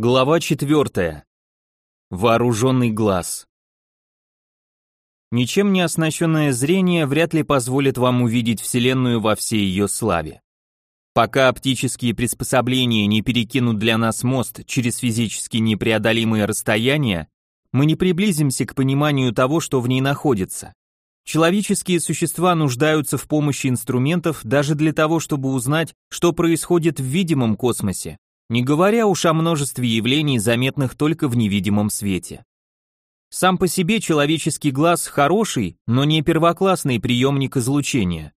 Глава 4. Вооруженный глаз. Ничем не оснащенное зрение вряд ли позволит вам увидеть Вселенную во всей ее славе. Пока оптические приспособления не перекинут для нас мост через физически непреодолимые расстояния, мы не приблизимся к пониманию того, что в ней находится. Человеческие существа нуждаются в помощи инструментов даже для того, чтобы узнать, что происходит в видимом космосе, не говоря уж о множестве явлений, заметных только в невидимом свете. Сам по себе человеческий глаз хороший, но не первоклассный приемник излучения.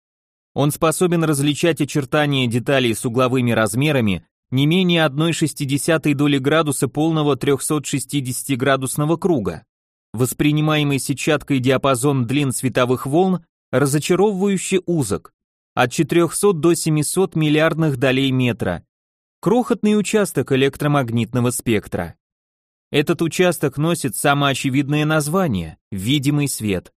Он способен различать очертания деталей с угловыми размерами не менее 1,6 доли градуса полного 360-градусного круга. Воспринимаемый сетчаткой диапазон длин световых волн разочаровывающе узок, от 400 до 700 миллиардных долей метра, крохотный участок электромагнитного спектра. Этот участок носит самое очевидное название – видимый свет.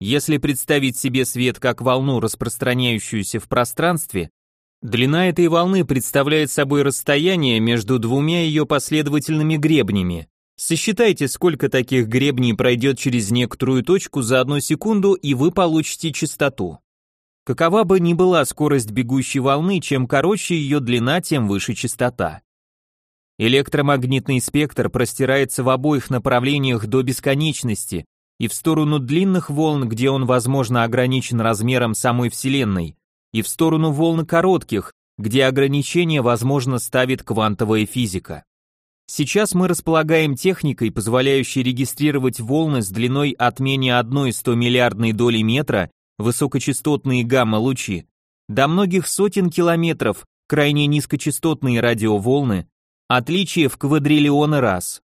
Если представить себе свет как волну, распространяющуюся в пространстве, длина этой волны представляет собой расстояние между двумя ее последовательными гребнями. Сосчитайте, сколько таких гребней пройдет через некоторую точку за одну секунду, и вы получите частоту. Какова бы ни была скорость бегущей волны, чем короче ее длина, тем выше частота. Электромагнитный спектр простирается в обоих направлениях до бесконечности, и в сторону длинных волн, где он, возможно, ограничен размером самой Вселенной, и в сторону волн коротких, где ограничение, возможно, ставит квантовая физика. Сейчас мы располагаем техникой, позволяющей регистрировать волны с длиной от менее 1 100 миллиардной доли метра высокочастотные гамма-лучи, до многих сотен километров крайне низкочастотные радиоволны, отличие в квадриллионы раз.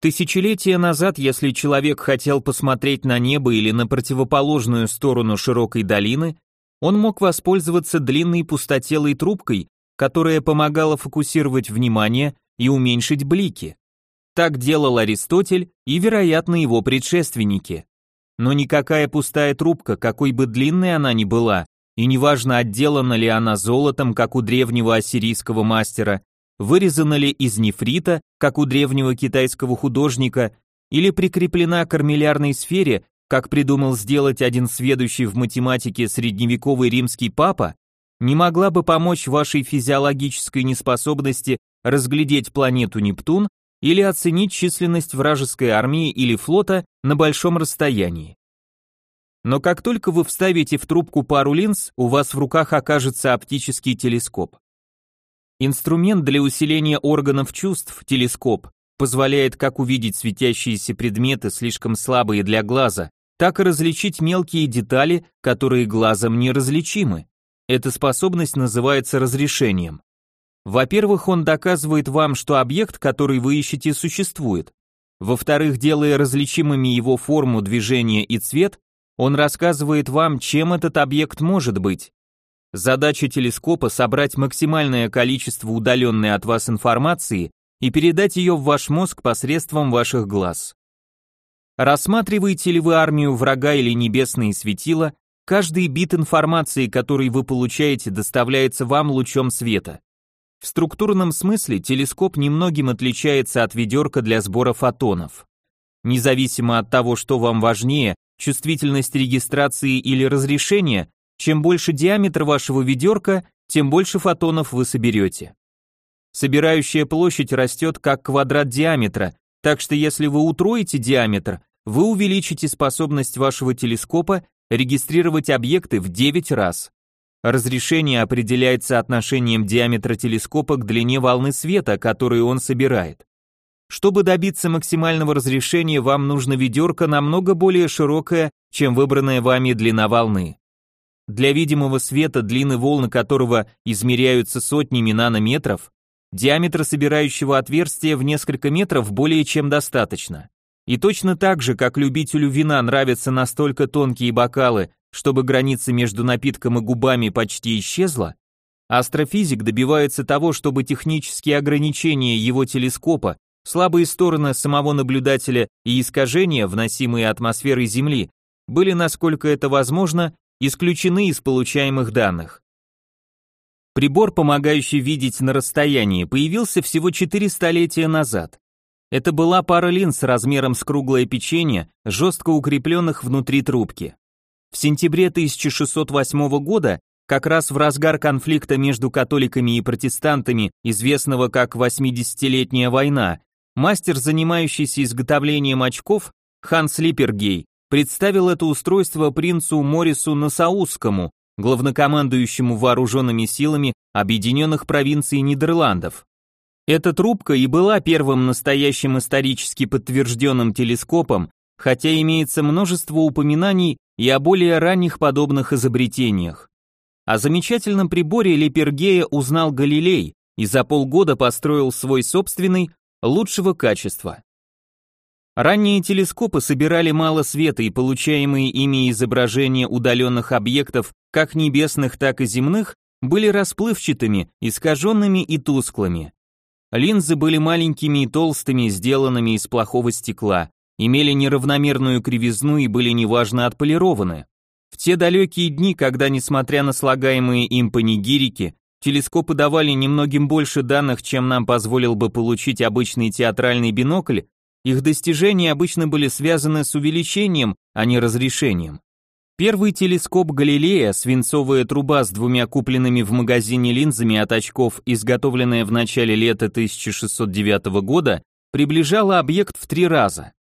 Тысячелетия назад, если человек хотел посмотреть на небо или на противоположную сторону широкой долины, он мог воспользоваться длинной пустотелой трубкой, которая помогала фокусировать внимание и уменьшить блики. Так делал Аристотель и, вероятно, его предшественники. Но никакая пустая трубка, какой бы длинной она ни была, и неважно отделана ли она золотом, как у древнего ассирийского мастера, вырезана ли из нефрита, как у древнего китайского художника, или прикреплена к армиллярной сфере, как придумал сделать один сведущий в математике средневековый римский папа, не могла бы помочь вашей физиологической неспособности разглядеть планету Нептун или оценить численность вражеской армии или флота на большом расстоянии. Но как только вы вставите в трубку пару линз, у вас в руках окажется оптический телескоп. Инструмент для усиления органов чувств, телескоп, позволяет как увидеть светящиеся предметы, слишком слабые для глаза, так и различить мелкие детали, которые глазом неразличимы. Эта способность называется разрешением. Во-первых, он доказывает вам, что объект, который вы ищете, существует. Во-вторых, делая различимыми его форму, движение и цвет, он рассказывает вам, чем этот объект может быть. Задача телескопа собрать максимальное количество удаленной от вас информации и передать ее в ваш мозг посредством ваших глаз. Рассматриваете ли вы армию врага или небесные светила, каждый бит информации, который вы получаете, доставляется вам лучом света. В структурном смысле телескоп немногим отличается от ведерка для сбора фотонов. Независимо от того, что вам важнее, чувствительность регистрации или разрешения, чем больше диаметр вашего ведерка, тем больше фотонов вы соберете. Собирающая площадь растет как квадрат диаметра, так что если вы утроите диаметр, вы увеличите способность вашего телескопа регистрировать объекты в 9 раз. Разрешение определяется отношением диаметра телескопа к длине волны света, которую он собирает. Чтобы добиться максимального разрешения, вам нужно ведерко намного более широкое, чем выбранная вами длина волны. Для видимого света, длины волны которого измеряются сотнями нанометров, диаметра собирающего отверстия в несколько метров более чем достаточно. И точно так же, как любителю вина нравятся настолько тонкие бокалы, чтобы граница между напитком и губами почти исчезла, астрофизик добивается того, чтобы технические ограничения его телескопа, слабые стороны самого наблюдателя и искажения, вносимые атмосферой Земли, были, насколько это возможно, исключены из получаемых данных. Прибор, помогающий видеть на расстоянии, появился всего 4 столетия назад. Это была пара линз размером с круглое печенье, жестко укрепленных внутри трубки. В сентябре 1608 года, как раз в разгар конфликта между католиками и протестантами, известного как 80-летняя война, мастер, занимающийся изготовлением очков, Ханс Липпергей, представил это устройство принцу Морису Насаусскому, главнокомандующему вооруженными силами Объединенных провинций Нидерландов. Эта трубка и была первым настоящим исторически подтвержденным телескопом, хотя имеется множество упоминаний и о более ранних подобных изобретениях. О замечательном приборе Липергея узнал Галилей и за полгода построил свой собственный, лучшего качества. Ранние телескопы собирали мало света и получаемые ими изображения удаленных объектов, как небесных, так и земных, были расплывчатыми, искаженными и тусклыми. Линзы были маленькими и толстыми, сделанными из плохого стекла, имели неравномерную кривизну и были неважно отполированы. В те далекие дни, когда, несмотря на слагаемые им панигирики, телескопы давали немногим больше данных, чем нам позволил бы получить обычный театральный бинокль, их достижения обычно были связаны с увеличением, а не разрешением. Первый телескоп Галилея, свинцовая труба с двумя купленными в магазине линзами от очков, изготовленная в начале лета 1609 года, приближала объект в три раза.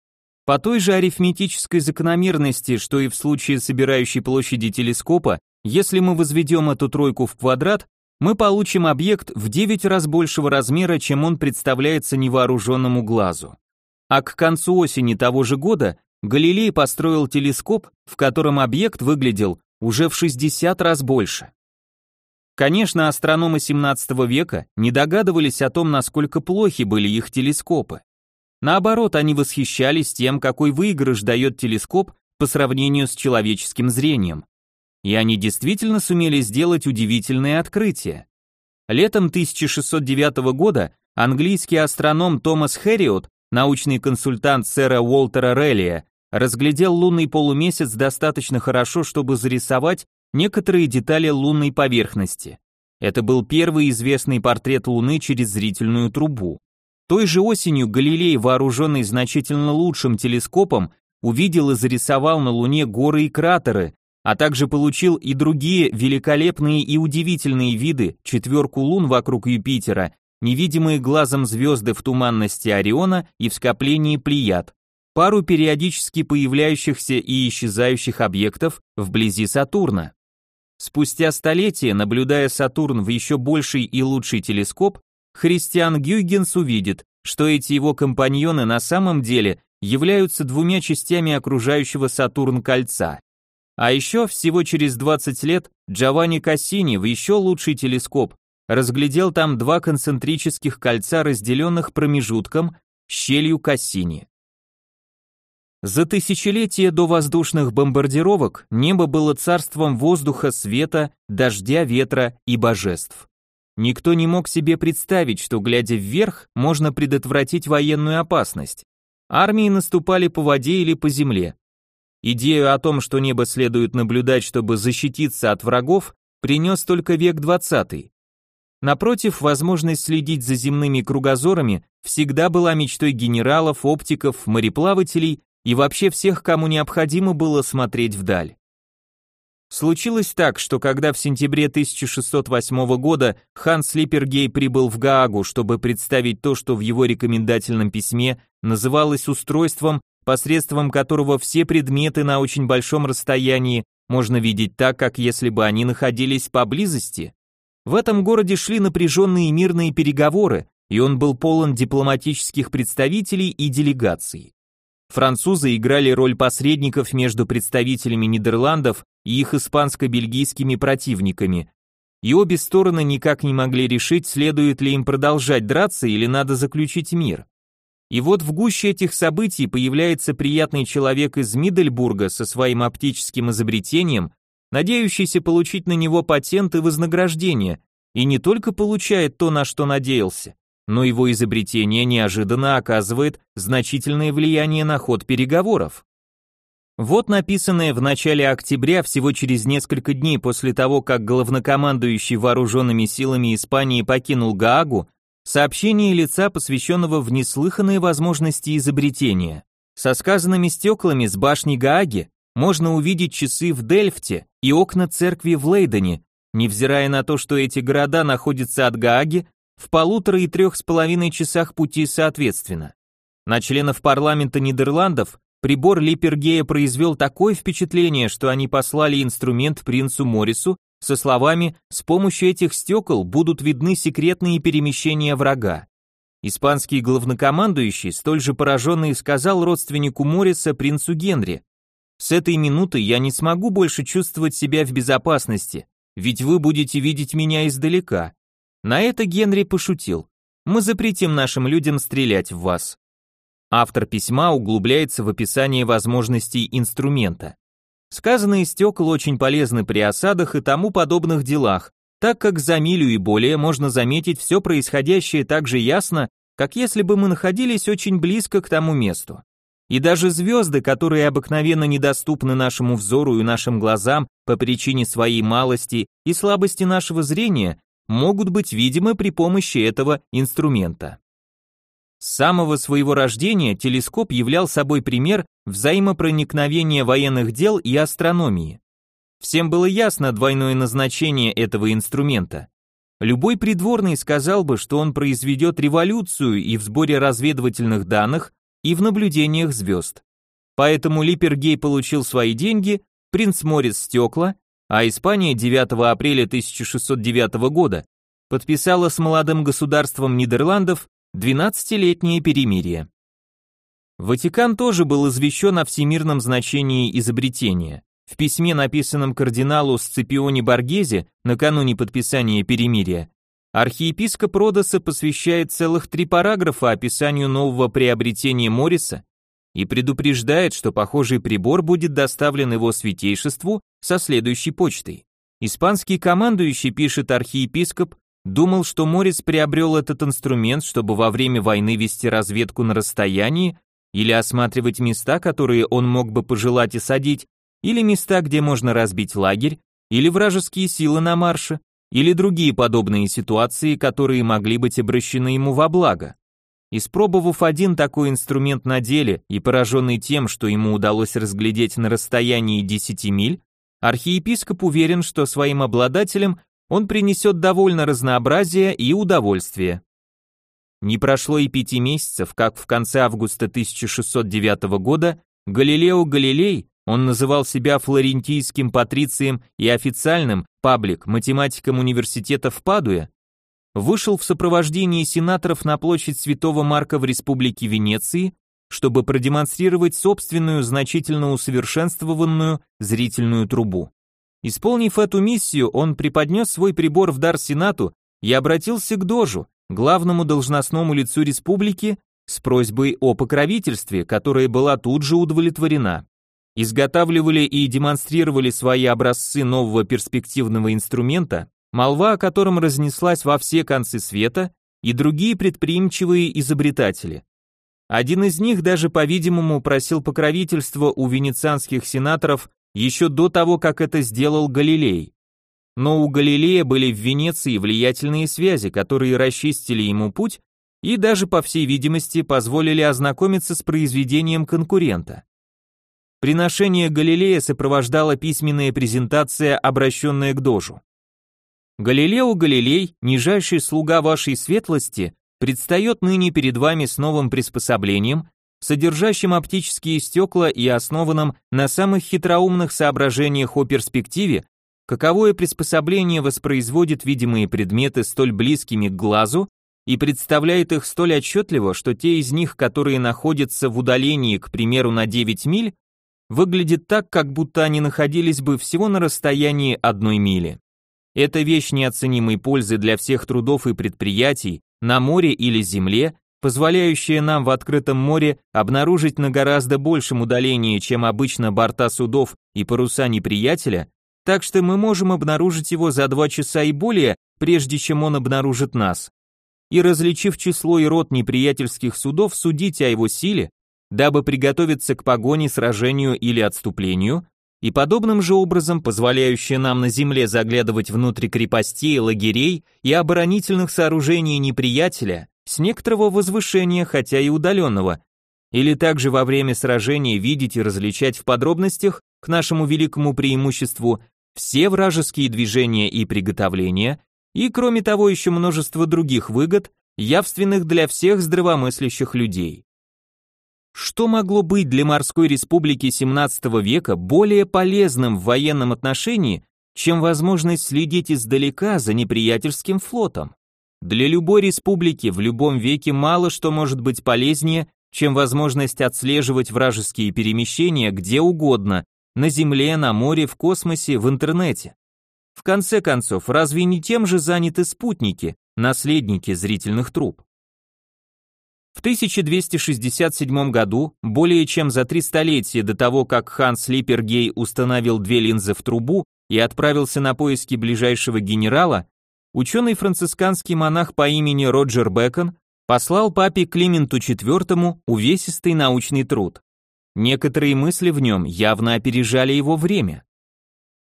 По той же арифметической закономерности, что и в случае собирающей площади телескопа, если мы возведем эту тройку в квадрат, мы получим объект в 9 раз большего размера, чем он представляется невооруженному глазу. А к концу осени того же года Галилей построил телескоп, в котором объект выглядел уже в 60 раз больше. Конечно, астрономы 17 века не догадывались о том, насколько плохи были их телескопы. Наоборот, они восхищались тем, какой выигрыш дает телескоп по сравнению с человеческим зрением. И они действительно сумели сделать удивительное открытие. Летом 1609 года английский астроном Томас Хэриот, научный консультант сэра Уолтера Реллия, разглядел лунный полумесяц достаточно хорошо, чтобы зарисовать некоторые детали лунной поверхности. Это был первый известный портрет Луны через зрительную трубу. Той же осенью Галилей, вооруженный значительно лучшим телескопом, увидел и зарисовал на Луне горы и кратеры, а также получил и другие великолепные и удивительные виды, четверку лун вокруг Юпитера, невидимые глазом звезды в туманности Ориона и в скоплении Плеяд, пару периодически появляющихся и исчезающих объектов вблизи Сатурна. Спустя столетия, наблюдая Сатурн в еще больший и лучший телескоп, Христиан Гюйгенс увидит, что эти его компаньоны на самом деле являются двумя частями окружающего Сатурн кольца. А еще всего через 20 лет Джованни Кассини в еще лучший телескоп разглядел там два концентрических кольца, разделенных промежутком, щелью Кассини. За тысячелетия до воздушных бомбардировок небо было царством воздуха, света, дождя, ветра и божеств. Никто не мог себе представить, что глядя вверх, можно предотвратить военную опасность. Армии наступали по воде или по земле. Идею о том, что небо следует наблюдать, чтобы защититься от врагов, принес только век 20. Напротив, возможность следить за земными кругозорами всегда была мечтой генералов, оптиков, мореплавателей и вообще всех, кому необходимо было смотреть вдаль. Случилось так, что когда в сентябре 1608 года Ханс Липпергей прибыл в Гаагу, чтобы представить то, что в его рекомендательном письме называлось устройством, посредством которого все предметы на очень большом расстоянии можно видеть так, как если бы они находились поблизости, в этом городе шли напряженные мирные переговоры, и он был полон дипломатических представителей и делегаций. Французы играли роль посредников между представителями Нидерландов и их испанско-бельгийскими противниками, и обе стороны никак не могли решить, следует ли им продолжать драться или надо заключить мир. И вот в гуще этих событий появляется приятный человек из Мидельбурга со своим оптическим изобретением, надеющийся получить на него патент и вознаграждение, и не только получает то, на что надеялся, но его изобретение неожиданно оказывает значительное влияние на ход переговоров. Вот написанное в начале октября, всего через несколько дней после того, как главнокомандующий вооруженными силами Испании покинул Гаагу, сообщение лица, посвященного в неслыханные возможности изобретения. Со сказанными стеклами с башни Гааги можно увидеть часы в Дельфте и окна церкви в Лейдене, невзирая на то, что эти города находятся от Гааги в полутора и трех с половиной часах пути соответственно. На членов парламента Нидерландов прибор Липергея произвел такое впечатление, что они послали инструмент принцу Морису со словами «С помощью этих стекол будут видны секретные перемещения врага». Испанский главнокомандующий, столь же пораженный, сказал родственнику Мориса принцу Генри, «С этой минуты я не смогу больше чувствовать себя в безопасности, ведь вы будете видеть меня издалека». На это Генри пошутил, «Мы запретим нашим людям стрелять в вас». Автор письма углубляется в описание возможностей инструмента. Сказанные стекла очень полезны при осадах и тому подобных делах, так как за милю и более можно заметить все происходящее так же ясно, как если бы мы находились очень близко к тому месту. И даже звезды, которые обыкновенно недоступны нашему взору и нашим глазам по причине своей малости и слабости нашего зрения, могут быть видимы при помощи этого инструмента. С самого своего рождения телескоп являл собой пример взаимопроникновения военных дел и астрономии. Всем было ясно двойное назначение этого инструмента. Любой придворный сказал бы, что он произведет революцию и в сборе разведывательных данных, и в наблюдениях звезд. Поэтому Липергей получил свои деньги, принц Морис стекла, а Испания 9 апреля 1609 года подписала с молодым государством Нидерландов 12-летнее перемирие. Ватикан тоже был извещен о всемирном значении изобретения. В письме, написанном кардиналу Сципионе Боргезе накануне подписания перемирия, архиепископ Родоса посвящает целых три параграфа описанию нового приобретения Мориса и предупреждает, что похожий прибор будет доставлен его святейшеству со следующей почтой. Испанский командующий, пишет архиепископ, Думал, что Морис приобрел этот инструмент, чтобы во время войны вести разведку на расстоянии или осматривать места, которые он мог бы пожелать и садить, или места, где можно разбить лагерь, или вражеские силы на марше, или другие подобные ситуации, которые могли быть обращены ему во благо. Испробовав один такой инструмент на деле и пораженный тем, что ему удалось разглядеть на расстоянии 10 миль, архиепископ уверен, что своим обладателям он принесет довольно разнообразие и удовольствие. Не прошло и пяти месяцев, как в конце августа 1609 года Галилео Галилей, он называл себя флорентийским патрицием и официальным паблик математиком университета в Падуе, вышел в сопровождении сенаторов на площадь Святого Марка в Республике Венеции, чтобы продемонстрировать собственную значительно усовершенствованную зрительную трубу. Исполнив эту миссию, он преподнес свой прибор в дар Сенату и обратился к Дожу, главному должностному лицу республики, с просьбой о покровительстве, которая была тут же удовлетворена. Изготавливали и демонстрировали свои образцы нового перспективного инструмента, молва о котором разнеслась во все концы света, и другие предприимчивые изобретатели. Один из них даже, по-видимому, просил покровительства у венецианских сенаторов еще до того, как это сделал Галилей. Но у Галилея были в Венеции влиятельные связи, которые расчистили ему путь и даже, по всей видимости, позволили ознакомиться с произведением конкурента. Приношение Галилея сопровождала письменная презентация, обращенная к Дожу. Галилео Галилей, нижайший слуга вашей светлости, предстает ныне перед вами с новым приспособлением, содержащим оптические стекла и основанным на самых хитроумных соображениях о перспективе, каковое приспособление воспроизводит видимые предметы столь близкими к глазу и представляет их столь отчетливо, что те из них, которые находятся в удалении, к примеру, на 9 миль, выглядят так, как будто они находились бы всего на расстоянии одной мили. Это вещь неоценимой пользы для всех трудов и предприятий на море или земле, позволяющее нам в открытом море обнаружить на гораздо большем удалении, чем обычно борта судов и паруса неприятеля, так что мы можем обнаружить его за два часа и более, прежде чем он обнаружит нас. И различив число и род неприятельских судов, судить о его силе, дабы приготовиться к погоне, сражению или отступлению, и подобным же образом позволяющее нам на земле заглядывать внутрь крепостей, лагерей и оборонительных сооружений неприятеля с некоторого возвышения, хотя и удаленного, или также во время сражения видеть и различать в подробностях, к нашему великому преимуществу, все вражеские движения и приготовления, и кроме того еще множество других выгод, явственных для всех здравомыслящих людей. Что могло быть для морской республики 17 века более полезным в военном отношении, чем возможность следить издалека за неприятельским флотом? Для любой республики в любом веке мало что может быть полезнее, чем возможность отслеживать вражеские перемещения где угодно, на земле, на море, в космосе, в интернете. В конце концов, разве не тем же заняты спутники, наследники зрительных труб? В 1267 году, более чем за три столетия до того, как Ханс Липпергей установил две линзы в трубу и отправился на поиски ближайшего генерала, ученый францисканский монах по имени Роджер Бэкон послал папе Клименту IV увесистый научный труд. Некоторые мысли в нем явно опережали его время.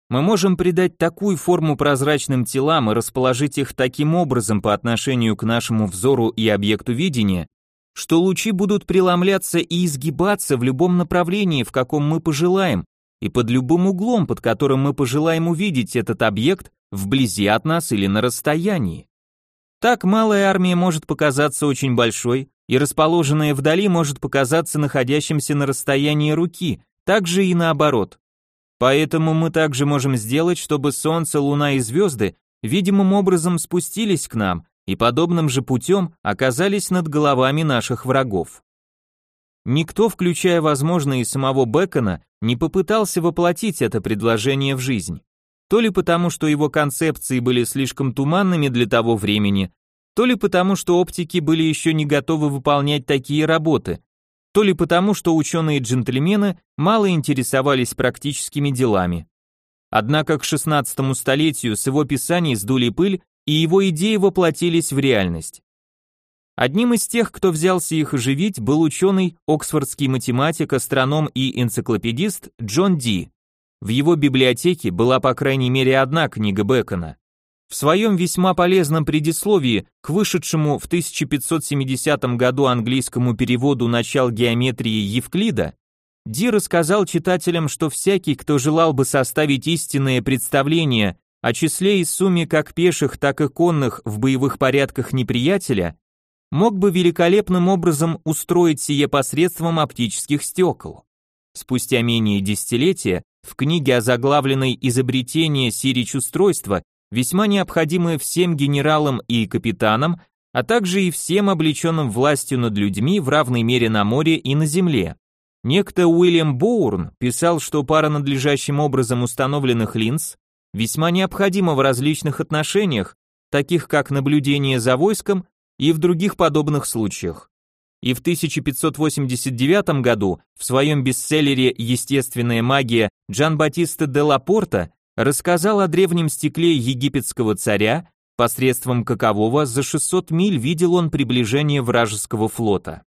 Мы можем придать такую форму прозрачным телам и расположить их таким образом по отношению к нашему взору и объекту видения, что лучи будут преломляться и изгибаться в любом направлении, в каком мы пожелаем, и под любым углом, под которым мы пожелаем увидеть этот объект вблизи от нас или на расстоянии. Так малая армия может показаться очень большой, и расположенная вдали может показаться находящимся на расстоянии руки, также и наоборот. Поэтому мы также можем сделать, чтобы Солнце, Луна и звезды видимым образом спустились к нам, и подобным же путем оказались над головами наших врагов. Никто, включая, возможно, и самого Бекона, не попытался воплотить это предложение в жизнь. То ли потому, что его концепции были слишком туманными для того времени, то ли потому, что оптики были еще не готовы выполнять такие работы, то ли потому, что ученые-джентльмены мало интересовались практическими делами. Однако к 16 столетию с его писаний сдули пыль и его идеи воплотились в реальность. Одним из тех, кто взялся их оживить, был ученый, оксфордский математик, астроном и энциклопедист Джон Ди. В его библиотеке была по крайней мере одна книга Бекона. В своем весьма полезном предисловии к вышедшему в 1570 году английскому переводу начал геометрии Евклида, Ди рассказал читателям, что всякий, кто желал бы составить истинное представление о числе и сумме как пеших, так и конных в боевых порядках неприятеля, мог бы великолепным образом устроить сие посредством оптических стекол. Спустя менее десятилетия в книге озаглавленной «Изобретение Сирич-устройства», весьма необходимое всем генералам и капитанам, а также и всем облеченным властью над людьми в равной мере на море и на земле. Некто Уильям Боурн писал, что пара надлежащим образом установленных линз весьма необходимо в различных отношениях, таких как наблюдение за войском и в других подобных случаях. И в 1589 году в своем бестселлере «Естественная магия» Джан Батиста де Лапорта рассказал о древнем стекле египетского царя, посредством какового за 600 миль видел он приближение вражеского флота.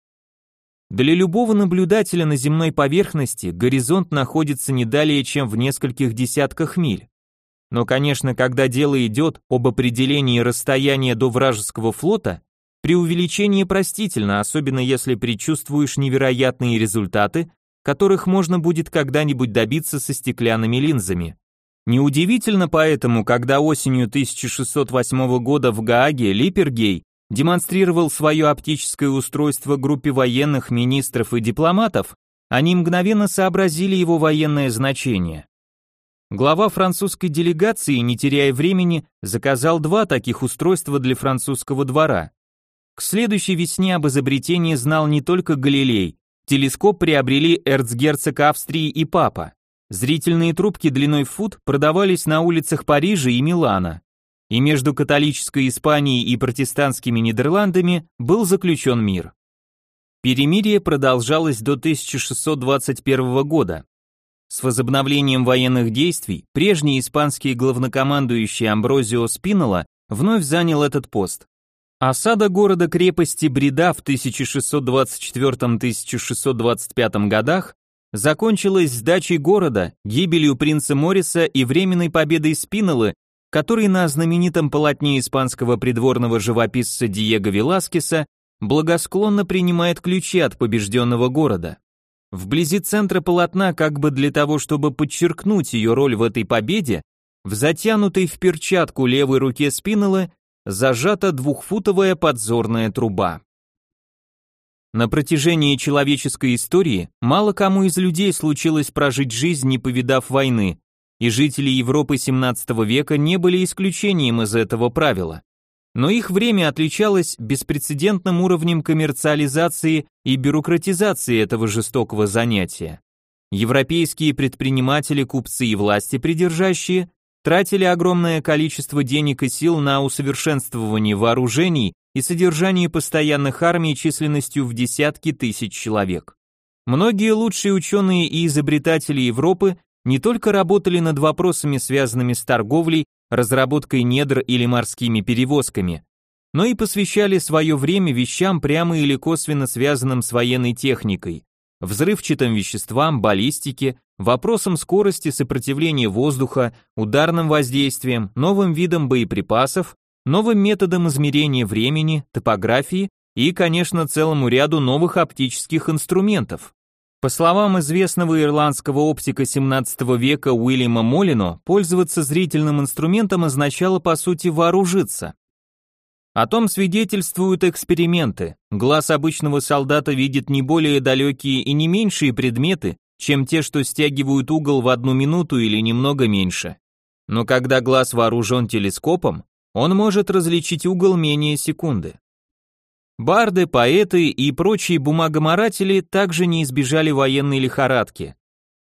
Для любого наблюдателя на земной поверхности горизонт находится не далее, чем в нескольких десятках миль. Но, конечно, когда дело идет об определении расстояния до вражеского флота, преувеличение простительно, особенно если предчувствуешь невероятные результаты, которых можно будет когда-нибудь добиться со стеклянными линзами. Неудивительно поэтому, когда осенью 1608 года в Гааге Липпергей демонстрировал свое оптическое устройство группе военных, министров и дипломатов, они мгновенно сообразили его военное значение. Глава французской делегации, не теряя времени, заказал два таких устройства для французского двора. К следующей весне об изобретении знал не только Галилей, телескоп приобрели эрцгерцог Австрии и папа. Зрительные трубки длиной в фут продавались на улицах Парижа и Милана. И между католической Испанией и протестантскими Нидерландами был заключен мир. Перемирие продолжалось до 1621 года, с возобновлением военных действий прежний испанский главнокомандующий Амброзио Спинола вновь занял этот пост. Осада города-крепости Бреда в 1624-1625 годах закончилась сдачей города, гибелью принца Мориса и временной победой Спинолы, который на знаменитом полотне испанского придворного живописца Диего Веласкеса благосклонно принимает ключи от побежденного города. Вблизи центра полотна, как бы для того, чтобы подчеркнуть ее роль в этой победе, в затянутой в перчатку левой руке Спинолы зажата двухфутовая подзорная труба. На протяжении человеческой истории мало кому из людей случилось прожить жизнь, не повидав войны, и жители Европы 17 века не были исключением из этого правила. Но их время отличалось беспрецедентным уровнем коммерциализации и бюрократизации этого жестокого занятия. Европейские предприниматели, купцы и власти придержащие тратили огромное количество денег и сил на усовершенствование вооружений и содержание постоянных армий численностью в десятки тысяч человек. Многие лучшие ученые и изобретатели Европы не только работали над вопросами, связанными с торговлей, разработкой недр или морскими перевозками, но и посвящали свое время вещам прямо или косвенно связанным с военной техникой, взрывчатым веществам, баллистике, вопросам скорости сопротивления воздуха, ударным воздействием, новым видам боеприпасов, новым методам измерения времени, топографии и, конечно, целому ряду новых оптических инструментов. По словам известного ирландского оптика 17 века Уильяма Молино, пользоваться зрительным инструментом означало по сути вооружиться. О том свидетельствуют эксперименты. Глаз обычного солдата видит не более далекие и не меньшие предметы, чем те, что стягивают угол в одну минуту или немного меньше. Но когда глаз вооружен телескопом, он может различить угол менее секунды. Барды, поэты и прочие бумагоморатели также не избежали военной лихорадки.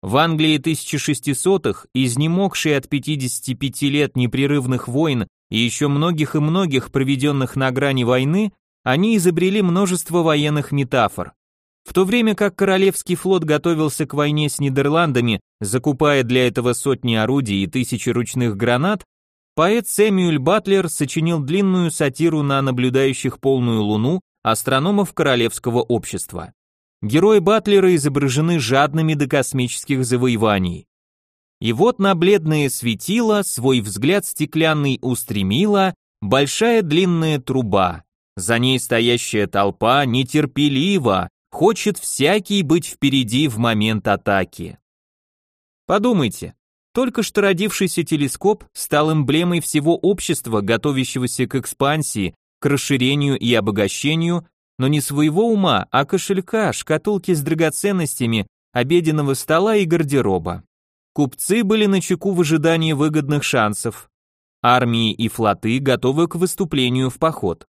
В Англии 1600-х, изнемогшие от 55 лет непрерывных войн и еще многих и многих проведенных на грани войны, они изобрели множество военных метафор. В то время как Королевский флот готовился к войне с Нидерландами, закупая для этого сотни орудий и тысячи ручных гранат, Поэт Сэмюэль Батлер сочинил длинную сатиру на наблюдающих полную луну астрономов королевского общества. Герои Батлера изображены жадными до космических завоеваний. И вот на бледное светило свой взгляд стеклянный устремила большая длинная труба. За ней стоящая толпа нетерпеливо хочет всякий быть впереди в момент атаки. Подумайте, только что родившийся телескоп стал эмблемой всего общества, готовящегося к экспансии, к расширению и обогащению, но не своего ума, а кошелька, шкатулки с драгоценностями, обеденного стола и гардероба. Купцы были на чеку в ожидании выгодных шансов. Армии и флоты готовы к выступлению в поход.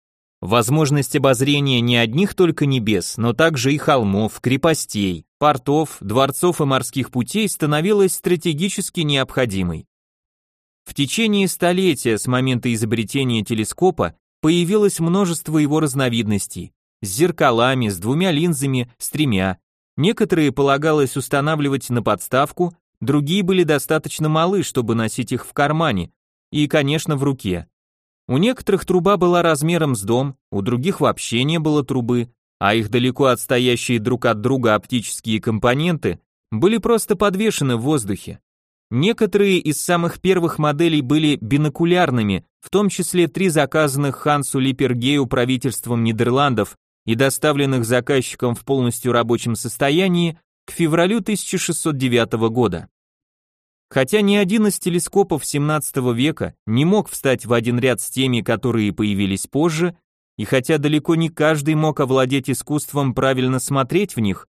Возможность обозрения не одних только небес, но также и холмов, крепостей, портов, дворцов и морских путей становилась стратегически необходимой. В течение столетия с момента изобретения телескопа появилось множество его разновидностей, с зеркалами, с двумя линзами, с тремя. Некоторые полагалось устанавливать на подставку, другие были достаточно малы, чтобы носить их в кармане, и, конечно, в руке. У некоторых труба была размером с дом, у других вообще не было трубы, а их далеко отстоящие друг от друга оптические компоненты были просто подвешены в воздухе. Некоторые из самых первых моделей были бинокулярными, в том числе три заказанных Хансу Липергею правительством Нидерландов и доставленных заказчиком в полностью рабочем состоянии к февралю 1609 года. Хотя ни один из телескопов 17 века не мог встать в один ряд с теми, которые появились позже, и хотя далеко не каждый мог овладеть искусством правильно смотреть в них,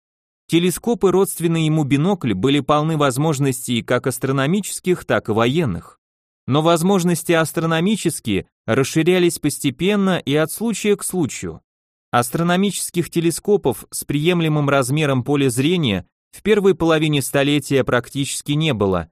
телескопы, родственные ему бинокли, были полны возможностей как астрономических, так и военных. Но возможности астрономические расширялись постепенно и от случая к случаю. Астрономических телескопов с приемлемым размером поля зрения в первой половине столетия практически не было,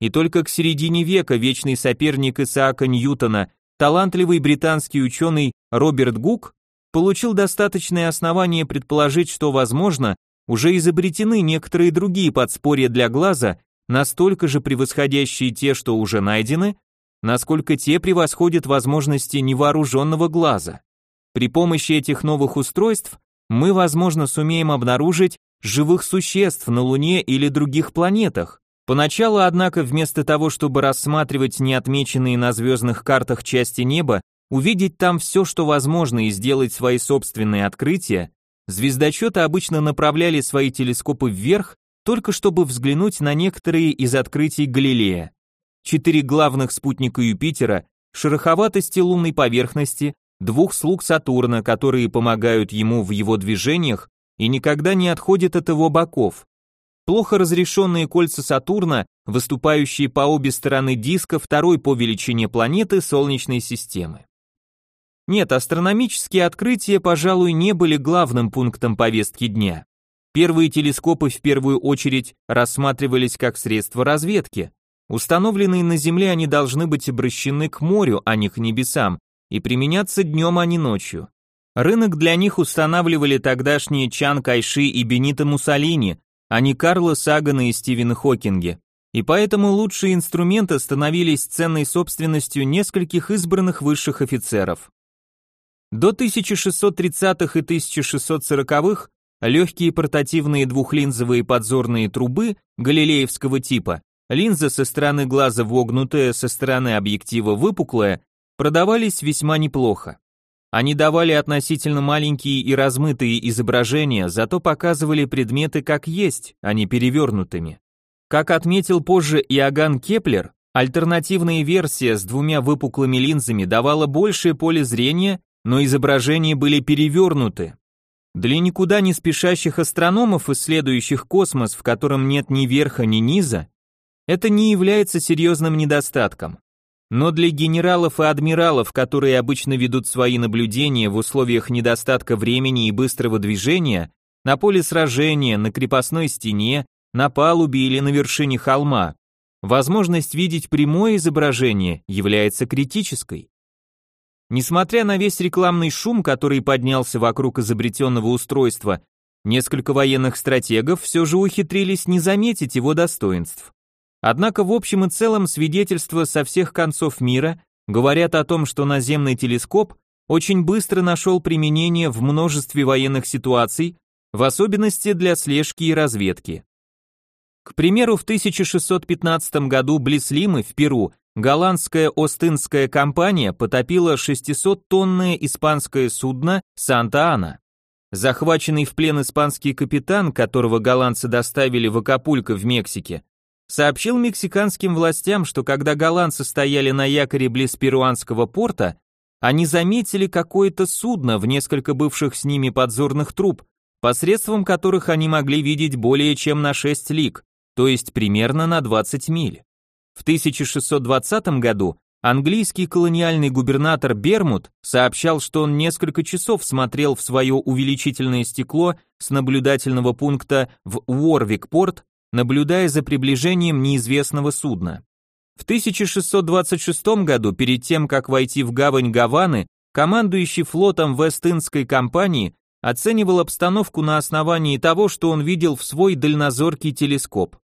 и только к середине века вечный соперник Исаака Ньютона, талантливый британский ученый Роберт Гук, получил достаточное основание предположить, что, возможно, уже изобретены некоторые другие подспорья для глаза, настолько же превосходящие те, что уже найдены, насколько те превосходят возможности невооруженного глаза. При помощи этих новых устройств мы, возможно, сумеем обнаружить живых существ на Луне или других планетах. Поначалу, однако, вместо того, чтобы рассматривать неотмеченные на звездных картах части неба, увидеть там все, что возможно, и сделать свои собственные открытия, звездочеты обычно направляли свои телескопы вверх, только чтобы взглянуть на некоторые из открытий Галилея. Четыре главных спутника Юпитера, шероховатости лунной поверхности, двух слуг Сатурна, которые помогают ему в его движениях и никогда не отходят от его боков. Плохо разрешенные кольца Сатурна, выступающие по обе стороны диска второй по величине планеты Солнечной системы. Нет, астрономические открытия, пожалуй, не были главным пунктом повестки дня. Первые телескопы в первую очередь рассматривались как средство разведки. Установленные на Земле они должны быть обращены к морю, а не к небесам, и применяться днем, а не ночью. Рынок для них устанавливали тогдашние Чан Кайши и Бенито Муссолини, а не Карло Сагана и Стивена Хокинге. И поэтому лучшие инструменты становились ценной собственностью нескольких избранных высших офицеров. До 1630-х и 1640-х легкие портативные двухлинзовые подзорные трубы галилеевского типа, линза со стороны глаза вогнутая, со стороны объектива выпуклая, продавались весьма неплохо. Они давали относительно маленькие и размытые изображения, зато показывали предметы как есть, а не перевернутыми. Как отметил позже Иоганн Кеплер, альтернативная версия с двумя выпуклыми линзами давала большее поле зрения, но изображения были перевернуты. Для никуда не спешащих астрономов, исследующих космос, в котором нет ни верха, ни низа, это не является серьезным недостатком. Но для генералов и адмиралов, которые обычно ведут свои наблюдения в условиях недостатка времени и быстрого движения, на поле сражения, на крепостной стене, на палубе или на вершине холма, возможность видеть прямое изображение является критической. Несмотря на весь рекламный шум, который поднялся вокруг изобретенного устройства, несколько военных стратегов все же ухитрились не заметить его достоинств. Однако в общем и целом свидетельства со всех концов мира говорят о том, что наземный телескоп очень быстро нашел применение в множестве военных ситуаций, в особенности для слежки и разведки. К примеру, в 1615 году близ Лимы в Перу голландская Остинская компания потопила 600-тонное испанское судно «Санта-Ана». Захваченный в плен испанский капитан, которого голландцы доставили в Акапулько в Мексике, сообщил мексиканским властям, что когда голландцы стояли на якоре близ перуанского порта, они заметили какое-то судно в несколько бывших с ними подзорных труб, посредством которых они могли видеть более чем на 6 лиг, то есть примерно на 20 миль. В 1620 году английский колониальный губернатор Бермуд сообщал, что он несколько часов смотрел в свое увеличительное стекло с наблюдательного пункта в Уорвик-порт наблюдая за приближением неизвестного судна. В 1626 году, перед тем, как войти в гавань Гаваны, командующий флотом Вест-Индской компании оценивал обстановку на основании того, что он видел в свой дальнозоркий телескоп.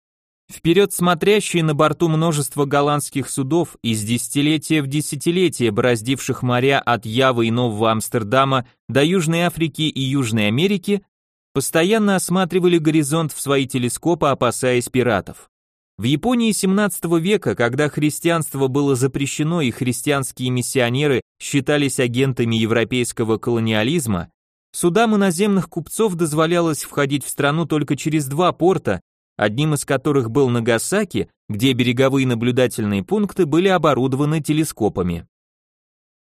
Вперед смотрящие на борту множество голландских судов из десятилетия в десятилетие бороздивших моря от Явы и Нового Амстердама до Южной Африки и Южной Америки, постоянно осматривали горизонт в свои телескопы, опасаясь пиратов. В Японии 17 века, когда христианство было запрещено и христианские миссионеры считались агентами европейского колониализма, судам иноземных купцов дозволялось входить в страну только через два порта, одним из которых был Нагасаки, где береговые наблюдательные пункты были оборудованы телескопами.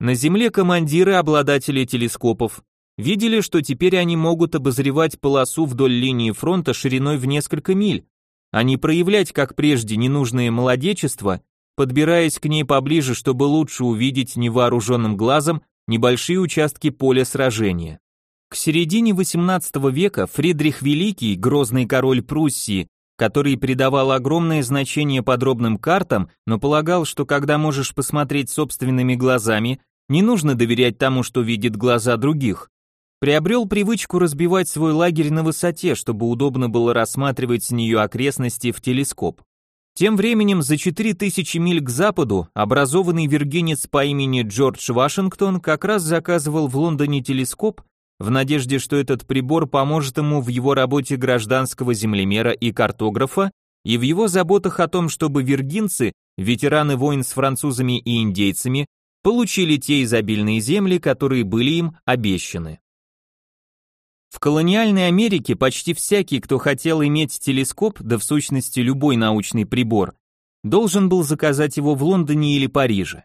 На земле командиры, обладатели телескопов, видели, что теперь они могут обозревать полосу вдоль линии фронта шириной в несколько миль, а не проявлять, как прежде, ненужное молодечество, подбираясь к ней поближе, чтобы лучше увидеть невооруженным глазом небольшие участки поля сражения. К середине XVIII века Фридрих Великий, грозный король Пруссии, который придавал огромное значение подробным картам, но полагал, что когда можешь посмотреть собственными глазами, не нужно доверять тому, что видит глаза других, Приобрел привычку разбивать свой лагерь на высоте, чтобы удобно было рассматривать с нее окрестности в телескоп. Тем временем за 4000 миль к западу образованный виргинец по имени Джордж Вашингтон как раз заказывал в Лондоне телескоп в надежде, что этот прибор поможет ему в его работе гражданского землемера и картографа и в его заботах о том, чтобы виргинцы, ветераны войн с французами и индейцами, получили те изобильные земли, которые были им обещаны. В колониальной Америке почти всякий, кто хотел иметь телескоп, да в сущности любой научный прибор, должен был заказать его в Лондоне или Париже.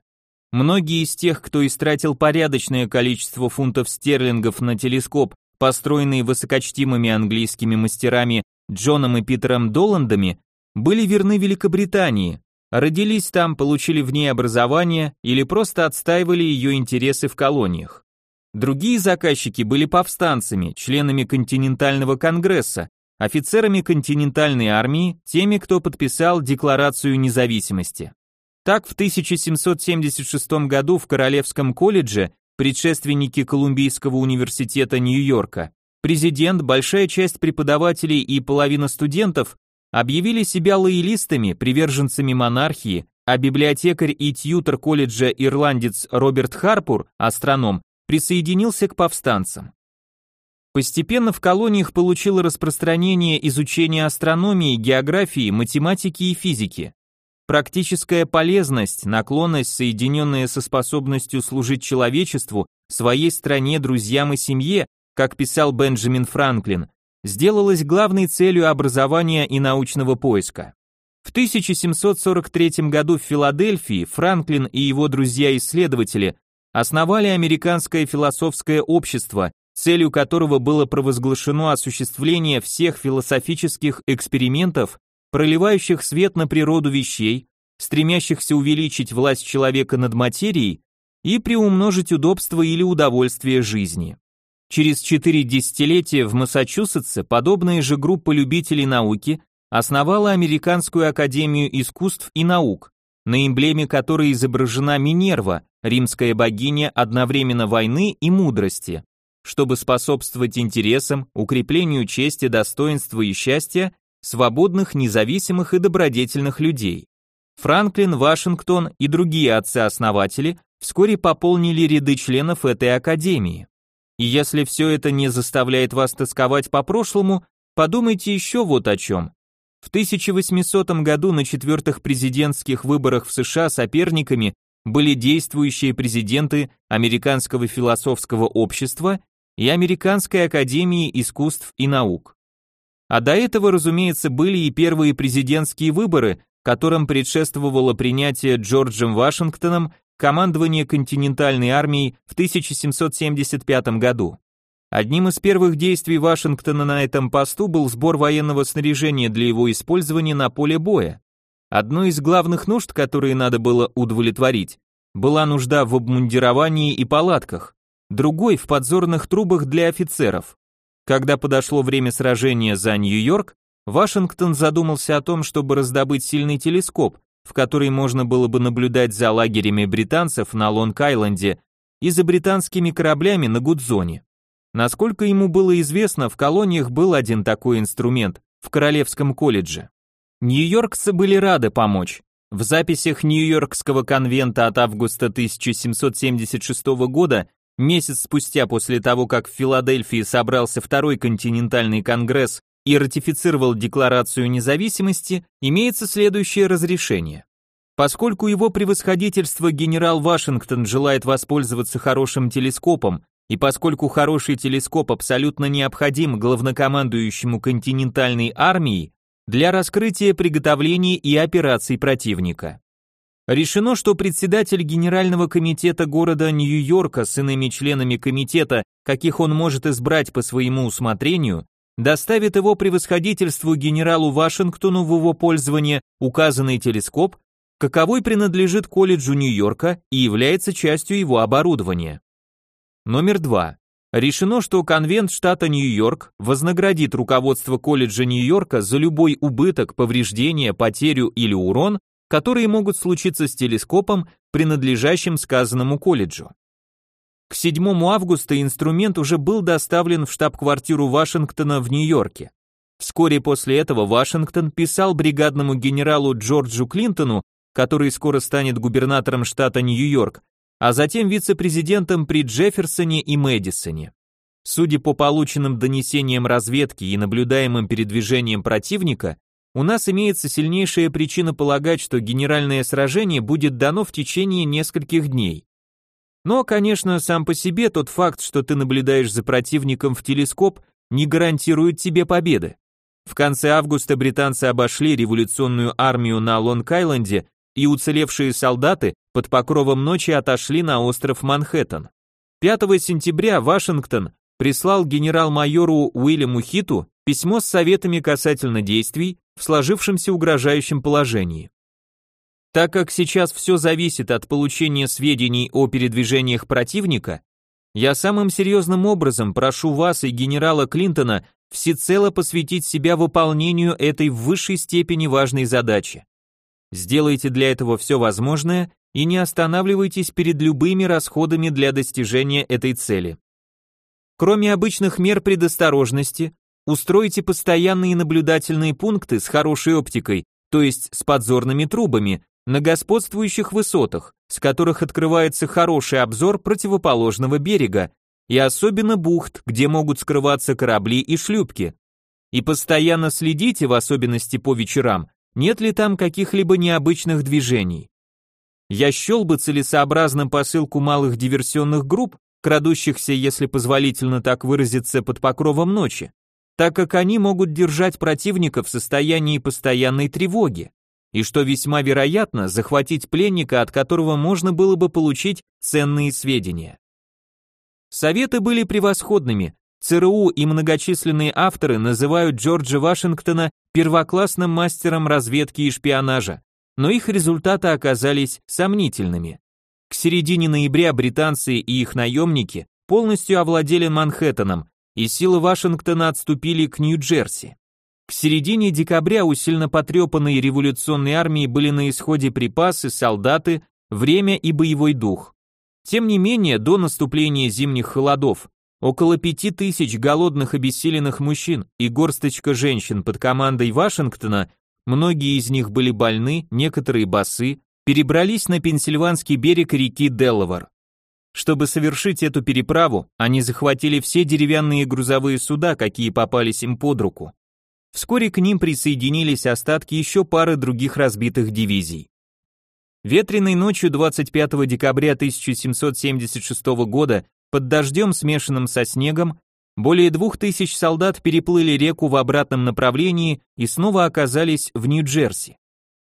Многие из тех, кто истратил порядочное количество фунтов стерлингов на телескоп, построенный высокочтимыми английскими мастерами Джоном и Питером Доландами, были верны Великобритании, родились там, получили в ней образование или просто отстаивали ее интересы в колониях. Другие заказчики были повстанцами, членами континентального конгресса, офицерами континентальной армии, теми, кто подписал Декларацию независимости. Так в 1776 году в Королевском колледже, предшественнике Колумбийского университета Нью-Йорка, президент, большая часть преподавателей и половина студентов объявили себя лоялистами, приверженцами монархии, а библиотекарь и тьютор колледжа ирландец Роберт Харпур, астроном, присоединился к повстанцам. Постепенно в колониях получило распространение изучение астрономии, географии, математики и физики. Практическая полезность, наклонность, соединенная со способностью служить человечеству, своей стране, друзьям и семье, как писал Бенджамин Франклин, сделалась главной целью образования и научного поиска. В 1743 году в Филадельфии Франклин и его друзья-исследователи основали Американское философское общество, целью которого было провозглашено осуществление всех философических экспериментов, проливающих свет на природу вещей, стремящихся увеличить власть человека над материей и приумножить удобство или удовольствие жизни. Через четыре десятилетия в Массачусетсе подобная же группа любителей науки основала Американскую академию искусств и наук, на эмблеме которой изображена Минерва, римская богиня одновременно войны и мудрости, чтобы способствовать интересам, укреплению чести, достоинства и счастья свободных, независимых и добродетельных людей. Франклин, Вашингтон и другие отцы-основатели вскоре пополнили ряды членов этой академии. И если все это не заставляет вас тосковать по прошлому, подумайте еще вот о чем. В 1800 году на четвертых президентских выборах в США соперниками были действующие президенты Американского философского общества и Американской академии искусств и наук. А до этого, разумеется, были и первые президентские выборы, которым предшествовало принятие Джорджем Вашингтоном командования континентальной армией в 1775 году. Одним из первых действий Вашингтона на этом посту был сбор военного снаряжения для его использования на поле боя. Одной из главных нужд, которые надо было удовлетворить, была нужда в обмундировании и палатках, другой в подзорных трубах для офицеров. Когда подошло время сражения за Нью-Йорк, Вашингтон задумался о том, чтобы раздобыть сильный телескоп, в который можно было бы наблюдать за лагерями британцев на Лонг-Айленде и за британскими кораблями на Гудзоне. Насколько ему было известно, в колониях был один такой инструмент в Королевском колледже. Нью-Йоркцы были рады помочь. В записях Нью-Йоркского конвента от августа 1776 года, месяц спустя после того, как в Филадельфии собрался Второй континентальный конгресс и ратифицировал Декларацию независимости, имеется следующее разрешение. Поскольку его превосходительство генерал Вашингтон желает воспользоваться хорошим телескопом, и поскольку хороший телескоп абсолютно необходим главнокомандующему континентальной армией, для раскрытия приготовлений и операций противника. Решено, что председатель Генерального комитета города Нью-Йорка с иными членами комитета, каких он может избрать по своему усмотрению, доставит его превосходительству генералу Вашингтону в его пользование указанный телескоп, каковой принадлежит колледжу Нью-Йорка и является частью его оборудования. Номер два. Решено, что конвент штата Нью-Йорк вознаградит руководство колледжа Нью-Йорка за любой убыток, повреждение, потерю или урон, которые могут случиться с телескопом, принадлежащим сказанному колледжу. К 7 августа инструмент уже был доставлен в штаб-квартиру Вашингтона в Нью-Йорке. Вскоре после этого Вашингтон писал бригадному генералу Джорджу Клинтону, который скоро станет губернатором штата Нью-Йорк, а затем вице-президентом при Джефферсоне и Мэдисоне. Судя по полученным донесениям разведки и наблюдаемым передвижениям противника, у нас имеется сильнейшая причина полагать, что генеральное сражение будет дано в течение нескольких дней. Но, конечно, сам по себе тот факт, что ты наблюдаешь за противником в телескоп, не гарантирует тебе победы. В конце августа британцы обошли революционную армию на Лонг-Айленде, и уцелевшие солдаты под покровом ночи отошли на остров Манхэттен. 5 сентября Вашингтон прислал генерал-майору Уильяму Хиту письмо с советами касательно действий в сложившемся угрожающем положении. Так как сейчас все зависит от получения сведений о передвижениях противника, я самым серьезным образом прошу вас и генерала Клинтона всецело посвятить себя выполнению этой в высшей степени важной задачи. Сделайте для этого все возможное и не останавливайтесь перед любыми расходами для достижения этой цели. Кроме обычных мер предосторожности, устройте постоянные наблюдательные пункты с хорошей оптикой, то есть с подзорными трубами, на господствующих высотах, с которых открывается хороший обзор противоположного берега, и особенно бухт, где могут скрываться корабли и шлюпки. И постоянно следите, в особенности по вечерам, нет ли там каких-либо необычных движений. Я счел бы целесообразным посылку малых диверсионных групп, крадущихся, если позволительно так выразиться, под покровом ночи, так как они могут держать противника в состоянии постоянной тревоги, и что весьма вероятно, захватить пленника, от которого можно было бы получить ценные сведения. Советы были превосходными. ЦРУ и многочисленные авторы называют Джорджа Вашингтона первоклассным мастером разведки и шпионажа, но их результаты оказались сомнительными. К середине ноября британцы и их наемники полностью овладели Манхэттеном, и силы Вашингтона отступили к Нью-Джерси. К середине декабря у сильно потрепанной революционной армии были на исходе припасы, солдаты, время и боевой дух. Тем не менее, до наступления зимних холодов около пяти тысяч голодных обессиленных мужчин и горсточка женщин под командой Вашингтона, многие из них были больны, некоторые босы, перебрались на пенсильванский берег реки Делавар. Чтобы совершить эту переправу, они захватили все деревянные грузовые суда, какие попались им под руку. Вскоре к ним присоединились остатки еще пары других разбитых дивизий. Ветреной ночью 25 декабря 1776 года под дождем, смешанным со снегом, более двух тысяч солдат переплыли реку в обратном направлении и снова оказались в Нью-Джерси.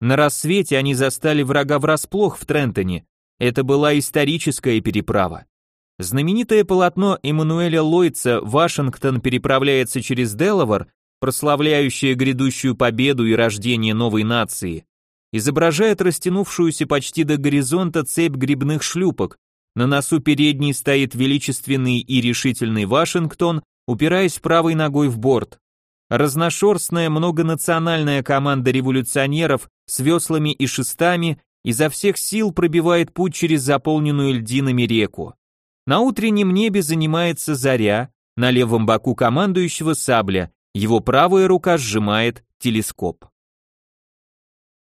На рассвете они застали врага врасплох в Трентоне. Это была историческая переправа. Знаменитое полотно Эммануэля Ллойдса «Вашингтон переправляется через Делавар», прославляющее грядущую победу и рождение новой нации, изображает растянувшуюся почти до горизонта цепь грибных шлюпок. На носу передней стоит величественный и решительный Вашингтон, упираясь правой ногой в борт. Разношерстная многонациональная команда революционеров с веслами и шестами изо всех сил пробивает путь через заполненную льдинами реку. На утреннем небе занимается заря, на левом боку командующего сабля, его правая рука сжимает телескоп.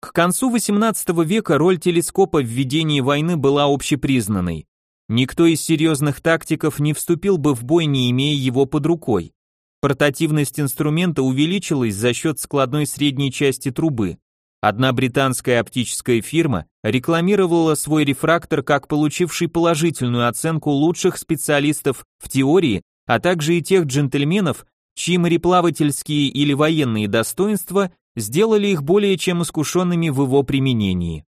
К концу XVIII века роль телескопа в ведении войны была общепризнанной. Никто из серьезных тактиков не вступил бы в бой, не имея его под рукой. Портативность инструмента увеличилась за счет складной средней части трубы. Одна британская оптическая фирма рекламировала свой рефрактор как получивший положительную оценку лучших специалистов в теории, а также и тех джентльменов, чьи мореплавательские или военные достоинства сделали их более чем искушенными в его применении.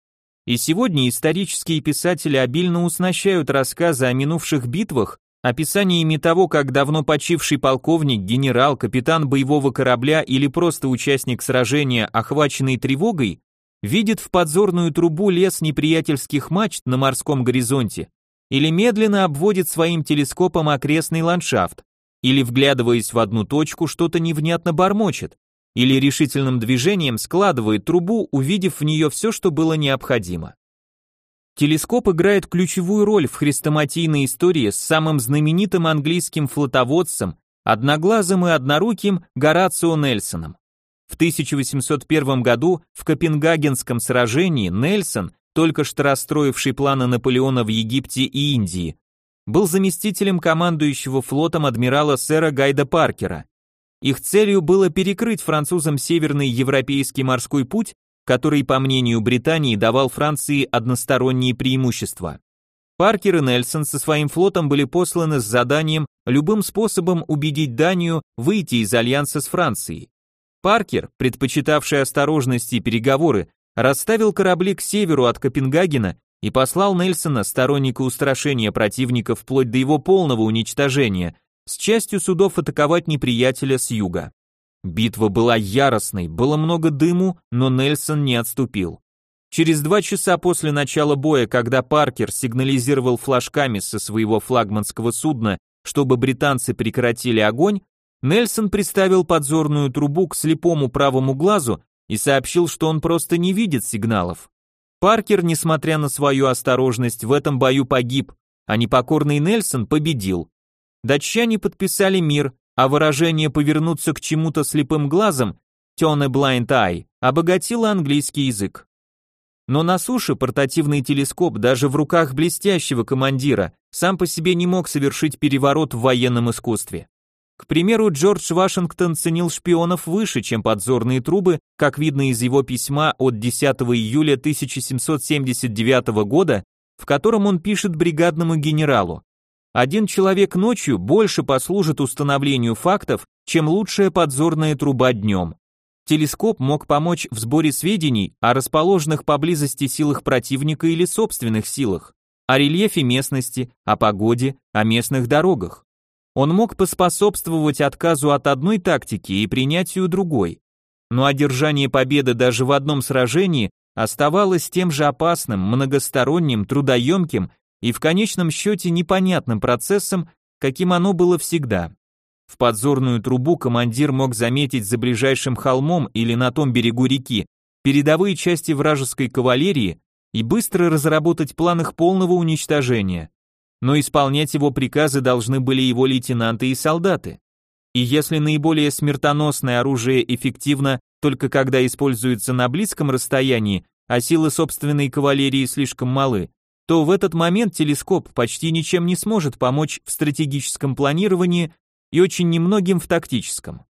И сегодня исторические писатели обильно уснащают рассказы о минувших битвах описаниями того, как давно почивший полковник, генерал, капитан боевого корабля или просто участник сражения, охваченный тревогой, видит в подзорную трубу лес неприятельских мачт на морском горизонте или медленно обводит своим телескопом окрестный ландшафт, или, вглядываясь в одну точку, что-то невнятно бормочет, или решительным движением складывает трубу, увидев в нее все, что было необходимо. Телескоп играет ключевую роль в хрестоматийной истории с самым знаменитым английским флотоводцем, одноглазым и одноруким Горацио Нельсоном. В 1801 году в Копенгагенском сражении Нельсон, только что расстроивший планы Наполеона в Египте и Индии, был заместителем командующего флотом адмирала сэра Гайда Паркера. Их целью было перекрыть французам северный европейский морской путь, который, по мнению Британии, давал Франции односторонние преимущества. Паркер и Нельсон со своим флотом были посланы с заданием любым способом убедить Данию выйти из альянса с Францией. Паркер, предпочитавший осторожность и переговоры, расставил корабли к северу от Копенгагена и послал Нельсона, сторонника устрашения противника вплоть до его полного уничтожения, с частью судов атаковать неприятеля с юга. Битва была яростной, было много дыму, но Нельсон не отступил. Через два часа после начала боя, когда Паркер сигнализировал флажками со своего флагманского судна, чтобы британцы прекратили огонь, Нельсон приставил подзорную трубу к слепому правому глазу и сообщил, что он просто не видит сигналов. Паркер, несмотря на свою осторожность, в этом бою погиб, а непокорный Нельсон победил. Датчане подписали мир, а выражение «повернуться к чему-то слепым глазом» «turn blind eye» обогатило английский язык. Но на суше портативный телескоп даже в руках блестящего командира сам по себе не мог совершить переворот в военном искусстве. К примеру, Джордж Вашингтон ценил шпионов выше, чем подзорные трубы, как видно из его письма от 10 июля 1779 года, в котором он пишет бригадному генералу. Один человек ночью больше послужит установлению фактов, чем лучшая подзорная труба днем. Телескоп мог помочь в сборе сведений о расположенных поблизости силах противника или собственных силах, о рельефе местности, о погоде, о местных дорогах. Он мог поспособствовать отказу от одной тактики и принятию другой. Но одержание победы даже в одном сражении оставалось тем же опасным, многосторонним, трудоемким и в конечном счете непонятным процессом, каким оно было всегда. В подзорную трубу командир мог заметить за ближайшим холмом или на том берегу реки передовые части вражеской кавалерии и быстро разработать план их полного уничтожения но исполнять его приказы должны были его лейтенанты и солдаты. И если наиболее смертоносное оружие эффективно только когда используется на близком расстоянии, а силы собственной кавалерии слишком малы, то в этот момент телескоп почти ничем не сможет помочь в стратегическом планировании и очень немногим в тактическом.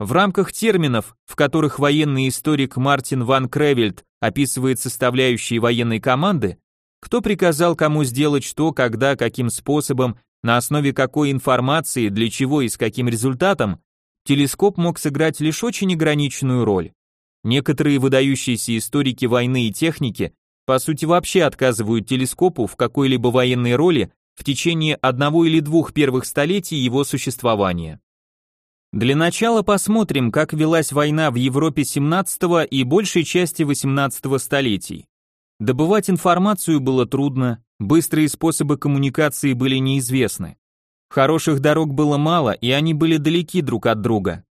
В рамках терминов, в которых военный историк Мартин Ван Кревельд описывает составляющие военной команды, кто приказал кому сделать что, когда, каким способом, на основе какой информации, для чего и с каким результатом, телескоп мог сыграть лишь очень ограниченную роль. Некоторые выдающиеся историки войны и техники по сути вообще отказывают телескопу в какой-либо военной роли в течение одного или двух первых столетий его существования. Для начала посмотрим, как велась война в Европе 17 и большей части 18 столетий. Добывать информацию было трудно, быстрые способы коммуникации были неизвестны. Хороших дорог было мало, и они были далеки друг от друга.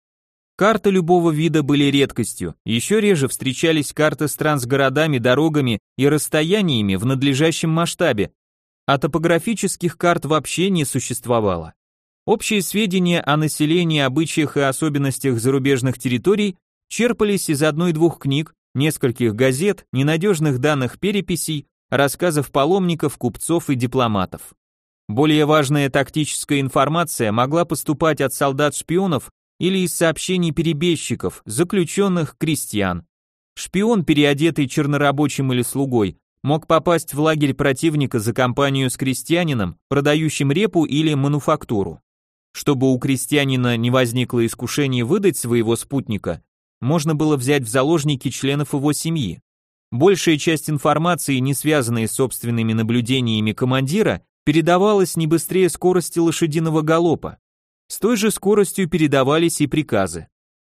Карты любого вида были редкостью, еще реже встречались карты стран с городами, дорогами и расстояниями в надлежащем масштабе, а топографических карт вообще не существовало. Общие сведения о населении, обычаях и особенностях зарубежных территорий черпались из одной-двух книг, нескольких газет, ненадежных данных переписей, рассказов паломников, купцов и дипломатов. Более важная тактическая информация могла поступать от солдат-шпионов или из сообщений перебежчиков, заключенных, крестьян. Шпион, переодетый чернорабочим или слугой, мог попасть в лагерь противника за компанию с крестьянином, продающим репу или мануфактуру. Чтобы у крестьянина не возникло искушение выдать своего спутника, можно было взять в заложники членов его семьи. Большая часть информации, не связанной с собственными наблюдениями командира, передавалась не быстрее скорости лошадиного галопа. С той же скоростью передавались и приказы.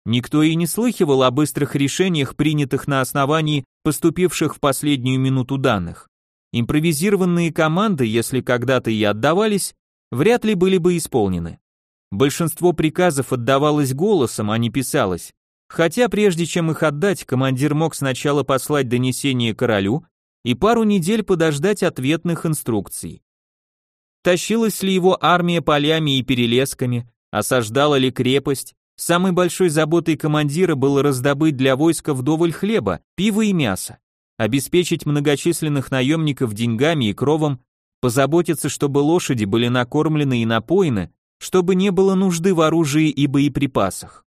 Никто и не слыхивал о быстрых решениях, принятых на основании поступивших в последнюю минуту данных. Импровизированные команды, если когда-то и отдавались, вряд ли были бы исполнены. Большинство приказов отдавалось голосом, а не писалось, Хотя прежде чем их отдать, командир мог сначала послать донесение королю и пару недель подождать ответных инструкций. Тащилась ли его армия полями и перелесками, осаждала ли крепость, самой большой заботой командира было раздобыть для войска вдоволь хлеба, пива и мяса, обеспечить многочисленных наемников деньгами и кровом, позаботиться, чтобы лошади были накормлены и напоены, чтобы не было нужды в оружии и боеприпасах.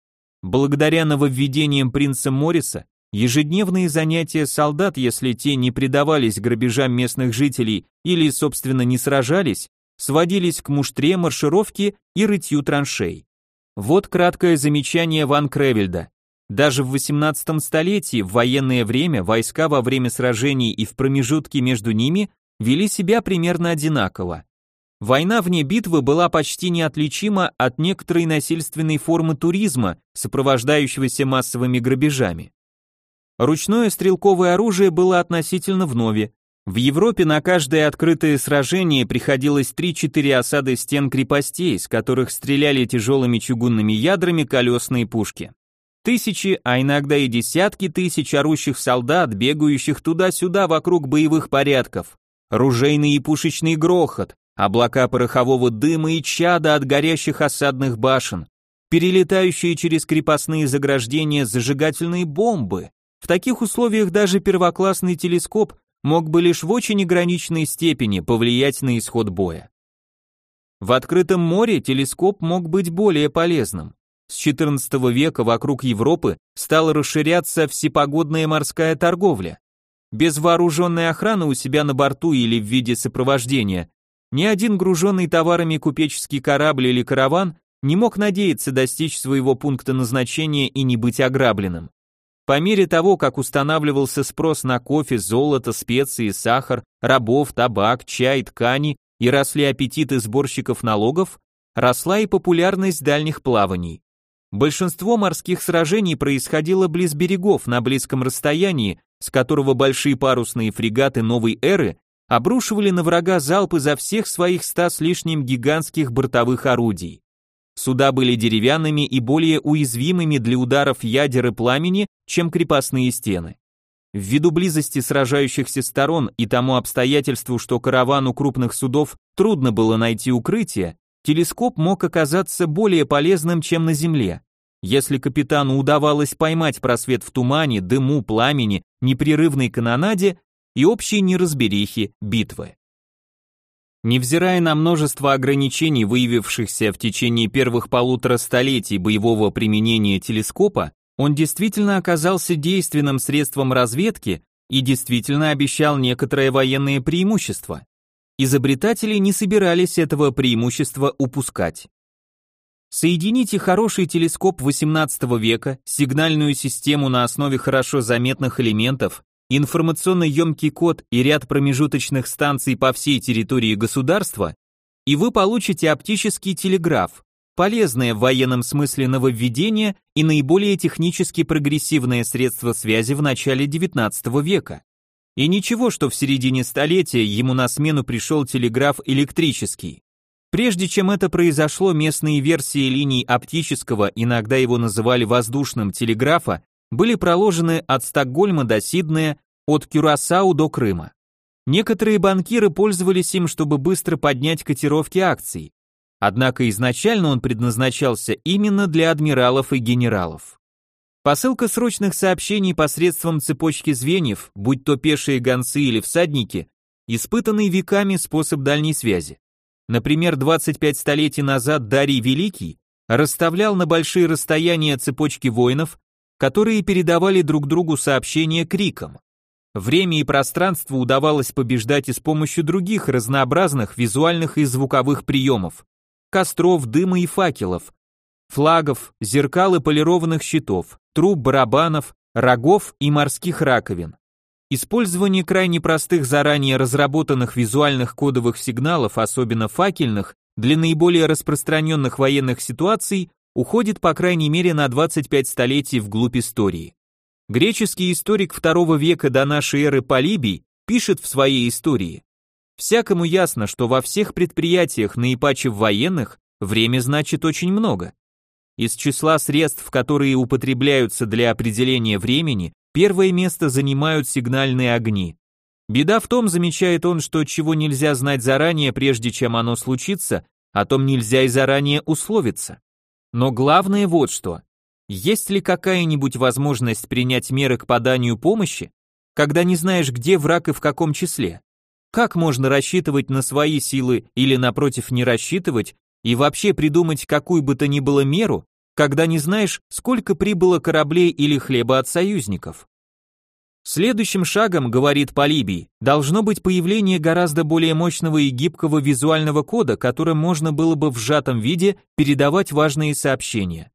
Благодаря нововведениям принца Мориса, ежедневные занятия солдат, если те не предавались грабежам местных жителей или, собственно, не сражались, сводились к муштре, маршировке и рытью траншей. Вот краткое замечание Ван Кревельда. Даже в 18 столетии в военное время войска во время сражений и в промежутке между ними вели себя примерно одинаково. Война вне битвы была почти неотличима от некоторой насильственной формы туризма, сопровождающегося массовыми грабежами. Ручное стрелковое оружие было относительно вновь. В Европе на каждое открытое сражение приходилось 3-4 осады стен крепостей, с которых стреляли тяжелыми чугунными ядрами колесные пушки. Тысячи, а иногда и десятки тысяч орущих солдат, бегающих туда-сюда вокруг боевых порядков. Ружейный и пушечный грохот, облака порохового дыма и чада от горящих осадных башен, перелетающие через крепостные заграждения зажигательные бомбы. В таких условиях даже первоклассный телескоп мог бы лишь в очень ограниченной степени повлиять на исход боя. В открытом море телескоп мог быть более полезным. С XIV века вокруг Европы стала расширяться всепогодная морская торговля. Без вооруженной охраны у себя на борту или в виде сопровождения ни один груженный товарами купеческий корабль или караван не мог надеяться достичь своего пункта назначения и не быть ограбленным. По мере того, как устанавливался спрос на кофе, золото, специи, сахар, рабов, табак, чай, ткани и росли аппетиты сборщиков налогов, росла и популярность дальних плаваний. Большинство морских сражений происходило близ берегов на близком расстоянии, с которого большие парусные фрегаты новой эры обрушивали на врага залпы за всех своих ста с лишним гигантских бортовых орудий. Суда были деревянными и более уязвимыми для ударов ядер и пламени, чем крепостные стены. Ввиду близости сражающихся сторон и тому обстоятельству, что каравану крупных судов трудно было найти укрытие, телескоп мог оказаться более полезным, чем на Земле. Если капитану удавалось поймать просвет в тумане, дыму, пламени, непрерывной канонаде, и общей неразберихи битвы. Невзирая на множество ограничений, выявившихся в течение первых полутора столетий боевого применения телескопа, он действительно оказался действенным средством разведки и действительно обещал некоторое военное преимущество. Изобретатели не собирались этого преимущества упускать. Соедините хороший телескоп XVIII века, сигнальную систему на основе хорошо заметных элементов информационно-емкий код и ряд промежуточных станций по всей территории государства, и вы получите оптический телеграф, полезное в военном смысле нововведение и наиболее технически прогрессивное средство связи в начале XIX века. И ничего, что в середине столетия ему на смену пришел телеграф электрический. Прежде чем это произошло, местные версии линий оптического, иногда его называли воздушным телеграфа, были проложены от Стокгольма до Сиднея, от Кюрасау до Крыма. Некоторые банкиры пользовались им, чтобы быстро поднять котировки акций. Однако изначально он предназначался именно для адмиралов и генералов. Посылка срочных сообщений посредством цепочки звеньев, будь то пешие гонцы или всадники, испытанный веками способ дальней связи. Например, 25 столетий назад Дарий Великий расставлял на большие расстояния цепочки воинов, которые передавали друг другу сообщения криком. Время и пространство удавалось побеждать и с помощью других разнообразных визуальных и звуковых приемов. Костров, дыма и факелов, флагов, зеркал и полированных щитов, труб, барабанов, рогов и морских раковин. Использование крайне простых заранее разработанных визуальных кодовых сигналов, особенно факельных, для наиболее распространенных военных ситуаций уходит по крайней мере на 25 столетий вглубь истории. Греческий историк II века до нашей эры Полибий пишет в своей истории. Всякому ясно, что во всех предприятиях, наипаче в военных, время значит очень много. Из числа средств, которые употребляются для определения времени, первое место занимают сигнальные огни. Беда в том, замечает он, что чего нельзя знать заранее, прежде чем оно случится, о том нельзя и заранее условиться. Но главное вот что. Есть ли какая-нибудь возможность принять меры к поданию помощи, когда не знаешь, где враг и в каком числе? Как можно рассчитывать на свои силы или напротив не рассчитывать и вообще придумать какую бы то ни было меру, когда не знаешь, сколько прибыло кораблей или хлеба от союзников? Следующим шагом, говорит Полибий, должно быть появление гораздо более мощного и гибкого визуального кода, которым можно было бы в сжатом виде передавать важные сообщения.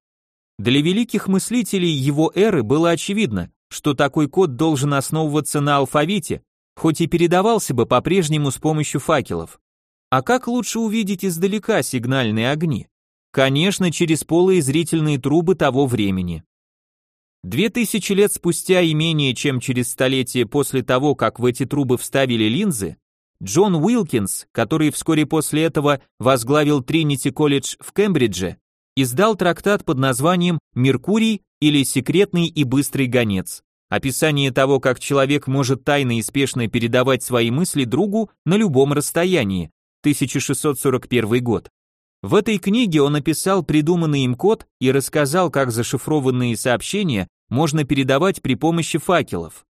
Для великих мыслителей его эры было очевидно, что такой код должен основываться на алфавите, хоть и передавался бы по-прежнему с помощью факелов. А как лучше увидеть издалека сигнальные огни? Конечно, через полые зрительные трубы того времени. Две тысячи лет спустя и менее чем через столетие после того, как в эти трубы вставили линзы, Джон Уилкинс, который вскоре после этого возглавил Тринити колледж в Кембридже, издал трактат под названием «Меркурий» или «Секретный и быстрый гонец». Описание того, как человек может тайно и спешно передавать свои мысли другу на любом расстоянии. 1641 год. В этой книге он описал придуманный им код и рассказал, как зашифрованные сообщения можно передавать при помощи факелов.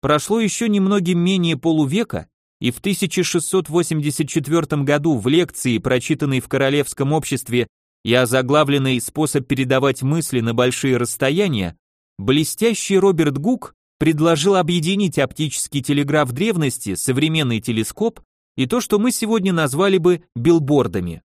Прошло еще немногим менее полувека, и в 1684 году в лекции, прочитанной в Королевском обществе и озаглавленный «Способ передавать мысли на большие расстояния», блестящий Роберт Гук предложил объединить оптический телеграф древности, современный телескоп и то, что мы сегодня назвали бы билбордами.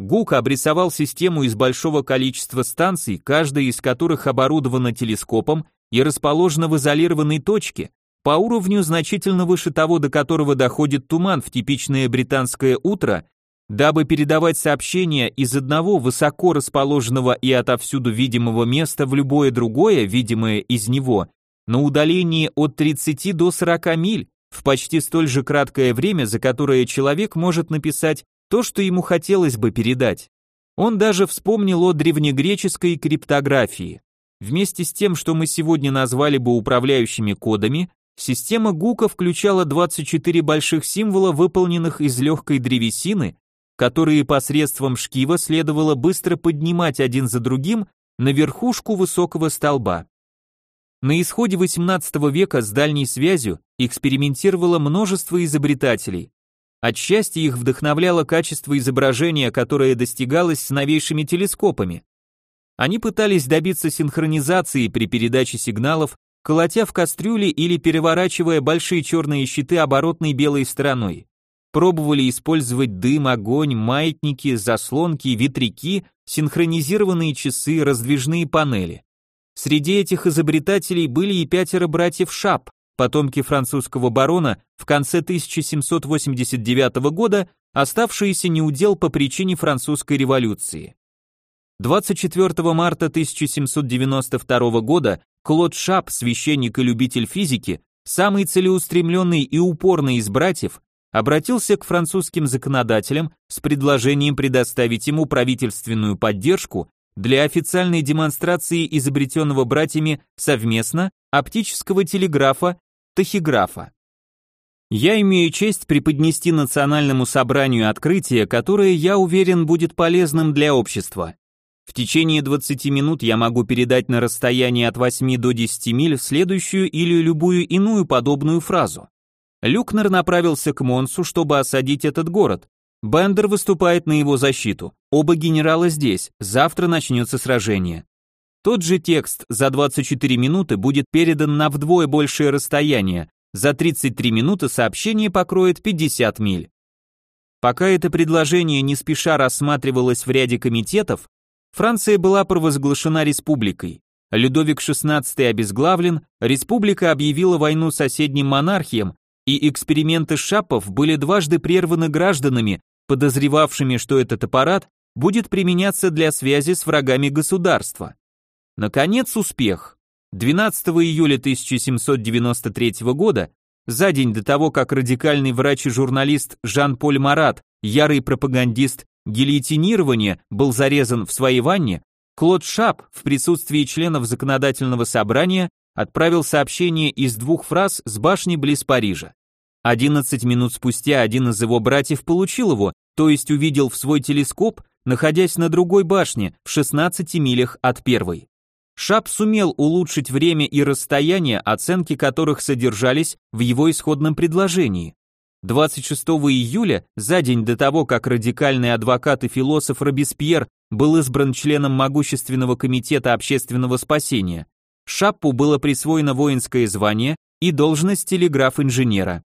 Гук обрисовал систему из большого количества станций, каждая из которых оборудована телескопом и расположена в изолированной точке, по уровню значительно выше того, до которого доходит туман в типичное британское утро дабы передавать сообщения из одного высоко расположенного и отовсюду видимого места в любое другое, видимое из него, на удалении от 30 до 40 миль, в почти столь же краткое время, за которое человек может написать то, что ему хотелось бы передать. Он даже вспомнил о древнегреческой криптографии. Вместе с тем, что мы сегодня назвали бы управляющими кодами, система Гука включала 24 больших символа, выполненных из легкой древесины, которые посредством шкива следовало быстро поднимать один за другим на верхушку высокого столба. На исходе XVIII века с дальней связью экспериментировало множество изобретателей. Отчасти их вдохновляло качество изображения, которое достигалось с новейшими телескопами. Они пытались добиться синхронизации при передаче сигналов, колотя в кастрюле или переворачивая большие черные щиты оборотной белой стороной пробовали использовать дым, огонь, маятники, заслонки, ветряки, синхронизированные часы, раздвижные панели. Среди этих изобретателей были и пятеро братьев Шап, потомки французского барона, в конце 1789 года оставшиеся неудел по причине французской революции. 24 марта 1792 года Клод Шап, священник и любитель физики, самый целеустремленный и упорный из братьев, обратился к французским законодателям с предложением предоставить ему правительственную поддержку для официальной демонстрации изобретенного братьями совместно оптического телеграфа, тахиграфа. Я имею честь преподнести национальному собранию открытие, которое, я уверен, будет полезным для общества. В течение 20 минут я могу передать на расстоянии от 8 до 10 миль следующую или любую иную подобную фразу. Люкнер направился к Монсу, чтобы осадить этот город. Бендер выступает на его защиту. Оба генерала здесь, завтра начнется сражение. Тот же текст за 24 минуты будет передан на вдвое большее расстояние, за 33 минуты сообщение покроет 50 миль. Пока это предложение не спеша рассматривалось в ряде комитетов, Франция была провозглашена республикой. Людовик XVI обезглавлен, республика объявила войну соседним монархиям, и эксперименты Шапов были дважды прерваны гражданами, подозревавшими, что этот аппарат будет применяться для связи с врагами государства. Наконец, успех. 12 июля 1793 года, за день до того, как радикальный врач и журналист Жан-Поль Марат, ярый пропагандист гильотинирования, был зарезан в своей ванне, Клод Шап в присутствии членов законодательного собрания отправил сообщение из двух фраз с башни близ Парижа. 11 минут спустя один из его братьев получил его, то есть увидел в свой телескоп находясь на другой башне в 16 милях от первой. Шап сумел улучшить время и расстояние, оценки которых содержались в его исходном предложении. 26 июля, за день до того, как радикальный адвокат и философ Робеспьер был избран членом могущественного комитета общественного спасения, Шаппу было присвоено воинское звание и должность телеграф-инженера.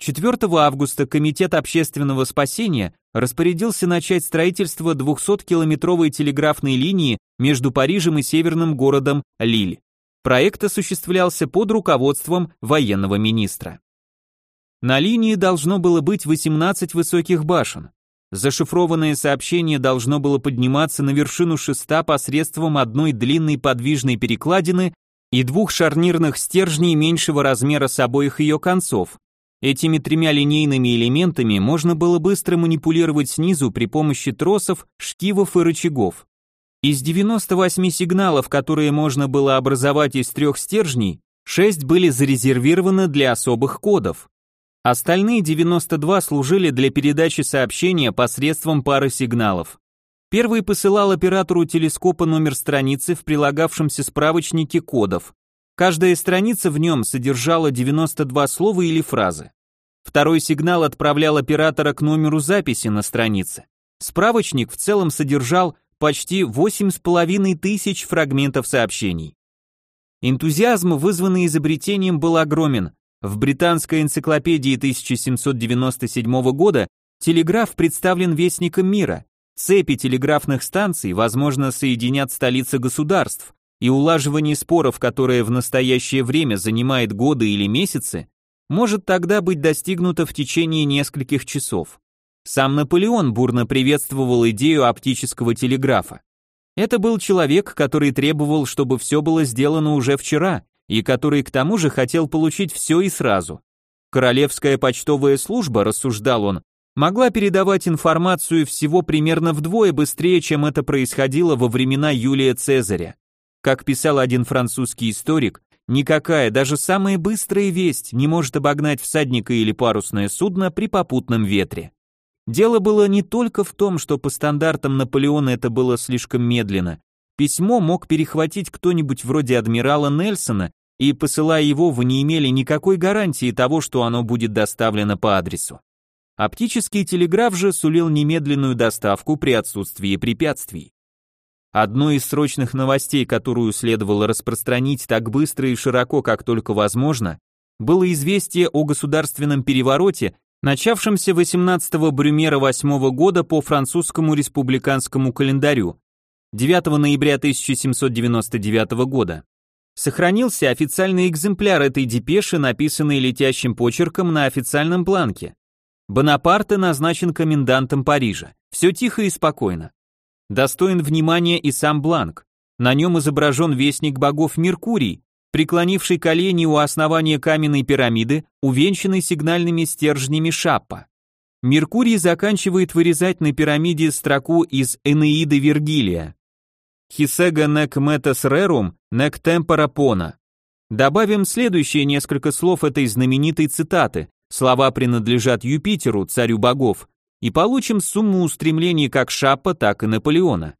4 августа Комитет общественного спасения распорядился начать строительство 200-километровой телеграфной линии между Парижем и северным городом Лиль. Проект осуществлялся под руководством военного министра. На линии должно было быть 18 высоких башен. Зашифрованное сообщение должно было подниматься на вершину шеста посредством одной длинной подвижной перекладины и двух шарнирных стержней меньшего размера с обоих ее концов, Этими тремя линейными элементами можно было быстро манипулировать снизу при помощи тросов, шкивов и рычагов. Из 98 сигналов, которые можно было образовать из трех стержней, 6 были зарезервированы для особых кодов. Остальные 92 служили для передачи сообщения посредством пары сигналов. Первый посылал оператору телескопа номер страницы в прилагавшемся справочнике кодов. Каждая страница в нем содержала 92 слова или фразы. Второй сигнал отправлял оператора к номеру записи на странице. Справочник в целом содержал почти 8,5 тысяч фрагментов сообщений. Энтузиазм, вызванный изобретением, был огромен. В британской энциклопедии 1797 года телеграф представлен вестником мира. Цепи телеграфных станций, возможно, соединят столицы государств, и улаживание споров, которое в настоящее время занимает годы или месяцы, может тогда быть достигнуто в течение нескольких часов. Сам Наполеон бурно приветствовал идею оптического телеграфа. Это был человек, который требовал, чтобы все было сделано уже вчера, и который к тому же хотел получить все и сразу. Королевская почтовая служба, рассуждал он, могла передавать информацию всего примерно вдвое быстрее, чем это происходило во времена Юлия Цезаря. Как писал один французский историк, никакая, даже самая быстрая весть не может обогнать всадника или парусное судно при попутном ветре. Дело было не только в том, что по стандартам Наполеона это было слишком медленно. Письмо мог перехватить кто-нибудь вроде адмирала Нельсона, и посылая его, вы не имели никакой гарантии того, что оно будет доставлено по адресу. Оптический телеграф же сулил немедленную доставку при отсутствии препятствий. Одной из срочных новостей, которую следовало распространить так быстро и широко, как только возможно, было известие о государственном перевороте, начавшемся 18 Брюмера 8 года по французскому республиканскому календарю, 9 ноября 1799 года. Сохранился официальный экземпляр этой депеши, написанный летящим почерком на официальном бланке. Бонапарте назначен комендантом Парижа. Все тихо и спокойно. Достоин внимания и сам бланк. На нем изображен вестник богов Меркурий, преклонивший колени у основания каменной пирамиды, увенчанной сигнальными стержнями шаппа. Меркурий заканчивает вырезать на пирамиде строку из Энеиды Вергилия. Хисега нек метас рерум, нек темпора пона. Добавим следующие несколько слов этой знаменитой цитаты. Слова принадлежат Юпитеру, царю богов, и получим сумму устремлений как Шаппа, так и Наполеона.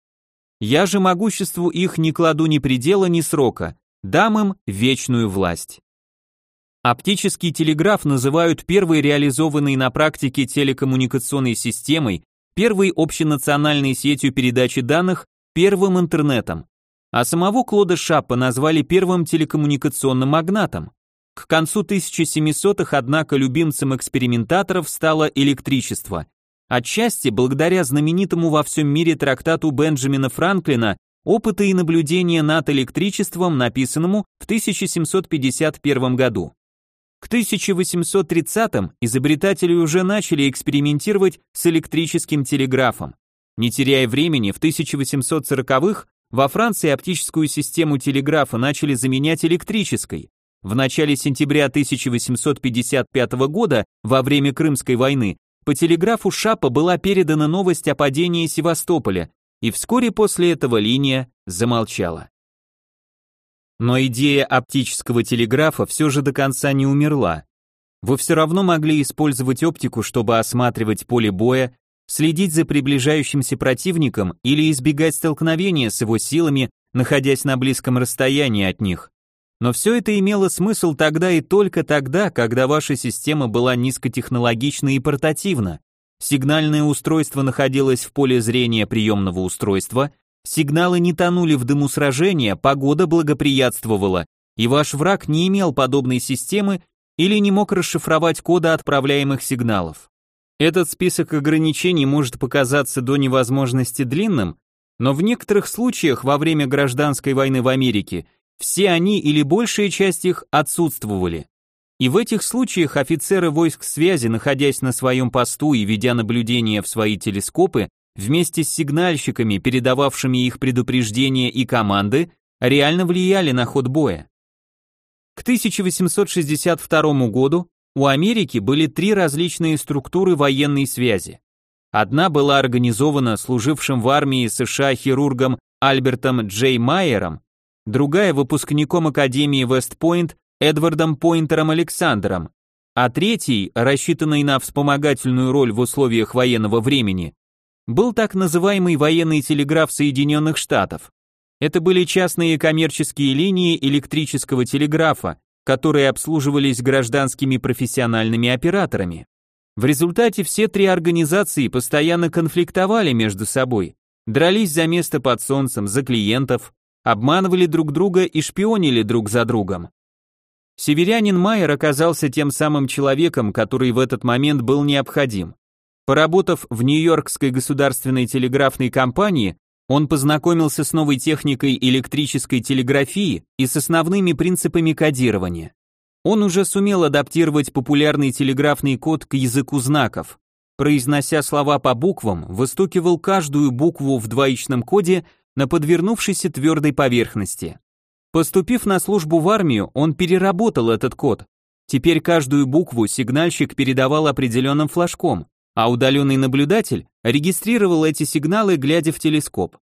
Я же могуществу их не кладу ни предела, ни срока, дам им вечную власть. Оптический телеграф называют первой реализованной на практике телекоммуникационной системой, первой общенациональной сетью передачи данных, первым интернетом. А самого Клода Шаппа назвали первым телекоммуникационным магнатом. К концу 1700-х, однако, любимцем экспериментаторов стало электричество, Отчасти благодаря знаменитому во всем мире трактату Бенджамина Франклина «Опыты и наблюдения над электричеством», написанному в 1751 году. К 1830-м изобретатели уже начали экспериментировать с электрическим телеграфом. Не теряя времени, в 1840-х во Франции оптическую систему телеграфа начали заменять электрической. В начале сентября 1855 года, во время Крымской войны, по телеграфу Шапа была передана новость о падении Севастополя, и вскоре после этого линия замолчала. Но идея оптического телеграфа все же до конца не умерла. Вы все равно могли использовать оптику, чтобы осматривать поле боя, следить за приближающимся противником или избегать столкновения с его силами, находясь на близком расстоянии от них. Но все это имело смысл тогда и только тогда, когда ваша система была низкотехнологична и портативна. Сигнальное устройство находилось в поле зрения приемного устройства, сигналы не тонули в дыму сражения, погода благоприятствовала, и ваш враг не имел подобной системы или не мог расшифровать кода отправляемых сигналов. Этот список ограничений может показаться до невозможности длинным, но в некоторых случаях во время гражданской войны в Америке все они или большая часть их отсутствовали. И в этих случаях офицеры войск связи, находясь на своем посту и ведя наблюдения в свои телескопы, вместе с сигнальщиками, передававшими их предупреждения и команды, реально влияли на ход боя. К 1862 году у Америки были три различные структуры военной связи. Одна была организована служившим в армии США хирургом Альбертом Джей Майером, другая выпускником Академии Вестпойнт Эдвардом Пойнтером Александром, а третий, рассчитанный на вспомогательную роль в условиях военного времени, был так называемый военный телеграф Соединенных Штатов. Это были частные коммерческие линии электрического телеграфа, которые обслуживались гражданскими профессиональными операторами. В результате все три организации постоянно конфликтовали между собой, дрались за место под солнцем, за клиентов, обманывали друг друга и шпионили друг за другом. Северянин Майер оказался тем самым человеком, который в этот момент был необходим. Поработав в Нью-Йоркской государственной телеграфной компании, он познакомился с новой техникой электрической телеграфии и с основными принципами кодирования. Он уже сумел адаптировать популярный телеграфный код к языку знаков. Произнося слова по буквам, выстукивал каждую букву в двоичном коде на подвернувшейся твердой поверхности. Поступив на службу в армию, он переработал этот код. Теперь каждую букву сигнальщик передавал определенным флажком, а удаленный наблюдатель регистрировал эти сигналы, глядя в телескоп.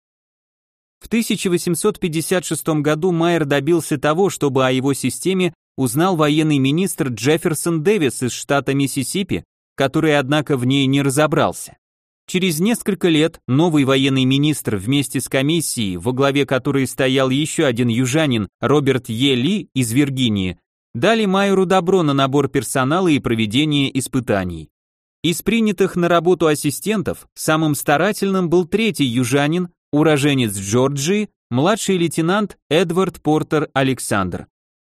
В 1856 году Майер добился того, чтобы о его системе узнал военный министр Джефферсон Дэвис из штата Миссисипи, который, однако, в ней не разобрался. Через несколько лет новый военный министр вместе с комиссией, во главе которой стоял еще один южанин Роберт Е. Ли из Виргинии, дали Майеру добро на набор персонала и проведение испытаний. Из принятых на работу ассистентов самым старательным был третий южанин, уроженец Джорджии, младший лейтенант Эдвард Портер Александр.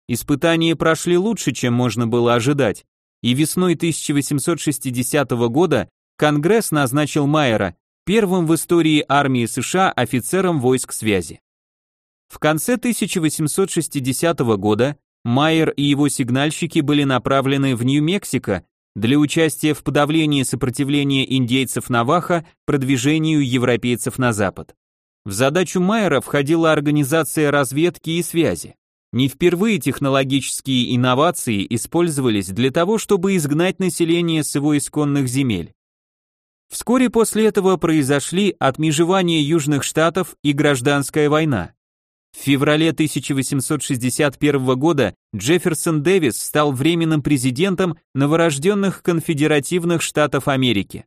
Испытания прошли лучше, чем можно было ожидать, и весной 1860 года Конгресс назначил Майера первым в истории армии США офицером войск связи. В конце 1860 года Майер и его сигнальщики были направлены в Нью-Мексико для участия в подавлении сопротивления индейцев Наваха продвижению европейцев на запад. В задачу Майера входила организация разведки и связи. Не впервые технологические инновации использовались для того, чтобы изгнать население с его исконных земель. Вскоре после этого произошли отмежевание Южных Штатов и гражданская война. В феврале 1861 года Джефферсон Дэвис стал временным президентом новорожденных конфедеративных штатов Америки.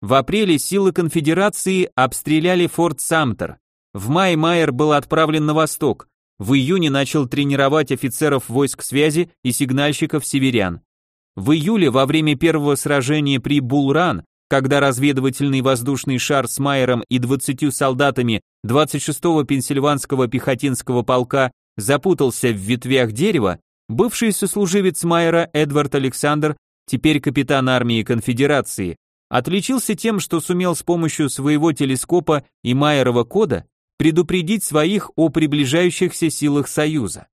В апреле силы конфедерации обстреляли форт Самтер. В мае Майер был отправлен на восток. В июне начал тренировать офицеров войск связи и сигнальщиков северян. В июле во время первого сражения при Булран когда разведывательный воздушный шар с Майером и 20 солдатами 26-го Пенсильванского пехотинского полка запутался в ветвях дерева, бывший сослуживец Майера Эдвард Александр, теперь капитан армии конфедерации, отличился тем, что сумел с помощью своего телескопа и Майерова кода предупредить своих о приближающихся силах Союза.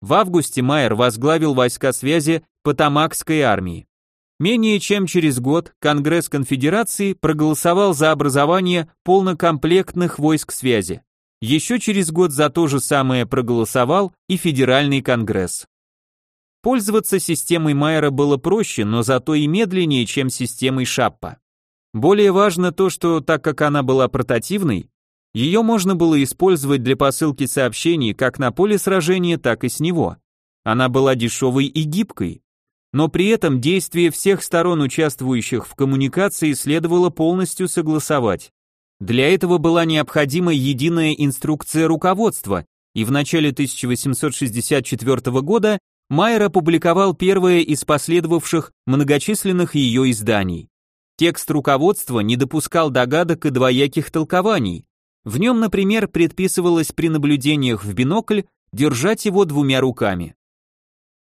В августе Майер возглавил войска связи Потамакской армии. Менее чем через год Конгресс Конфедерации проголосовал за образование полнокомплектных войск связи. Еще через год за то же самое проголосовал и Федеральный Конгресс. Пользоваться системой Майера было проще, но зато и медленнее, чем системой Шаппа. Более важно то, что так как она была портативной, ее можно было использовать для посылки сообщений как на поле сражения, так и с него. Она была дешевой и гибкой, но при этом действия всех сторон, участвующих в коммуникации, следовало полностью согласовать. Для этого была необходима единая инструкция руководства, и в начале 1864 года Майер опубликовал первое из последовавших многочисленных ее изданий. Текст руководства не допускал догадок и двояких толкований. В нем, например, предписывалось при наблюдениях в бинокль держать его двумя руками.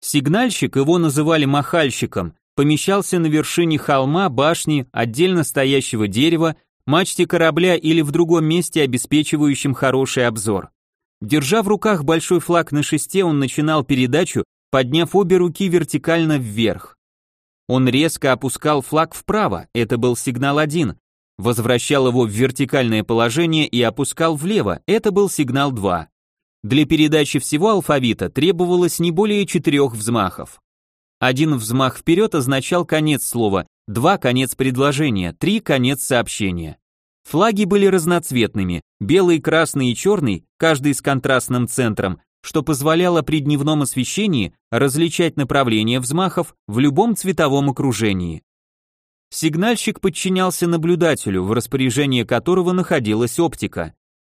Сигнальщик, его называли махальщиком, помещался на вершине холма, башни, отдельно стоящего дерева, мачте корабля или в другом месте, обеспечивающем хороший обзор. Держа в руках большой флаг на шесте, он начинал передачу, подняв обе руки вертикально вверх. Он резко опускал флаг вправо, это был сигнал 1, возвращал его в вертикальное положение и опускал влево, это был сигнал 2. Для передачи всего алфавита требовалось не более четырех взмахов. Один взмах вперед означал конец слова, два – конец предложения, три – конец сообщения. Флаги были разноцветными, белый, красный и черный, каждый с контрастным центром, что позволяло при дневном освещении различать направление взмахов в любом цветовом окружении. Сигнальщик подчинялся наблюдателю, в распоряжении которого находилась оптика.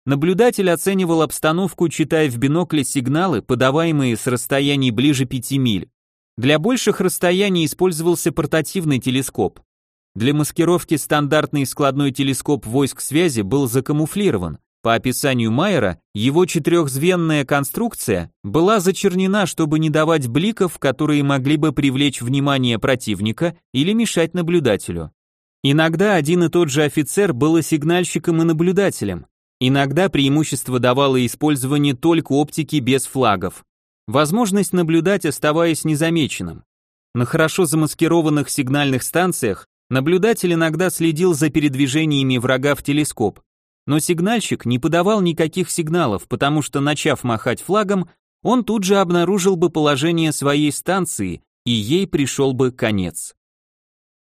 Наблюдатель оценивал обстановку, читая в бинокле сигналы, подаваемые с расстояний ближе 5 миль. Для больших расстояний использовался портативный телескоп. Для маскировки стандартный складной телескоп войск связи был закамуфлирован. По описанию Майера, его четырехзвенная конструкция была зачернена, чтобы не давать бликов, которые могли бы привлечь внимание противника или мешать наблюдателю. Иногда один и тот же офицер был и сигнальщиком, и наблюдателем. Иногда преимущество давало использование только оптики без флагов. Возможность наблюдать, оставаясь незамеченным. На хорошо замаскированных сигнальных станциях наблюдатель иногда следил за передвижениями врага в телескоп. Но сигнальщик не подавал никаких сигналов, потому что, начав махать флагом, он тут же обнаружил бы положение своей станции, и ей пришел бы конец.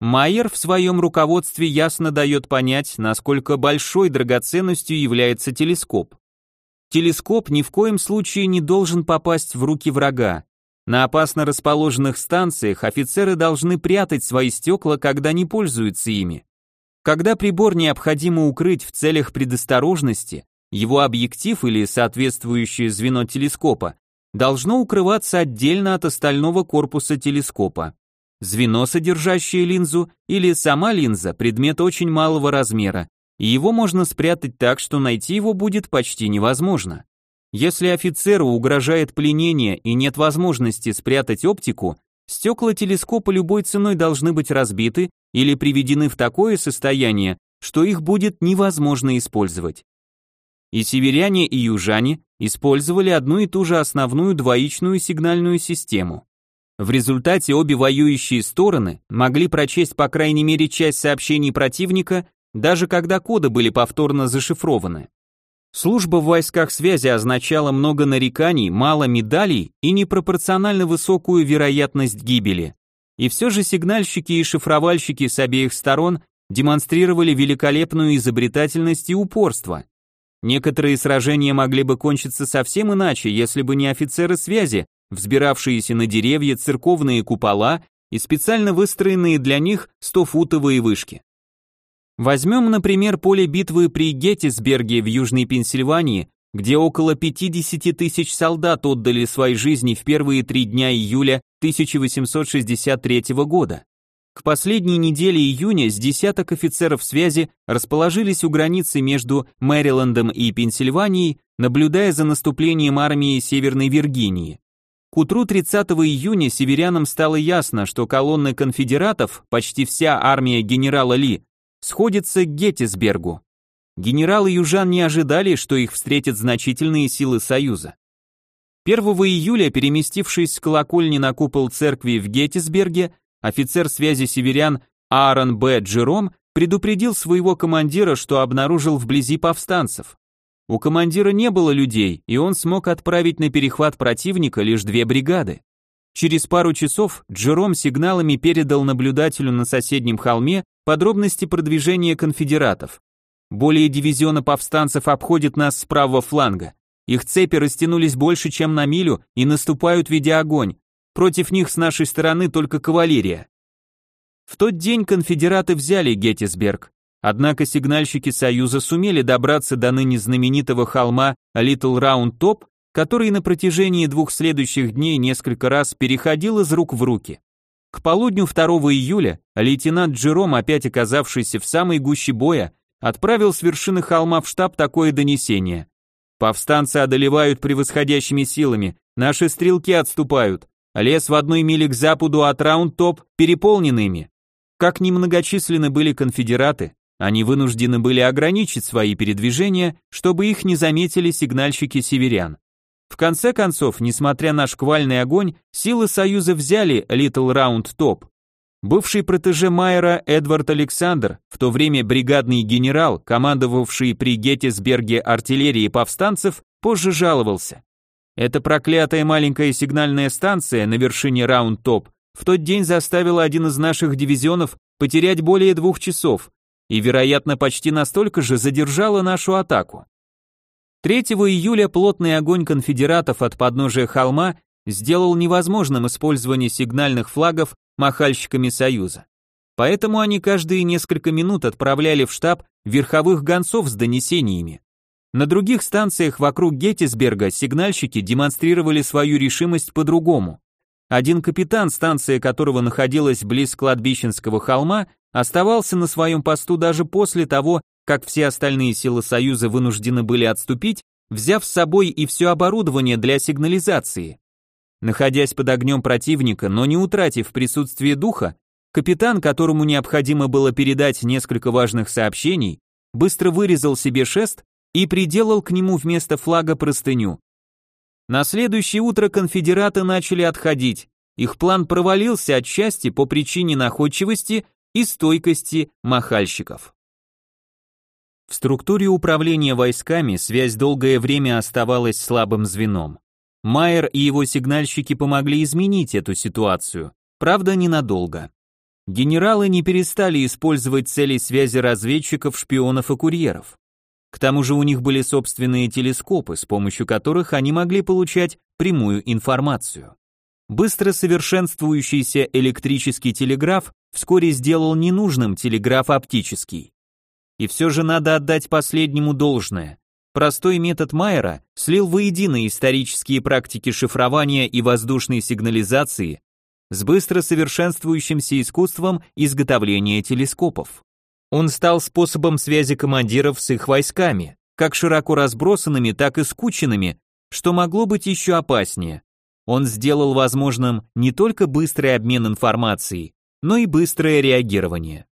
Майер в своем руководстве ясно дает понять, насколько большой драгоценностью является телескоп. Телескоп ни в коем случае не должен попасть в руки врага. На опасно расположенных станциях офицеры должны прятать свои стекла, когда не пользуются ими. Когда прибор необходимо укрыть в целях предосторожности, его объектив или соответствующее звено телескопа должно укрываться отдельно от остального корпуса телескопа. Звено, содержащее линзу, или сама линза, предмет очень малого размера, и его можно спрятать так, что найти его будет почти невозможно. Если офицеру угрожает пленение и нет возможности спрятать оптику, стекла телескопа любой ценой должны быть разбиты или приведены в такое состояние, что их будет невозможно использовать. И северяне, и южане использовали одну и ту же основную двоичную сигнальную систему. В результате обе воюющие стороны могли прочесть по крайней мере часть сообщений противника, даже когда коды были повторно зашифрованы. Служба в войсках связи означала много нареканий, мало медалей и непропорционально высокую вероятность гибели. И все же сигнальщики и шифровальщики с обеих сторон демонстрировали великолепную изобретательность и упорство. Некоторые сражения могли бы кончиться совсем иначе, если бы не офицеры связи, взбиравшиеся на деревья церковные купола и специально выстроенные для них 100-футовые вышки. Возьмем, например, поле битвы при Геттисберге в Южной Пенсильвании, где около 50 тысяч солдат отдали свои жизни в первые три дня июля 1863 года. К последней неделе июня с десяток офицеров связи расположились у границы между Мэрилендом и Пенсильванией, наблюдая за наступлением армии Северной Виргинии. Утру 30 июня северянам стало ясно, что колонны конфедератов, почти вся армия генерала Ли, сходится к Геттисбергу. Генералы южан не ожидали, что их встретят значительные силы Союза. 1 июля, переместившись с колокольни на купол церкви в Геттисберге, офицер связи северян Аарон Б. Джером предупредил своего командира, что обнаружил вблизи повстанцев. У командира не было людей, и он смог отправить на перехват противника лишь две бригады. Через пару часов Джером сигналами передал наблюдателю на соседнем холме подробности продвижения конфедератов. Более дивизиона повстанцев обходит нас с правого фланга. Их цепи растянулись больше, чем на милю и наступают, ведя огонь. Против них с нашей стороны только кавалерия. В тот день конфедераты взяли Геттисберг, однако сигнальщики Союза сумели добраться до ныне знаменитого холма Литл Раунд Топ, который на протяжении двух следующих дней несколько раз переходил из рук в руки. К полудню 2 июля лейтенант Джером, опять оказавшийся в самой гуще боя, отправил с вершины холма в штаб такое донесение. Повстанцы одолевают превосходящими силами, наши стрелки отступают, лес в одной миле к западу от Раунд-Топ переполнен ими. Как немногочисленны были конфедераты, они вынуждены были ограничить свои передвижения, чтобы их не заметили сигнальщики северян. В конце концов, несмотря на шквальный огонь, силы Союза взяли Литл Раунд Топ. Бывший протеже Майера Эдвард Александр, в то время бригадный генерал, командовавший при Геттисберге артиллерией повстанцев, позже жаловался. Эта проклятая маленькая сигнальная станция на вершине Раунд-Топ в тот день заставила один из наших дивизионов потерять более двух часов и, вероятно, почти настолько же задержала нашу атаку. 3 июля плотный огонь конфедератов от подножия холма сделал невозможным использование сигнальных флагов махальщиками Союза. Поэтому они каждые несколько минут отправляли в штаб верховых гонцов с донесениями. На других станциях вокруг Геттисберга сигнальщики демонстрировали свою решимость по-другому. Один капитан, станция которого находилась близ кладбищенского холма, оставался на своем посту даже после того, как все остальные силы Союза вынуждены были отступить, взяв с собой и все оборудование для сигнализации. Находясь под огнем противника, но не утратив присутствие духа, капитан, которому необходимо было передать несколько важных сообщений, быстро вырезал себе шест и приделал к нему вместо флага простыню. На следующее утро конфедераты начали отходить. Их план провалился отчасти по причине находчивости и стойкости махальщиков. В структуре управления войсками связь долгое время оставалась слабым звеном. Майер и его сигнальщики помогли изменить эту ситуацию, правда ненадолго. Генералы не перестали использовать цели связи разведчиков, шпионов и курьеров. К тому же у них были собственные телескопы, с помощью которых они могли получать прямую информацию. Быстро совершенствующийся электрический телеграф вскоре сделал ненужным телеграф оптический. И все же надо отдать последнему должное. Простой метод Майера слил воедино исторические практики шифрования и воздушной сигнализации с быстро совершенствующимся искусством изготовления телескопов. Он стал способом связи командиров с их войсками, как широко разбросанными, так и скученными, что могло быть еще опаснее. Он сделал возможным не только быстрый обмен информацией, но и быстрое реагирование.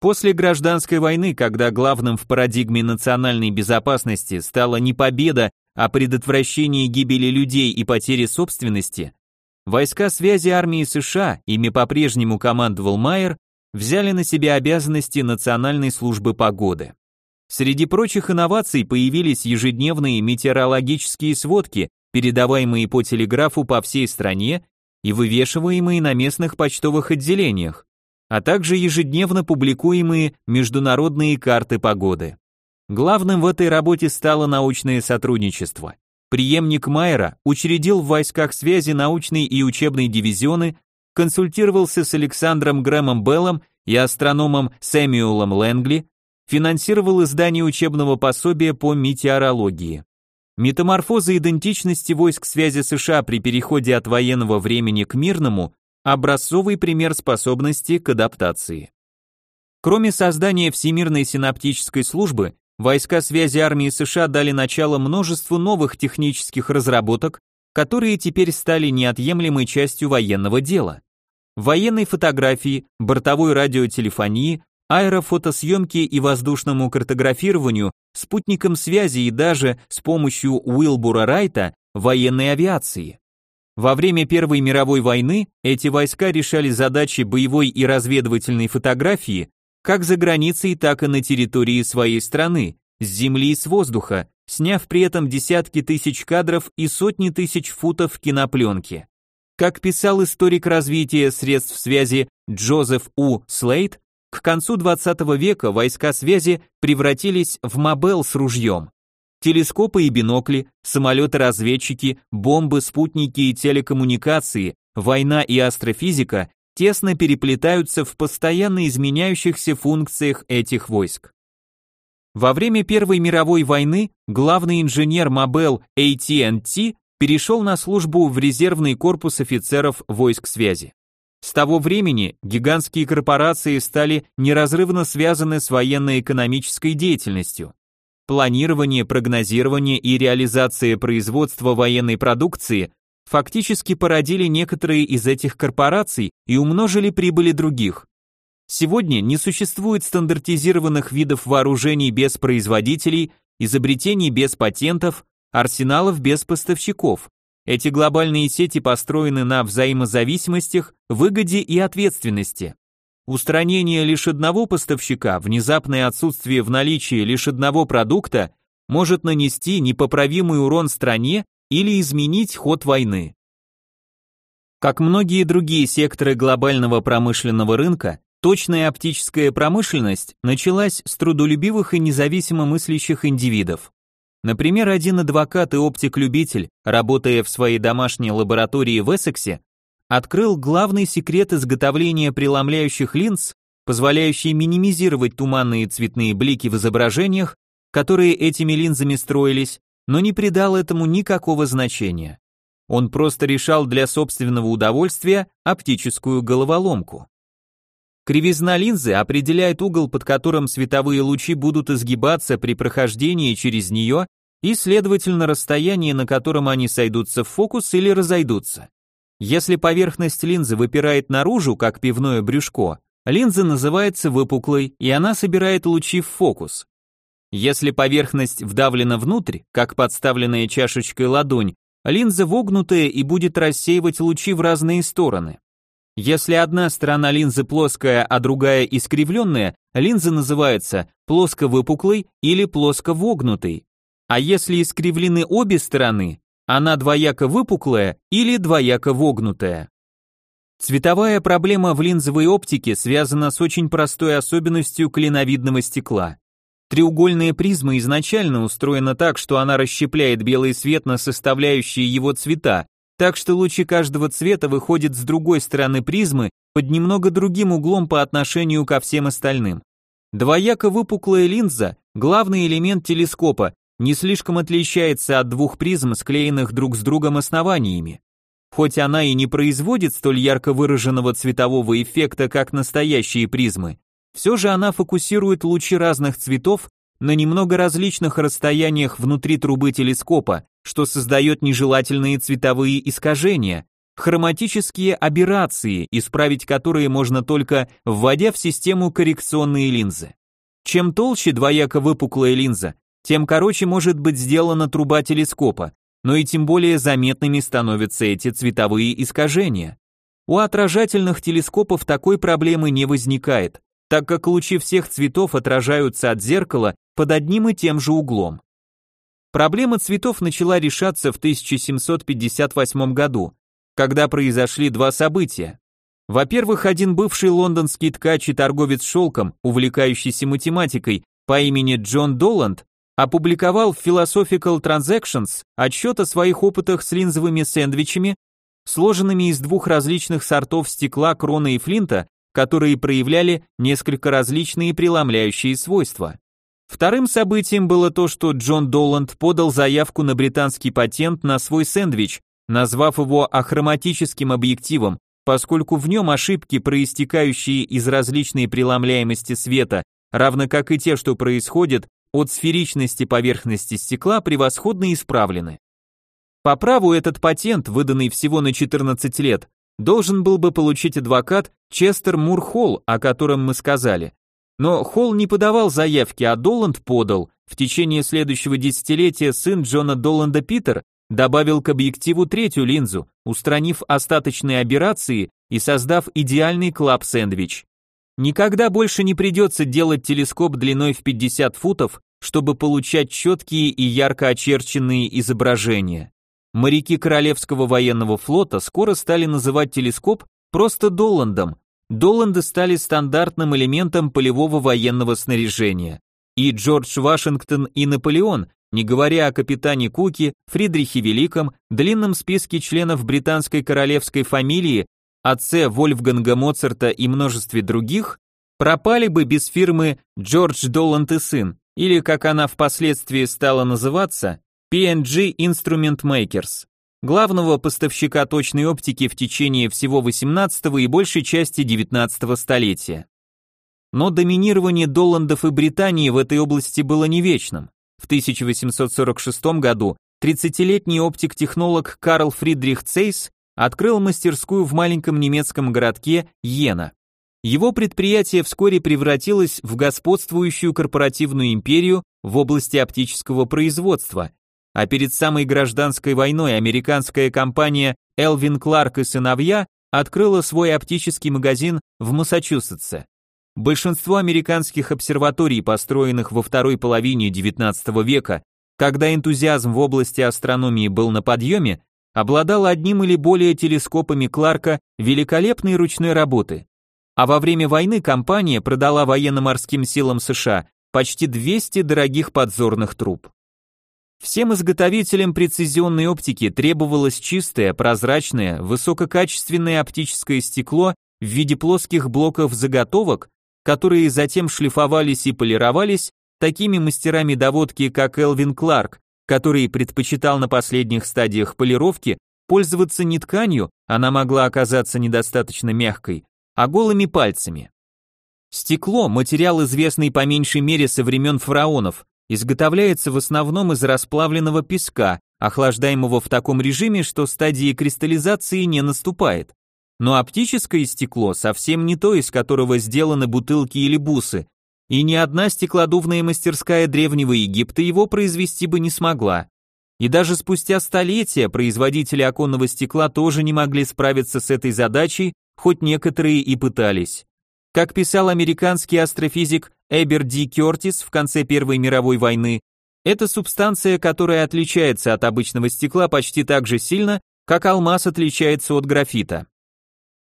После гражданской войны, когда главным в парадигме национальной безопасности стала не победа, а предотвращение гибели людей и потери собственности, войска связи армии США, ими по-прежнему командовал Майер, взяли на себя обязанности Национальной службы погоды. Среди прочих инноваций появились ежедневные метеорологические сводки, передаваемые по телеграфу по всей стране и вывешиваемые на местных почтовых отделениях, а также ежедневно публикуемые международные карты погоды. Главным в этой работе стало научное сотрудничество. Приемник Майера учредил в войсках связи научный и учебный дивизионы, консультировался с Александром Грэмом Беллом и астрономом Сэмюэлом Лэнгли, финансировал издание учебного пособия по метеорологии. Метаморфоза идентичности войск связи США при переходе от военного времени к мирному Образцовый пример способности к адаптации. Кроме создания Всемирной синаптической службы, войска связи армии США дали начало множеству новых технических разработок, которые теперь стали неотъемлемой частью военного дела. Военной фотографии, бортовой радиотелефонии, аэрофотосъемки и воздушному картографированию, спутникам связи и даже с помощью Уилбура Райта военной авиации. Во время Первой мировой войны эти войска решали задачи боевой и разведывательной фотографии как за границей, так и на территории своей страны, с земли и с воздуха, сняв при этом десятки тысяч кадров и сотни тысяч футов кинопленки. Как писал историк развития средств связи Джозеф У. Слейт, к концу 20 века войска связи превратились в мобел с ружьем. телескопы и бинокли, самолеты-разведчики, бомбы, спутники и телекоммуникации, война и астрофизика тесно переплетаются в постоянно изменяющихся функциях этих войск. Во время Первой мировой войны главный инженер Мабел AT&T перешел на службу в резервный корпус офицеров войск связи. С того времени гигантские корпорации стали неразрывно связаны с военно-экономической деятельностью. Планирование, прогнозирование и реализация производства военной продукции фактически породили некоторые из этих корпораций и умножили прибыли других. Сегодня не существует стандартизированных видов вооружений без производителей, изобретений без патентов, арсеналов без поставщиков. Эти глобальные сети построены на взаимозависимостях, выгоде и ответственности. Устранение лишь одного поставщика, внезапное отсутствие в наличии лишь одного продукта может нанести непоправимый урон стране или изменить ход войны. Как многие другие секторы глобального промышленного рынка, точная оптическая промышленность началась с трудолюбивых и независимо мыслящих индивидов. Например, один адвокат и оптик-любитель, работая в своей домашней лаборатории в Эссексе, открыл главный секрет изготовления преломляющих линз, позволяющий минимизировать туманные цветные блики в изображениях, которые этими линзами строились, но не придал этому никакого значения. Он просто решал для собственного удовольствия оптическую головоломку. Кривизна линзы определяет угол, под которым световые лучи будут изгибаться при прохождении через нее и, следовательно, расстояние, на котором они сойдутся в фокус или разойдутся. Если поверхность линзы выпирает наружу, как пивное брюшко, линза называется выпуклой, и она собирает лучи в фокус. Если поверхность вдавлена внутрь, как подставленная чашечкой ладонь, линза вогнутая и будет рассеивать лучи в разные стороны. Если одна сторона линзы плоская, а другая искривленная, линза называется плоско-выпуклой или плоско-вогнутой. А если искривлены обе стороны, она двояко выпуклая или двояко вогнутая. Цветовая проблема в линзовой оптике связана с очень простой особенностью клиновидного стекла. Треугольная призма изначально устроена так, что она расщепляет белый свет на составляющие его цвета, так что лучи каждого цвета выходят с другой стороны призмы под немного другим углом по отношению ко всем остальным. Двояко выпуклая линза, главный элемент телескопа, не слишком отличается от двух призм, склеенных друг с другом основаниями. Хоть она и не производит столь ярко выраженного цветового эффекта, как настоящие призмы, все же она фокусирует лучи разных цветов на немного различных расстояниях внутри трубы телескопа, что создает нежелательные цветовые искажения, хроматические аберрации, исправить которые можно только вводя в систему коррекционные линзы. Чем толще двояко выпуклая линза, тем короче может быть сделана труба телескопа, но и тем более заметными становятся эти цветовые искажения. У отражательных телескопов такой проблемы не возникает, так как лучи всех цветов отражаются от зеркала под одним и тем же углом. Проблема цветов начала решаться в 1758 году, когда произошли два события. Во-первых, один бывший лондонский ткач и торговец шелком, увлекающийся математикой по имени Джон Доланд, опубликовал в Philosophical Transactions отчет о своих опытах с линзовыми сэндвичами, сложенными из двух различных сортов стекла, крона и флинта, которые проявляли несколько различные преломляющие свойства. Вторым событием было то, что Джон Доланд подал заявку на британский патент на свой сэндвич, назвав его ахроматическим объективом, поскольку в нем ошибки, проистекающие из различной преломляемости света, равно как и те, что происходят от сферичности поверхности стекла, превосходно исправлены. По праву этот патент, выданный всего на 14 лет, должен был бы получить адвокат Честер Мур Холл, о котором мы сказали, но Холл не подавал заявки, а Доланд подал. В течение следующего десятилетия сын Джона Доланда Питер добавил к объективу третью линзу, устранив остаточные аберрации и создав идеальный клап-сэндвич. Никогда больше не придется делать телескоп длиной в 50 футов, чтобы получать четкие и ярко очерченные изображения. Моряки Королевского военного флота скоро стали называть телескоп просто Доландом, Доланды стали стандартным элементом полевого военного снаряжения. И Джордж Вашингтон и Наполеон не говоря о капитане Куке, Фридрихе Великом, длинном списке членов британской королевской фамилии, отце Вольфганга Моцарта и множестве других, пропали бы без фирмы Джордж Доланд и сын, или как она впоследствии стала называться, P&G Instrument Makers, главного поставщика точной оптики в течение всего 18 и большей части 19 столетия. Но доминирование Долландов и Британии в этой области было не вечным. В 1846 году 30-летний оптик-технолог Карл Фридрих Цейс открыл мастерскую в маленьком немецком городке Йена. Его предприятие вскоре превратилось в господствующую корпоративную империю в области оптического производства, а перед самой гражданской войной американская компания Элвин Кларк и сыновья открыла свой оптический магазин в Массачусетсе. Большинство американских обсерваторий, построенных во второй половине XIX века, когда энтузиазм в области астрономии был на подъеме, обладало одним или более телескопами Кларка великолепной ручной работы. А во время войны компания продала военно-морским силам США почти 200 дорогих подзорных труб. Всем изготовителям прецизионной оптики требовалось чистое, прозрачное, высококачественное оптическое стекло в виде плоских блоков заготовок, которые затем шлифовались и полировались такими мастерами доводки, как Элвин Кларк, который предпочитал на последних стадиях полировки пользоваться не тканью, она могла оказаться недостаточно мягкой, а голыми пальцами. Стекло, материал, известный по меньшей мере со времен фараонов, изготовляется в основном из расплавленного песка, охлаждаемого в таком режиме, что стадии кристаллизации не наступает. Но оптическое стекло совсем не то, из которого сделаны бутылки или бусы, и ни одна стеклодувная мастерская Древнего Египта его произвести бы не смогла. И даже спустя столетия производители оконного стекла тоже не могли справиться с этой задачей, хоть некоторые и пытались. Как писал американский астрофизик Эбер Ди Кертис в конце Первой мировой войны, это субстанция, которая отличается от обычного стекла почти так же сильно, как алмаз отличается от графита.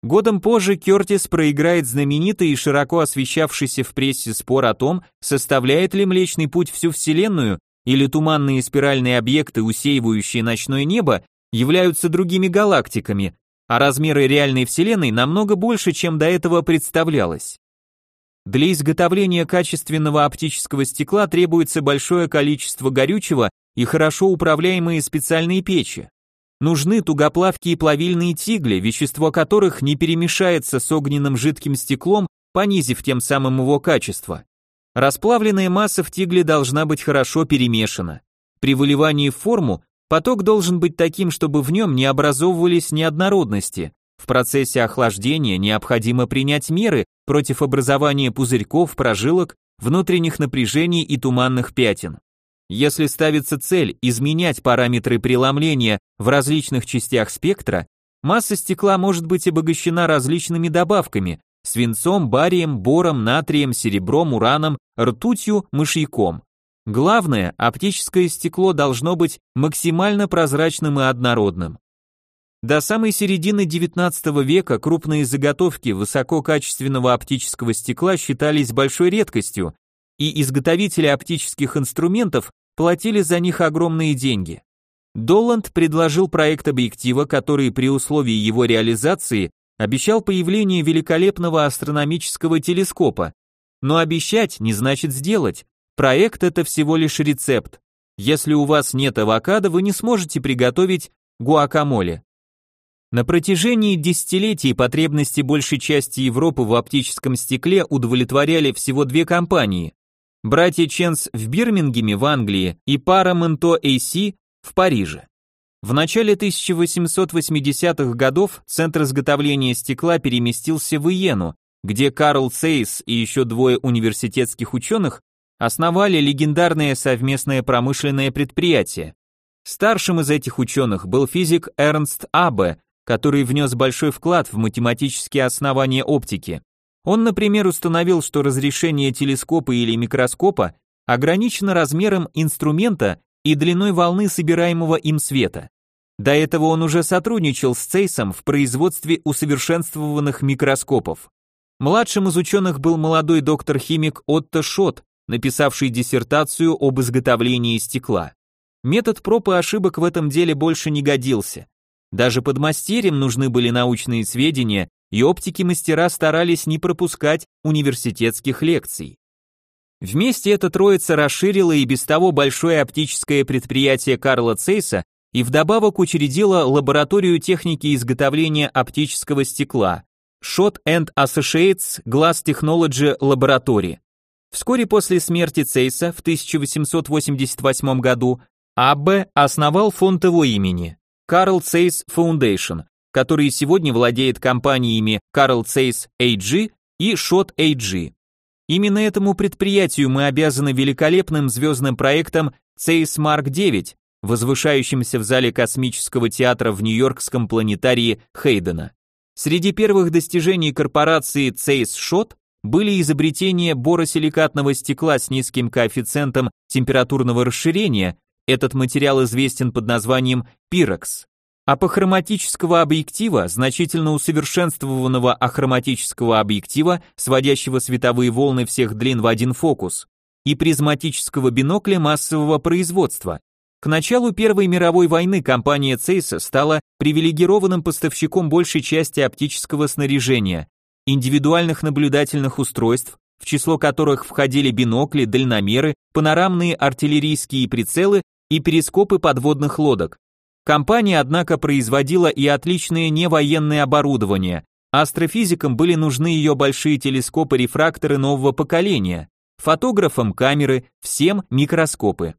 Годом позже Кертис проиграет знаменитый и широко освещавшийся в прессе спор о том, составляет ли Млечный Путь всю Вселенную, или туманные спиральные объекты, усеивающие ночное небо, являются другими галактиками, а размеры реальной Вселенной намного больше, чем до этого представлялось. Для изготовления качественного оптического стекла требуется большое количество горючего и хорошо управляемые специальные печи. Нужны тугоплавкие и плавильные тигли, вещество которых не перемешается с огненным жидким стеклом, понизив тем самым его качество. Расплавленная масса в тигле должна быть хорошо перемешана. При выливании в форму поток должен быть таким, чтобы в нем не образовывались неоднородности. В процессе охлаждения необходимо принять меры против образования пузырьков, прожилок, внутренних напряжений и туманных пятен. Если ставится цель изменять параметры преломления в различных частях спектра, масса стекла может быть обогащена различными добавками – свинцом, барием, бором, натрием, серебром, ураном, ртутью, мышьяком. Главное, оптическое стекло должно быть максимально прозрачным и однородным. До самой середины XIX века крупные заготовки высококачественного оптического стекла считались большой редкостью, и изготовители оптических инструментов платили за них огромные деньги. Долланд предложил проект объектива, который при условии его реализации обещал появление великолепного астрономического телескопа. Но обещать не значит сделать. Проект это всего лишь рецепт. Если у вас нет авокадо, вы не сможете приготовить гуакамоле. На протяжении десятилетий потребности большей части Европы в оптическом стекле удовлетворяли всего две компании братья Ченс в Бирмингеме в Англии и Paramount AC в Париже. В начале 1880-х годов центр изготовления стекла переместился в Иену, где Карл Сейс и еще двое университетских ученых основали легендарное совместное промышленное предприятие. Старшим из этих ученых был физик Эрнст Абе, который внес большой вклад в математические основания оптики. Он, например, установил, что разрешение телескопа или микроскопа ограничено размером инструмента и длиной волны собираемого им света. До этого он уже сотрудничал с Цейсом в производстве усовершенствованных микроскопов. Младшим из ученых был молодой доктор-химик Отто Шот, написавший диссертацию об изготовлении стекла. метод проб и ошибок в этом деле больше не годился. Даже подмастерьям нужны были научные сведения, и оптики-мастера старались не пропускать университетских лекций. Вместе эта троица расширила и без того большое оптическое предприятие Карла Цейса и вдобавок учредила лабораторию техники изготовления оптического стекла Shot and Associates Glass Technology Laboratory. Вскоре после смерти Цейса в 1888 году АБ основал фонд его имени Carl Zeiss Foundation, который сегодня владеет компаниями Carl Zeiss AG и Shot AG. Именно этому предприятию мы обязаны великолепным звездным проектом Zeiss Mark 9, возвышающимся в зале космического театра в Нью-Йоркском планетарии Хейдена. Среди первых достижений корпорации Zeiss Shot были изобретение боросиликатного стекла с низким коэффициентом температурного расширения, этот материал известен под названием Pyrex. Апохроматического объектива, значительно усовершенствованного ахроматического объектива, сводящего световые волны всех длин в один фокус, и призматического бинокля массового производства. К началу Первой мировой войны компания Цейса стала привилегированным поставщиком большей части оптического снаряжения, индивидуальных наблюдательных устройств, в число которых входили бинокли, дальномеры, панорамные артиллерийские прицелы и перископы подводных лодок. Компания, однако, производила и отличное невоенное оборудование. Астрофизикам были нужны ее большие телескопы-рефракторы нового поколения, фотографам камеры, всем микроскопы.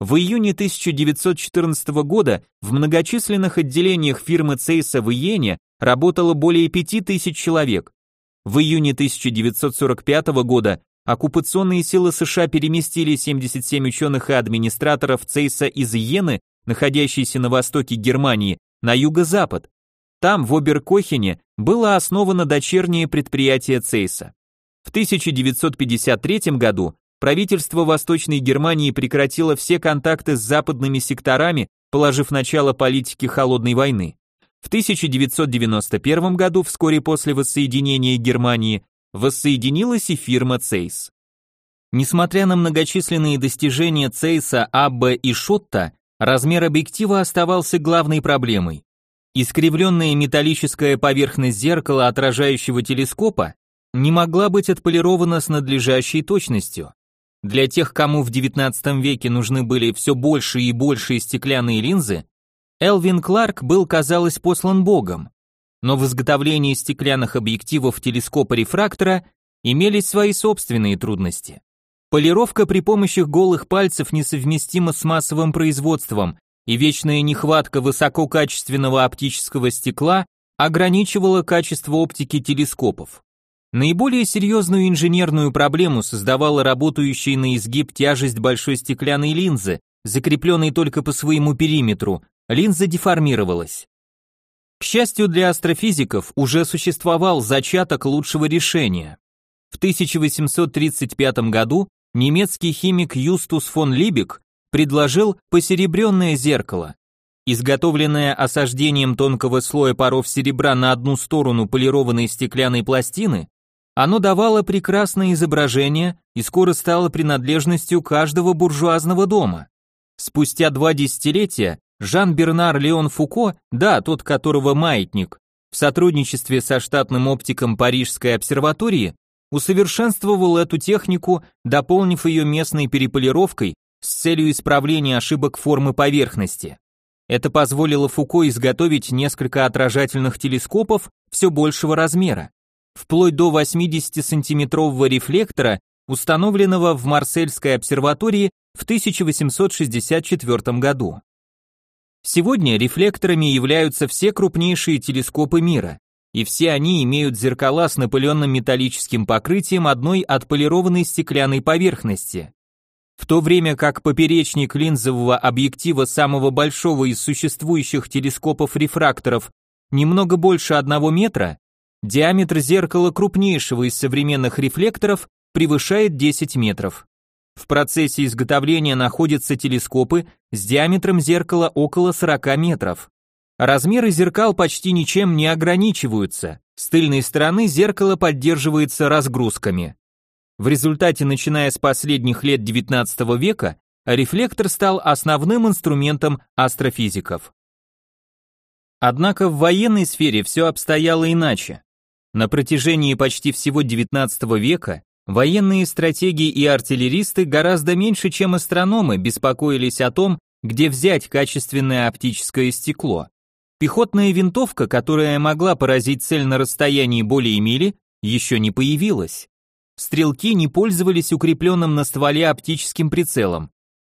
В июне 1914 года в многочисленных отделениях фирмы Цейса в Иене работало более 5000 человек. В июне 1945 года оккупационные силы США переместили 77 ученых и администраторов Цейса из Иены находящийся на востоке Германии, на юго-запад. Там, в Оберкохене, было основано дочернее предприятие Цейса. В 1953 году правительство Восточной Германии прекратило все контакты с западными секторами, положив начало политике холодной войны. В 1991 году, вскоре после воссоединения Германии, воссоединилась и фирма Цейс. Несмотря на многочисленные достижения Цейса, Аббе и Шотта, Размер объектива оставался главной проблемой. Искривленная металлическая поверхность зеркала отражающего телескопа не могла быть отполирована с надлежащей точностью. Для тех, кому в XIX веке нужны были все больше и большие стеклянные линзы, Элвин Кларк был, казалось, послан Богом. Но в изготовлении стеклянных объективов телескопа-рефрактора имелись свои собственные трудности. Полировка при помощи голых пальцев несовместима с массовым производством, и вечная нехватка высококачественного оптического стекла ограничивала качество оптики телескопов. Наиболее серьезную инженерную проблему создавала работающая на изгиб тяжесть большой стеклянной линзы, закрепленной только по своему периметру, линза деформировалась. Счастью для астрофизиков, уже существовал зачаток лучшего решения. В 1835 году немецкий химик Юстус фон Либек предложил посеребренное зеркало. Изготовленное осаждением тонкого слоя паров серебра на одну сторону полированной стеклянной пластины, оно давало прекрасное изображение и скоро стало принадлежностью каждого буржуазного дома. Спустя два десятилетия Жан-Бернар Леон Фуко, да, тот, которого маятник, в сотрудничестве со штатным оптиком Парижской обсерватории усовершенствовал эту технику, дополнив ее местной переполировкой с целью исправления ошибок формы поверхности. Это позволило Фуко изготовить несколько отражательных телескопов все большего размера, вплоть до 80-сантиметрового рефлектора, установленного в Марсельской обсерватории в 1864 году. Сегодня рефлекторами являются все крупнейшие телескопы мира, и все они имеют зеркала с напыленным металлическим покрытием одной отполированной стеклянной поверхности. В то время как поперечник линзового объектива самого большого из существующих телескопов-рефракторов немного больше одного метра, диаметр зеркала крупнейшего из современных рефлекторов превышает 10 метров. В процессе изготовления находятся телескопы с диаметром зеркала около 40 метров. Размеры зеркал почти ничем не ограничиваются. С тыльной стороны зеркало поддерживается разгрузками. В результате, начиная с последних лет XIX века, рефлектор стал основным инструментом астрофизиков. Однако в военной сфере все обстояло иначе. На протяжении почти всего XIX века военные стратеги и артиллеристы гораздо меньше, чем астрономы, беспокоились о том, где взять качественное оптическое стекло. Пехотная винтовка, которая могла поразить цель на расстоянии более мили, еще не появилась. Стрелки не пользовались укрепленным на стволе оптическим прицелом.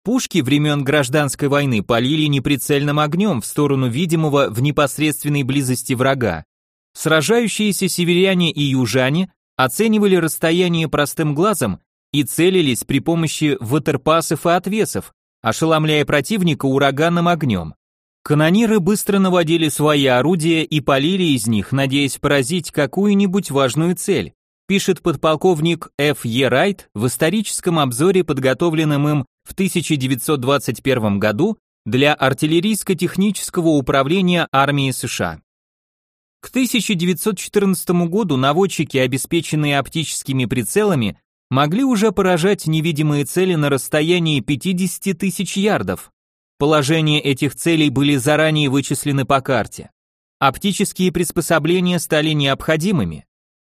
Пушки времен гражданской войны полили неприцельным огнем в сторону видимого в непосредственной близости врага. Сражающиеся северяне и южане оценивали расстояние простым глазом и целились при помощи ватерпасов и отвесов, ошеломляя противника ураганным огнем. Канониры быстро наводили свои орудия и полили из них, надеясь поразить какую-нибудь важную цель, пишет подполковник Ф. Е. Райт в историческом обзоре, подготовленном им в 1921 году для артиллерийско-технического управления армии США. К 1914 году наводчики, обеспеченные оптическими прицелами, могли уже поражать невидимые цели на расстоянии 50 тысяч ярдов. Положения этих целей были заранее вычислены по карте. Оптические приспособления стали необходимыми.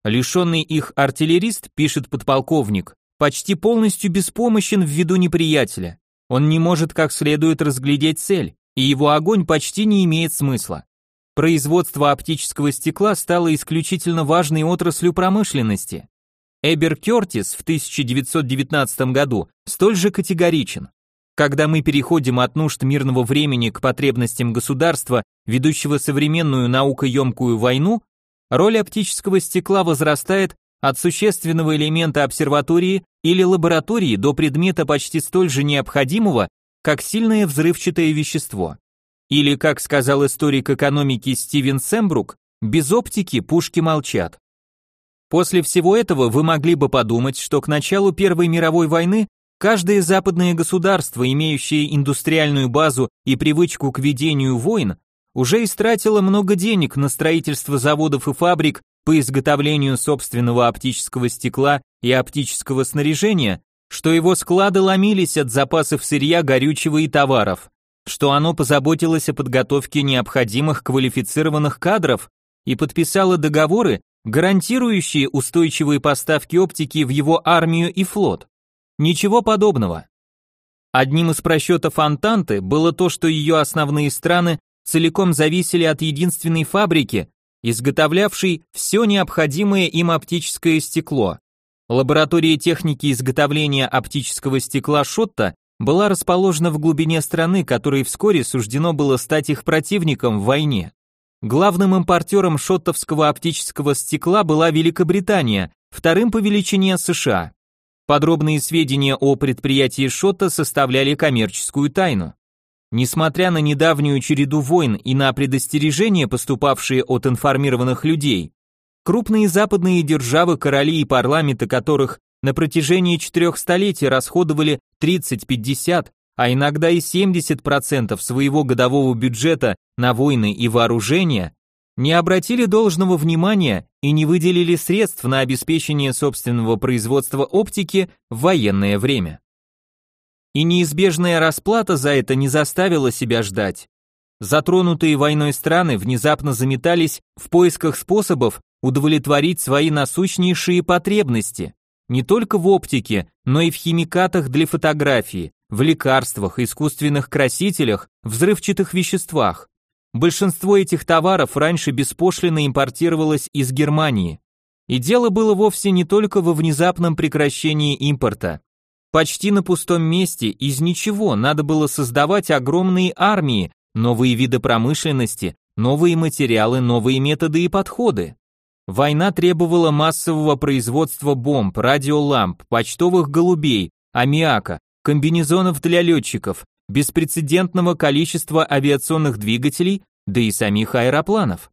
Лишенный их артиллерист, пишет подполковник, почти полностью беспомощен в виду неприятеля. Он не может как следует разглядеть цель, и его огонь почти не имеет смысла. Производство оптического стекла стало исключительно важной отраслью промышленности. Эбер Кертис в 1919 году столь же категоричен. Когда мы переходим от нужд мирного времени к потребностям государства, ведущего современную наукоемкую войну, роль оптического стекла возрастает от существенного элемента обсерватории или лаборатории до предмета почти столь же необходимого, как сильное взрывчатое вещество. Или, как сказал историк экономики Стивен Сэмбрук, без оптики пушки молчат. После всего этого вы могли бы подумать, что к началу Первой мировой войны Каждое западное государство, имеющее индустриальную базу и привычку к ведению войн, уже истратило много денег на строительство заводов и фабрик по изготовлению собственного оптического стекла и оптического снаряжения, что его склады ломились от запасов сырья, горючего и товаров, что оно позаботилось о подготовке необходимых квалифицированных кадров и подписало договоры, гарантирующие устойчивые поставки оптики в его армию и флот. Ничего подобного. Одним из просчетов Антанты было то, что ее основные страны целиком зависели от единственной фабрики, изготовлявшей все необходимое им оптическое стекло. Лаборатория техники изготовления оптического стекла Шотта была расположена в глубине страны, которой вскоре суждено было стать их противником в войне. Главным импортером шоттовского оптического стекла была Великобритания, вторым по величине США. Подробные сведения о предприятии Шотта составляли коммерческую тайну. Несмотря на недавнюю череду войн и на предостережения, поступавшие от информированных людей, крупные западные державы, короли и парламенты которых на протяжении четырех столетий расходовали 30-50, а иногда и 70% своего годового бюджета на войны и вооружения, не обратили должного внимания и не выделили средств на обеспечение собственного производства оптики в военное время. И неизбежная расплата за это не заставила себя ждать. Затронутые войной страны внезапно заметались в поисках способов удовлетворить свои насущнейшие потребности, не только в оптике, но и в химикатах для фотографии, в лекарствах, искусственных красителях, взрывчатых веществах. Большинство этих товаров раньше беспошлино импортировалось из Германии. И дело было вовсе не только во внезапном прекращении импорта. Почти на пустом месте из ничего надо было создавать огромные армии, новые виды промышленности, новые материалы, новые методы и подходы. Война требовала массового производства бомб, радиоламп, почтовых голубей, аммиака, комбинезонов для летчиков, беспрецедентного количества авиационных двигателей, да и самих аэропланов.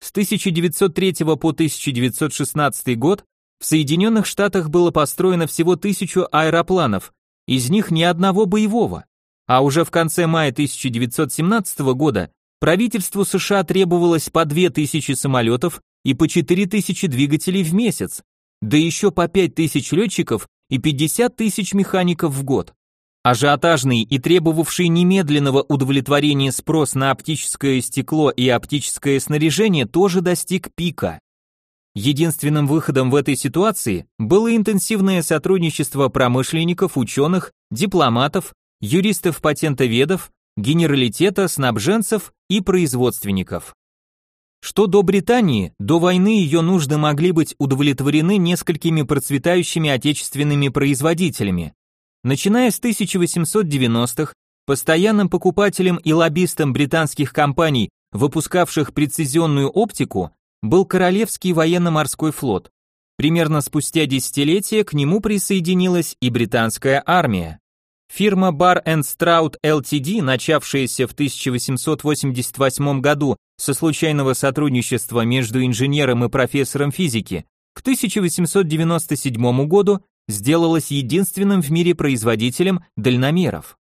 С 1903 по 1916 год в Соединенных Штатах было построено всего тысячу аэропланов, из них ни одного боевого. А уже в конце мая 1917 года правительству США требовалось по 2000 самолетов и по 4000 двигателей в месяц, да еще по 5000 летчиков и 50 тысяч механиков в год. Ажиотажный и требовавший немедленного удовлетворения спрос на оптическое стекло и оптическое снаряжение тоже достиг пика. Единственным выходом в этой ситуации было интенсивное сотрудничество промышленников, ученых, дипломатов, юристов-патентоведов, генералитета, снабженцев и производственников. Что до Британии, до войны ее нужды могли быть удовлетворены несколькими процветающими отечественными производителями, Начиная с 1890-х, постоянным покупателем и лоббистом британских компаний, выпускавших прецизионную оптику, был Королевский военно-морской флот. Примерно спустя десятилетия к нему присоединилась и британская армия. Фирма Bar Stroud Ltd, начавшаяся в 1888 году со случайного сотрудничества между инженером и профессором физики, к 1897 году сделалась единственным в мире производителем дальномеров.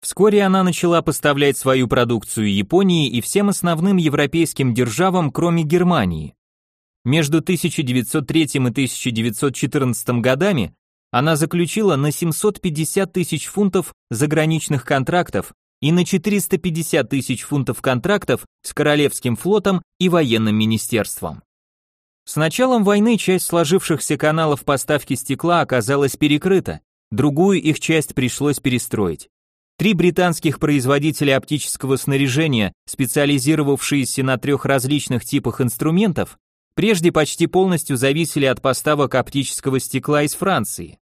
Вскоре она начала поставлять свою продукцию Японии и всем основным европейским державам, кроме Германии. Между 1903 и 1914 годами она заключила на 750 тысяч фунтов заграничных контрактов и на 450 тысяч фунтов контрактов с Королевским флотом и военным министерством. С началом войны часть сложившихся каналов поставки стекла оказалась перекрыта, другую их часть пришлось перестроить. Три британских производителя оптического снаряжения, специализировавшиеся на трех различных типах инструментов, прежде почти полностью зависели от поставок оптического стекла из Франции.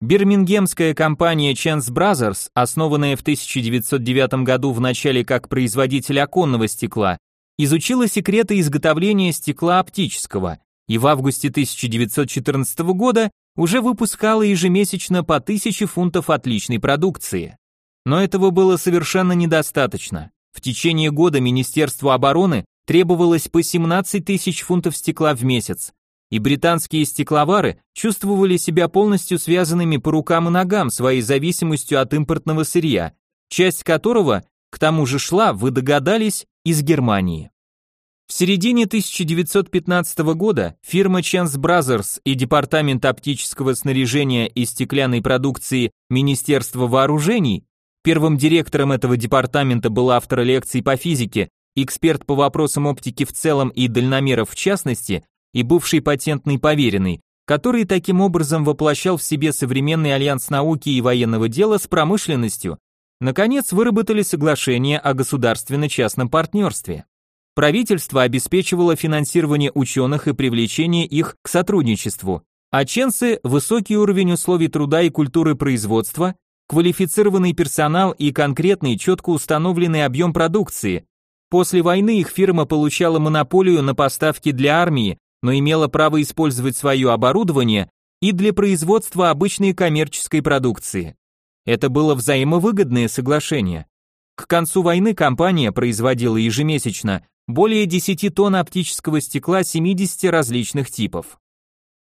Бирмингемская компания Chance Brothers, основанная в 1909 году в начале как производитель оконного стекла, изучила секреты изготовления стекла оптического и в августе 1914 года уже выпускала ежемесячно по 1000 фунтов отличной продукции. Но этого было совершенно недостаточно. В течение года Министерству обороны требовалось по 17 тысяч фунтов стекла в месяц, и британские стекловары чувствовали себя полностью связанными по рукам и ногам своей зависимостью от импортного сырья, часть которого, к тому же шла, вы догадались, из Германии. В середине 1915 года фирма Chance Brothers и Департамент оптического снаряжения и стеклянной продукции Министерства вооружений, первым директором этого департамента был автор лекций по физике, эксперт по вопросам оптики в целом и дальномеров в частности, и бывший патентный поверенный, который таким образом воплощал в себе современный альянс науки и военного дела с промышленностью, наконец выработали соглашение о государственно-частном партнерстве. Правительство обеспечивало финансирование ученых и привлечение их к сотрудничеству, а ченцы – высокий уровень условий труда и культуры производства, квалифицированный персонал и конкретный, четко установленный объем продукции. После войны их фирма получала монополию на поставки для армии, но имела право использовать свое оборудование и для производства обычной коммерческой продукции. Это было взаимовыгодное соглашение. К концу войны компания производила ежемесячно более 10 тонн оптического стекла 70 различных типов.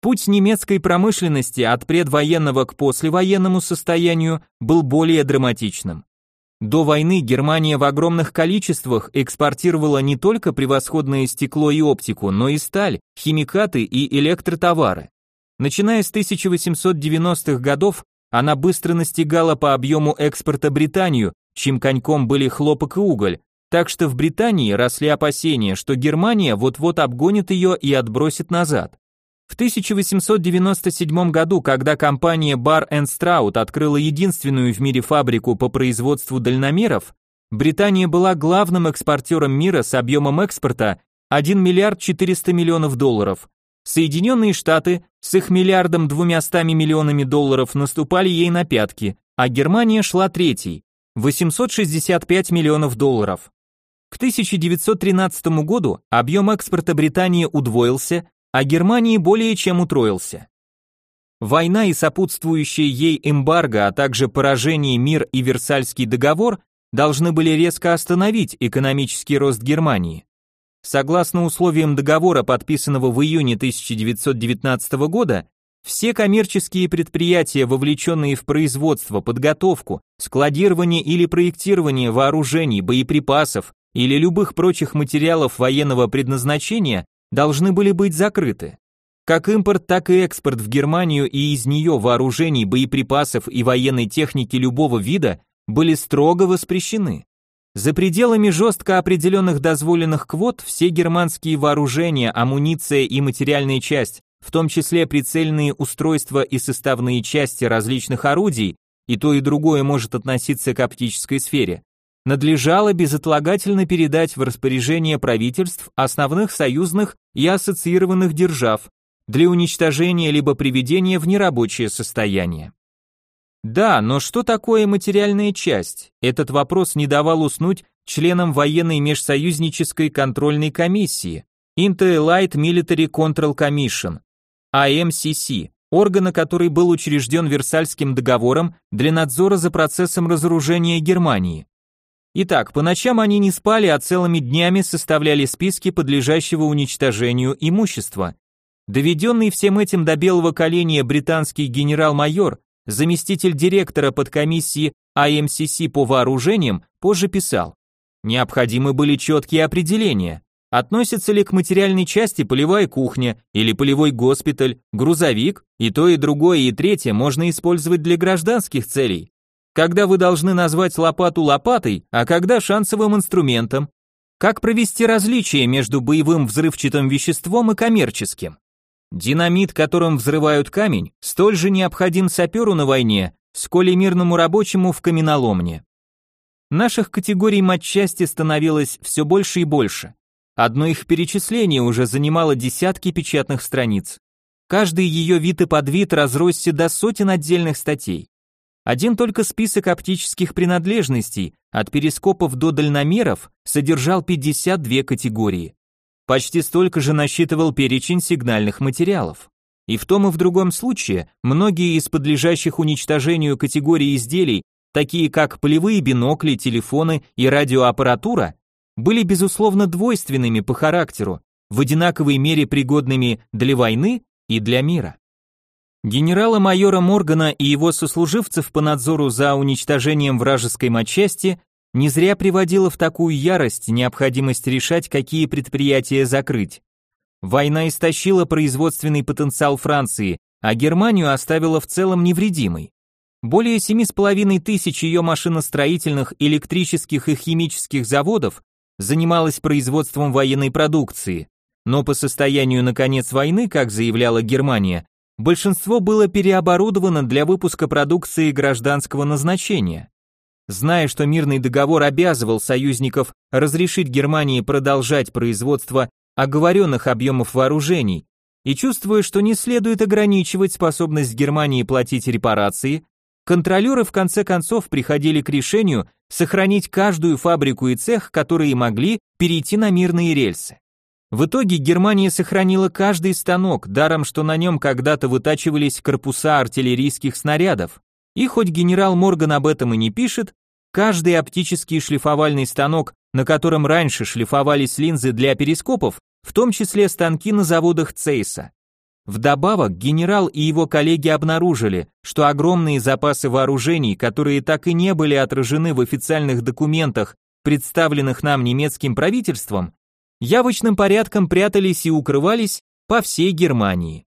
Путь немецкой промышленности от предвоенного к послевоенному состоянию был более драматичным. До войны Германия в огромных количествах экспортировала не только превосходное стекло и оптику, но и сталь, химикаты и электротовары. Начиная с 1890-х годов, она быстро настигала по объему экспорта Британию, чьим коньком были хлопок и уголь, так что в Британии росли опасения, что Германия вот-вот обгонит ее и отбросит назад. В 1897 году, когда компания Bar Stroud открыла единственную в мире фабрику по производству дальномеров, Британия была главным экспортером мира с объемом экспорта 1 миллиард 400 миллионов долларов. Соединенные Штаты с их миллиардом 200 миллионами долларов наступали ей на пятки, а Германия шла третьей – 865 миллионов долларов. К 1913 году объем экспорта Британии удвоился, а Германии более чем утроился. Война и сопутствующие ей эмбарго, а также поражение мир и Версальский договор должны были резко остановить экономический рост Германии. Согласно условиям договора, подписанного в июне 1919 года, все коммерческие предприятия, вовлеченные в производство, подготовку, складирование или проектирование вооружений, боеприпасов, или любых прочих материалов военного предназначения должны были быть закрыты. Как импорт, так и экспорт в Германию и из нее вооружений, боеприпасов и военной техники любого вида были строго воспрещены. За пределами жестко определенных дозволенных квот все германские вооружения, амуниция и материальная часть, в том числе прицельные устройства и составные части различных орудий, и то и другое может относиться к оптической сфере, надлежало безотлагательно передать в распоряжение правительств основных союзных и ассоциированных держав, для уничтожения либо приведения в нерабочее состояние. Да, но что такое материальная часть? Этот вопрос не давал уснуть членам военной межсоюзнической контрольной комиссии Inter-Allied Military Control Commission, AMCC, органа, который был учрежден Версальским договором для надзора за процессом разоружения Германии. Итак, по ночам они не спали, а целыми днями составляли списки подлежащего уничтожению имущества, Доведенный всем этим до белого коленя британский генерал-майор, заместитель директора подкомиссии АМСС по вооружениям, позже писал, необходимы были четкие определения, относится ли к материальной части полевая кухня или полевой госпиталь, грузовик, и то, и другое, и третье можно использовать для гражданских целей. Когда вы должны назвать лопату лопатой, а когда шансовым инструментом? Как провести различие между боевым взрывчатым веществом и коммерческим? Динамит, которым взрывают камень, столь же необходим саперу на войне, сколь и мирному рабочему в каменоломне. Наших категорий матчасти становилось все больше и больше. Одно их перечисление уже занимало десятки печатных страниц. Каждый ее вид и подвид разросся до сотен отдельных статей. Один только список оптических принадлежностей, от перископов до дальномеров, содержал 52 категории. Почти столько же насчитывал перечень сигнальных материалов. И в том и в другом случае многие из подлежащих уничтожению категорий изделий, такие как полевые бинокли, телефоны и радиоаппаратура, были безусловно двойственными по характеру, в одинаковой мере пригодными для войны и для мира. Генерала-майора Моргана и его сослуживцев по надзору за уничтожением вражеской матчасти не зря приводила в такую ярость необходимость решать, какие предприятия закрыть. Война истощила производственный потенциал Франции, а Германию оставила в целом невредимой. Более 7,5 тысяч ее машиностроительных, электрических и химических заводов занималось производством военной продукции, но по состоянию на конец войны, как заявляла Германия, большинство было переоборудовано для выпуска продукции гражданского назначения. Зная, что мирный договор обязывал союзников разрешить Германии продолжать производство оговоренных объемов вооружений, и чувствуя, что не следует ограничивать способность Германии платить репарации, контролеры в конце концов приходили к решению сохранить каждую фабрику и цех, которые могли перейти на мирные рельсы. В итоге Германия сохранила каждый станок, даром что на нем когда-то вытачивались корпуса артиллерийских снарядов, и хоть генерал Морган об этом и не пишет, каждый оптический шлифовальный станок, на котором раньше шлифовались линзы для перископов, в том числе станки на заводах Цейса. Вдобавок, генерал и его коллеги обнаружили, что огромные запасы вооружений, которые так и не были отражены в официальных документах, представленных нам немецким правительством, явочным порядком прятались и укрывались по всей Германии.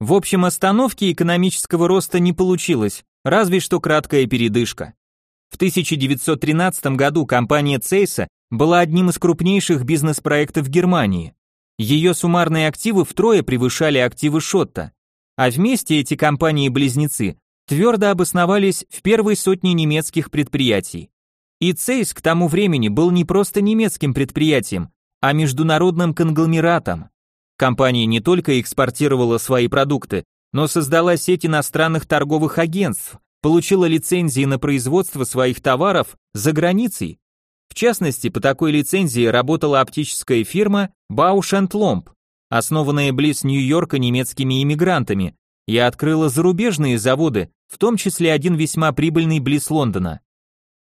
В общем, остановки экономического роста не получилось, разве что краткая передышка. В 1913 году компания Цейса была одним из крупнейших бизнес-проектов Германии. Ее суммарные активы втрое превышали активы Шотта, а вместе эти компании-близнецы твердо обосновались в первой сотне немецких предприятий. И Цейс к тому времени был не просто немецким предприятием, а международным конгломератом. Компания не только экспортировала свои продукты, но создала сеть иностранных торговых агентств, получила лицензии на производство своих товаров за границей. В частности, по такой лицензии работала оптическая фирма Bausch Lomb, основанная близ Нью-Йорка немецкими иммигрантами, и открыла зарубежные заводы, в том числе один весьма прибыльный близ Лондона.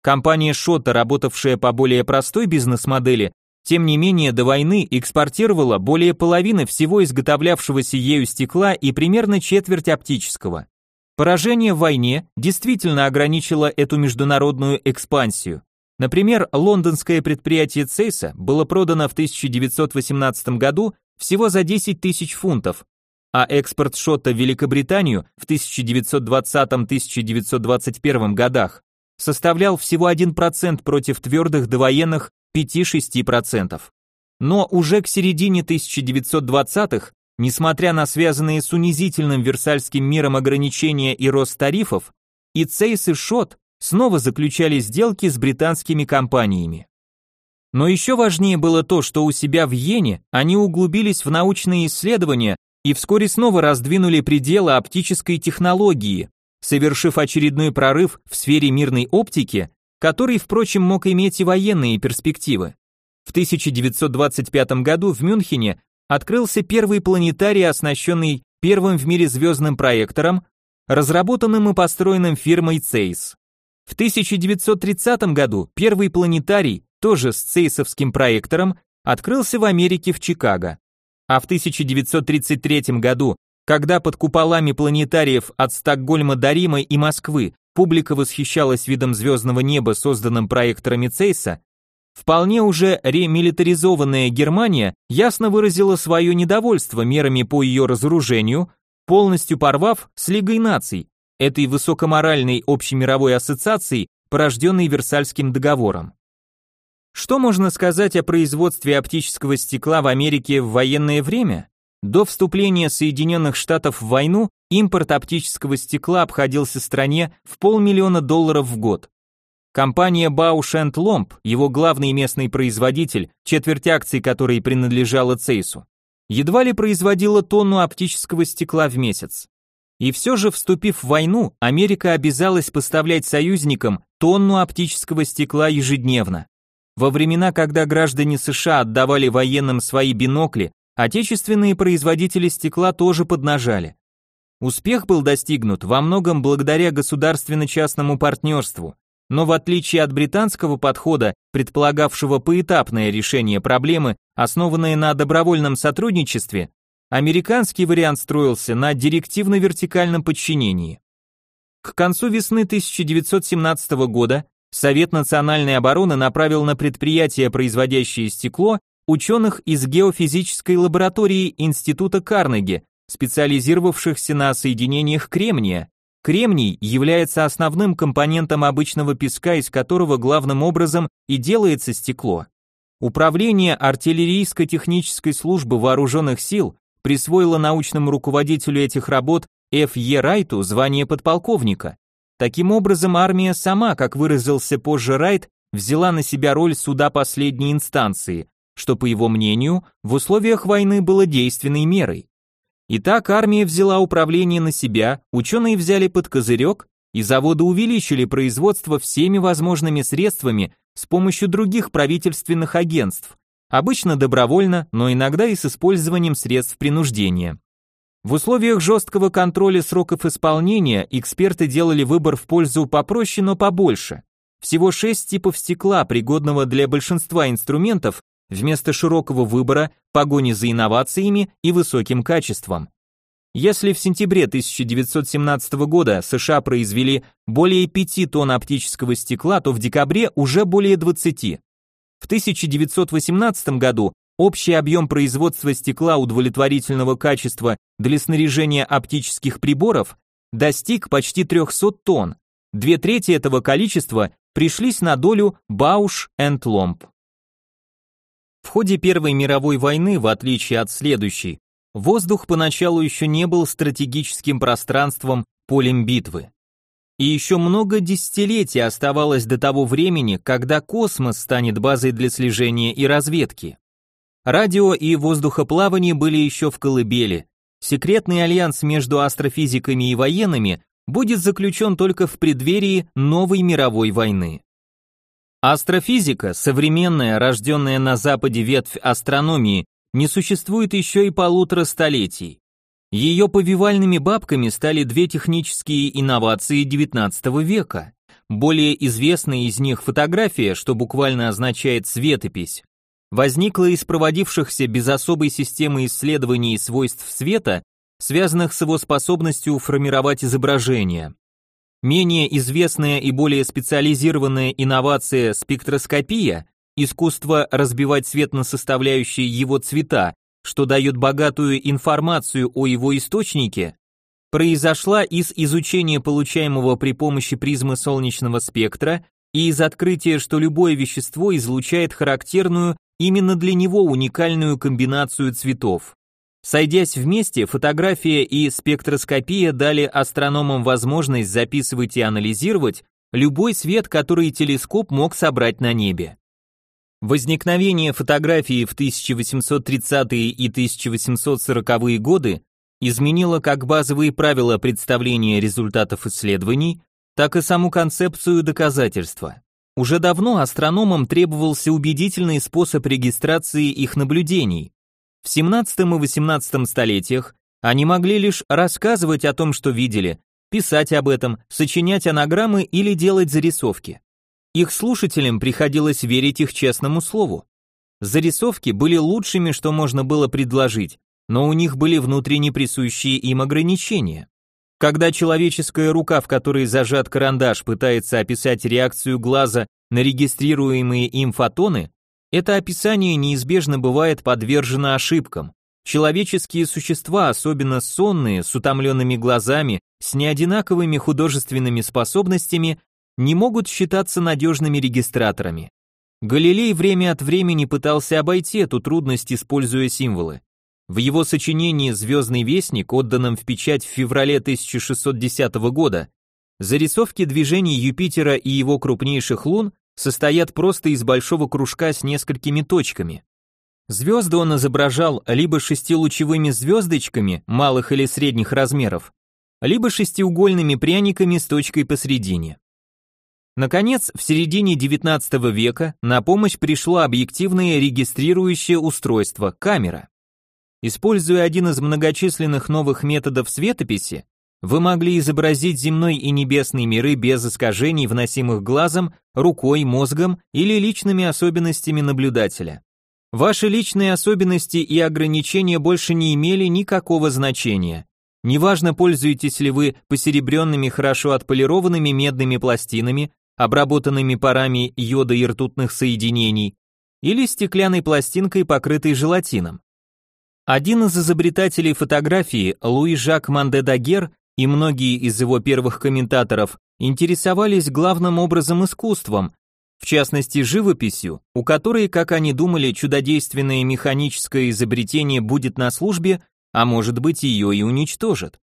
Компания Шотта, работавшая по более простой бизнес-модели, тем не менее, до войны экспортировала более половины всего изготовлявшегося ею стекла и примерно четверть оптического. Поражение в войне действительно ограничило эту международную экспансию. Например, лондонское предприятие Цейса было продано в 1918 году всего за 10 тысяч фунтов, а экспорт шота в Великобританию в 1920-1921 годах составлял всего 1% против твердых довоенных 5-6%. Но уже к середине 1920-х, несмотря на связанные с унизительным Версальским миром ограничения и рост тарифов, и Цейс и Шот снова заключали сделки с британскими компаниями. Но еще важнее было то, что у себя в Йене они углубились в научные исследования и вскоре снова раздвинули пределы оптической технологии, совершив очередной прорыв в сфере мирной оптики, который, впрочем, мог иметь и военные перспективы. В 1925 году в Мюнхене открылся первый планетарий, оснащенный первым в мире звездным проектором, разработанным и построенным фирмой Цейс. В 1930 году первый планетарий, тоже с цейсовским проектором, открылся в Америке в Чикаго. А в 1933 году, когда под куполами планетариев от Стокгольма до Рима и Москвы публика восхищалась видом звездного неба, созданным проекторами Цейса, вполне уже ремилитаризованная Германия ясно выразила свое недовольство мерами по ее разоружению, полностью порвав с Лигой наций, этой высокоморальной общемировой ассоциацией, порожденной Версальским договором. Что можно сказать о производстве оптического стекла в Америке в военное время? До вступления Соединенных Штатов в войну импорт оптического стекла обходился стране в полмиллиона долларов в год. Компания Bausch Lomb, его главный местный производитель, четверть акций которой принадлежала Цейсу, едва ли производила тонну оптического стекла в месяц. И все же, вступив в войну, Америка обязалась поставлять союзникам тонну оптического стекла ежедневно. Во времена, когда граждане США отдавали военным свои бинокли, отечественные производители стекла тоже поднажали. Успех был достигнут во многом благодаря государственно-частному партнерству, но в отличие от британского подхода, предполагавшего поэтапное решение проблемы, основанное на добровольном сотрудничестве, американский вариант строился на директивно-вертикальном подчинении. К концу весны 1917 года Совет национальной обороны направил на предприятия, производящие стекло, ученых из геофизической лаборатории Института Карнеги, специализировавшихся на соединениях кремния. Кремний является основным компонентом обычного песка, из которого главным образом и делается стекло. Управление артиллерийско-технической службы вооруженных сил присвоило научному руководителю этих работ Ф. Е. Райту звание подполковника. Таким образом, армия сама, как выразился позже Райт, взяла на себя роль суда последней инстанции, что, по его мнению, в условиях войны было действенной мерой. Итак, армия взяла управление на себя, ученые взяли под козырек, и заводы увеличили производство всеми возможными средствами с помощью других правительственных агентств, обычно добровольно, но иногда и с использованием средств принуждения. В условиях жесткого контроля сроков исполнения эксперты делали выбор в пользу попроще, но побольше. Всего шесть типов стекла, пригодного для большинства инструментов, вместо широкого выбора, погони за инновациями и высоким качеством. Если в сентябре 1917 года США произвели более 5 тонн оптического стекла, то в декабре уже более 20. В 1918 году Общий объем производства стекла удовлетворительного качества для снаряжения оптических приборов достиг почти 300 тонн. Две трети этого количества пришлись на долю Bausch Lomb. В ходе Первой мировой войны, в отличие от следующей, воздух поначалу еще не был стратегическим пространством, полем битвы. И еще много десятилетий оставалось до того времени, когда космос станет базой для слежения и разведки. Радио и воздухоплавание были еще в колыбели. Секретный альянс между астрофизиками и военными будет заключен только в преддверии новой мировой войны. Астрофизика, современная, рожденная на Западе ветвь астрономии, не существует еще и полутора столетий. Ее повивальными бабками стали две технические инновации XIX века. Более известная из них фотография, что буквально означает светопись, возникла из проводившихся без особой системы исследований свойств света, связанных с его способностью формировать изображения. Менее известная и более специализированная инновация спектроскопия, искусство разбивать свет на составляющие его цвета, что дает богатую информацию о его источнике, произошла из изучения получаемого при помощи призмы солнечного спектра и из открытия, что любое вещество излучает характерную именно для него уникальную комбинацию цветов. Сойдясь вместе, фотография и спектроскопия дали астрономам возможность записывать и анализировать любой свет, который телескоп мог собрать на небе. Возникновение фотографии в 1830-е и 1840-е годы изменило как базовые правила представления результатов исследований, так и саму концепцию доказательства. Уже давно астрономам требовался убедительный способ регистрации их наблюдений. В 17 и 18 столетиях они могли лишь рассказывать о том, что видели, писать об этом, сочинять анаграммы или делать зарисовки. Их слушателям приходилось верить их честному слову. Зарисовки были лучшими, что можно было предложить, но у них были внутренне присущие им ограничения. Когда человеческая рука, в которой зажат карандаш, пытается описать реакцию глаза на регистрируемые им фотоны, это описание неизбежно бывает подвержено ошибкам. Человеческие существа, особенно сонные, с утомленными глазами, с неодинаковыми художественными способностями, не могут считаться надежными регистраторами. Галилей время от времени пытался обойти эту трудность, используя символы. В его сочинении «Звездный вестник», отданном в печать в феврале 1610 года, зарисовки движений Юпитера и его крупнейших лун состоят просто из большого кружка с несколькими точками. Звезды он изображал либо шестилучевыми звездочками малых или средних размеров, либо шестиугольными пряниками с точкой посередине. Наконец, в середине XIX века на помощь пришло объективное регистрирующее устройство – камера. Используя один из многочисленных новых методов светописи, вы могли изобразить земной и небесный миры без искажений, вносимых глазом, рукой, мозгом или личными особенностями наблюдателя. Ваши личные особенности и ограничения больше не имели никакого значения. Неважно, пользуетесь ли вы посеребренными хорошо отполированными медными пластинами, обработанными парами йода и ртутных соединений, или стеклянной пластинкой, покрытой желатином. Один из изобретателей фотографии, Луи Жак Манде Дагер, и многие из его первых комментаторов интересовались главным образом искусством, в частности живописью, у которой, как они думали, чудодейственное механическое изобретение будет на службе, а может быть ее и уничтожит.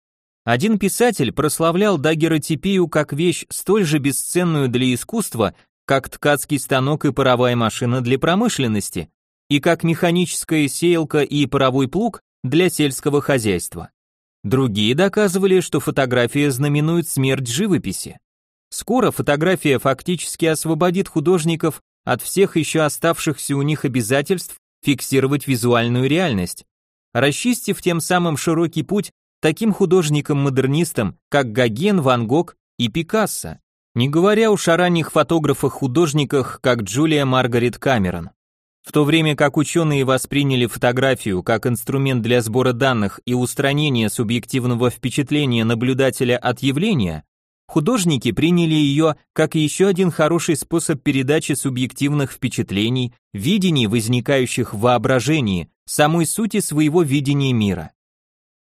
Один писатель прославлял дагеротипию как вещь столь же бесценную для искусства, как ткацкий станок и паровая машина для промышленности, и как механическая сеялка и паровой плуг для сельского хозяйства. Другие доказывали, что фотография знаменует смерть живописи. Скоро фотография фактически освободит художников от всех еще оставшихся у них обязательств фиксировать визуальную реальность, расчистив тем самым широкий путь таким художникам-модернистам, как Гоген, Ван Гог и Пикассо, не говоря уж о ранних фотографах-художниках, как Джулия Маргарет Камерон. В то время как ученые восприняли фотографию как инструмент для сбора данных и устранения субъективного впечатления наблюдателя от явления, художники приняли ее как еще один хороший способ передачи субъективных впечатлений, видений, возникающих в воображении, самой сути своего видения мира.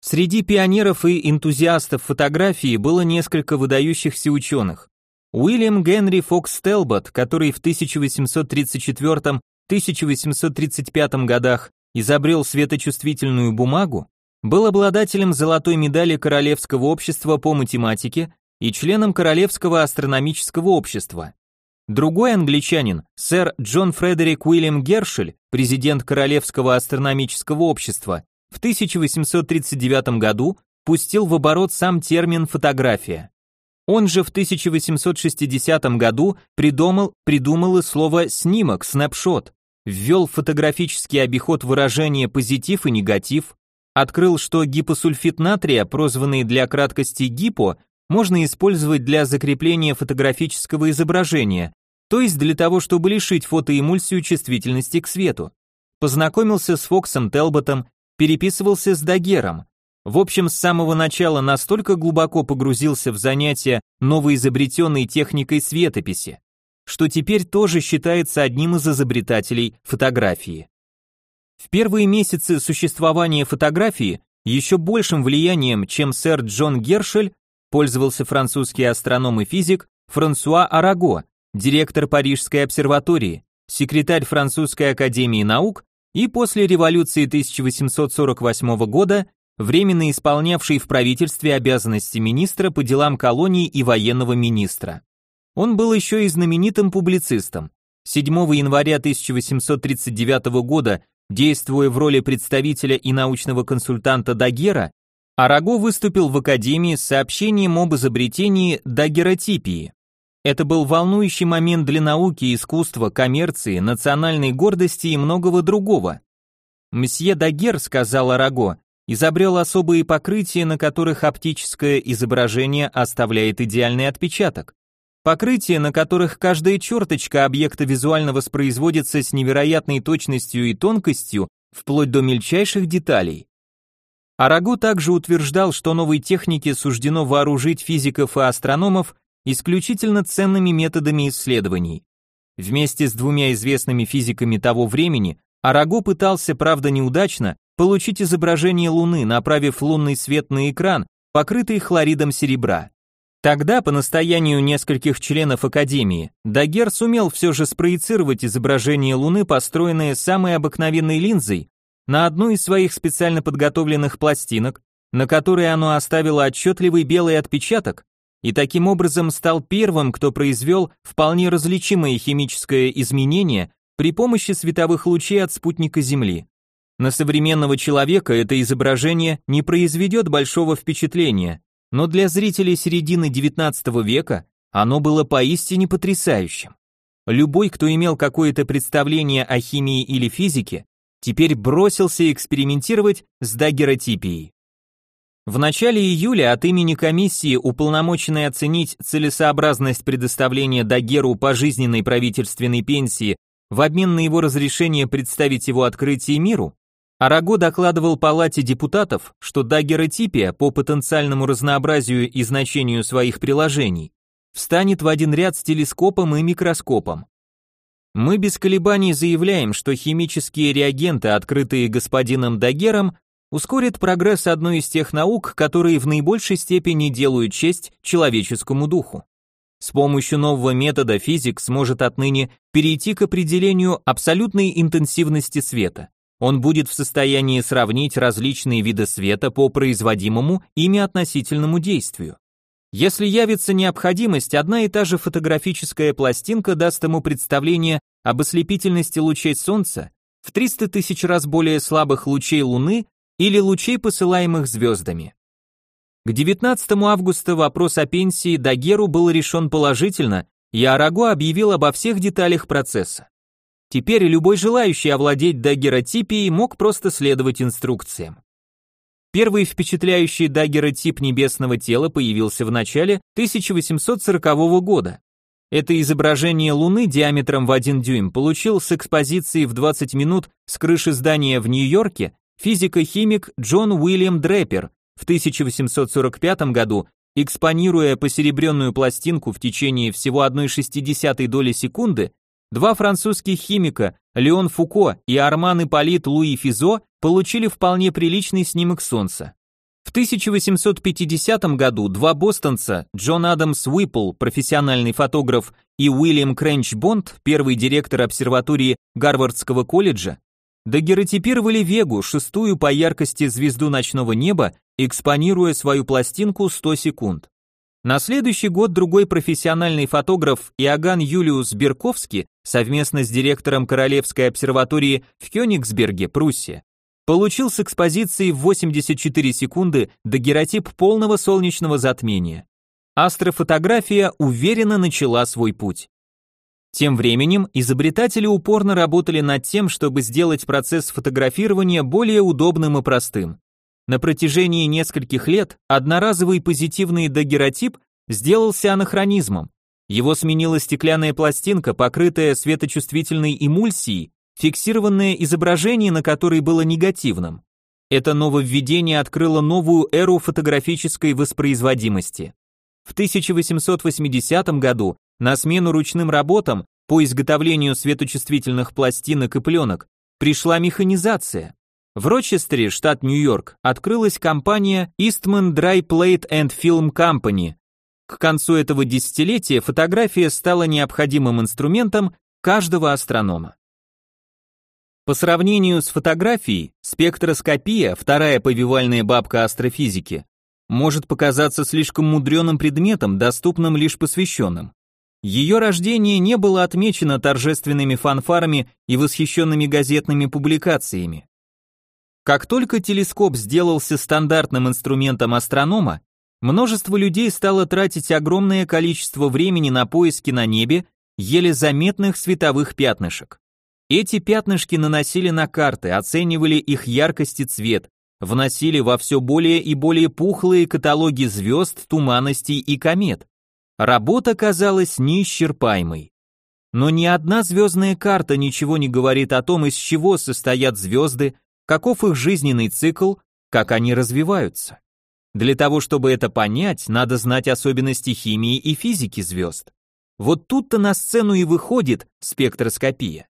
Среди пионеров и энтузиастов фотографии было несколько выдающихся ученых. Уильям Генри Фокс Телбот, который в 1834 1835 годах изобрел светочувствительную бумагу, был обладателем золотой медали Королевского общества по математике и членом Королевского астрономического общества. Другой англичанин, сэр Джон Фредерик Уильям Гершель, президент Королевского астрономического общества, в 1839 году пустил в оборот сам термин фотография. Он же в 1860 году придумал, придумал и слово снимок, снапшот, ввел фотографический обиход выражение позитив и негатив, открыл, что гипосульфид натрия, прозванный для краткости гипо, можно использовать для закрепления фотографического изображения, то есть для того, чтобы лишить фотоэмульсию чувствительности к свету. Познакомился с Фоксом Телботом, переписывался с Дагером. В общем, с самого начала настолько глубоко погрузился в занятия новоизобретенной техникой светописи, что теперь тоже считается одним из изобретателей фотографии. В первые месяцы существования фотографии еще большим влиянием, чем сэр Джон Гершель, пользовался французский астроном и физик Франсуа Араго, директор Парижской обсерватории, секретарь Французской академии наук и после революции 1848 года временно исполнявший в правительстве обязанности министра по делам колоний и военного министра. Он был еще и знаменитым публицистом. 7 января 1839 года, действуя в роли представителя и научного консультанта Дагера, Араго выступил в Академии с сообщением об изобретении дагеротипии. Это был волнующий момент для науки, искусства, коммерции, национальной гордости и многого другого. «Мсье Дагер», — сказал Араго, — изобрел особые покрытия, на которых оптическое изображение оставляет идеальный отпечаток. Покрытия, на которых каждая черточка объекта визуально воспроизводится с невероятной точностью и тонкостью, вплоть до мельчайших деталей. Араго также утверждал, что новой технике суждено вооружить физиков и астрономов исключительно ценными методами исследований. Вместе с двумя известными физиками того времени Араго пытался, правда неудачно, получить изображение Луны, направив лунный свет на экран, покрытый хлоридом серебра. Тогда, по настоянию нескольких членов Академии, Дагер сумел все же спроецировать изображение Луны, построенное самой обыкновенной линзой, на одну из своих специально подготовленных пластинок, на которой оно оставило отчетливый белый отпечаток, и таким образом стал первым, кто произвел вполне различимое химическое изменение при помощи световых лучей от спутника Земли. На современного человека это изображение не произведет большого впечатления, но для зрителей середины XIX века оно было поистине потрясающим. Любой, кто имел какое-то представление о химии или физике, теперь бросился экспериментировать с дагеротипией. В начале июля от имени комиссии, уполномоченной оценить целесообразность предоставления Дагеру пожизненной правительственной пенсии в обмен на его разрешение представить его открытие миру, Араго докладывал Палате депутатов, что дагеротипия по потенциальному разнообразию и значению своих приложений встанет в один ряд с телескопом и микроскопом. Мы без колебаний заявляем, что химические реагенты, открытые господином Дагером, ускорит прогресс одной из тех наук, которые в наибольшей степени делают честь человеческому духу. С помощью нового метода физик сможет отныне перейти к определению абсолютной интенсивности света. Он будет в состоянии сравнить различные виды света по производимому ими относительному действию. Если явится необходимость, одна и та же фотографическая пластинка даст ему представление об ослепительности лучей Солнца в 300 тысяч раз более слабых лучей Луны или лучей, посылаемых звездами. К 19 августа вопрос о пенсии Дагеру был решен положительно, и Араго объявил обо всех деталях процесса. Теперь любой желающий овладеть дагеротипией мог просто следовать инструкциям. Первый впечатляющий дагеротип небесного тела появился в начале 1840 года. Это изображение Луны диаметром в 1 дюйм получил с экспозиции в 20 минут с крыши здания в Нью-Йорке физико-химик Джон Уильям Дрепер в 1845 году, экспонируя посеребренную пластинку в течение всего 1,6 доли секунды, два французских химика Леон Фуко и Арман Ипполит Луи Физо получили вполне приличный снимок Солнца. В 1850 году два бостонца, Джон Адамс Уиппл, профессиональный фотограф, и Уильям Кренч Бонд, первый директор обсерватории Гарвардского колледжа, Дагеротипировали Вегу, шестую по яркости звезду ночного неба, экспонируя свою пластинку 100 секунд. На следующий год другой профессиональный фотограф Иоганн Юлиус Берковский совместно с директором Королевской обсерватории в Кёнигсберге, Пруссия, получил с экспозицией в 84 секунды дагеротип полного солнечного затмения. Астрофотография уверенно начала свой путь. Тем временем изобретатели упорно работали над тем, чтобы сделать процесс фотографирования более удобным и простым. На протяжении нескольких лет одноразовый позитивный дагеротип сделался анахронизмом. Его сменила стеклянная пластинка, покрытая светочувствительной эмульсией, фиксированное изображение на которой было негативным. Это нововведение открыло новую эру фотографической воспроизводимости. В 1880 году на смену ручным работам по изготовлению светочувствительных пластинок и пленок пришла механизация. В Рочестере, штат Нью-Йорк, открылась компания Eastman Dry Plate and Film Company. К концу этого десятилетия фотография стала необходимым инструментом каждого астронома. По сравнению с фотографией, спектроскопия, вторая повивальная бабка астрофизики, может показаться слишком мудреным предметом, доступным лишь посвященным. Ее рождение не было отмечено торжественными фанфарами и восхищенными газетными публикациями. Как только телескоп сделался стандартным инструментом астронома, множество людей стало тратить огромное количество времени на поиски на небе еле заметных световых пятнышек. Эти пятнышки наносили на карты, оценивали их яркость и цвет, вносили во все более и более пухлые каталоги звезд, туманностей и комет. Работа казалась неисчерпаемой. Но ни одна звездная карта ничего не говорит о том, из чего состоят звезды, каков их жизненный цикл, как они развиваются. Для того, чтобы это понять, надо знать особенности химии и физики звезд. Вот тут-то на сцену и выходит спектроскопия.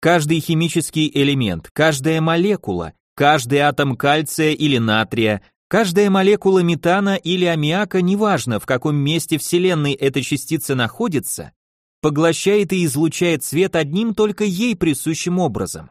Каждый химический элемент, каждая молекула, каждый атом кальция или натрия, каждая молекула метана или аммиака, неважно в каком месте Вселенной эта частица находится, поглощает и излучает свет одним только ей присущим образом.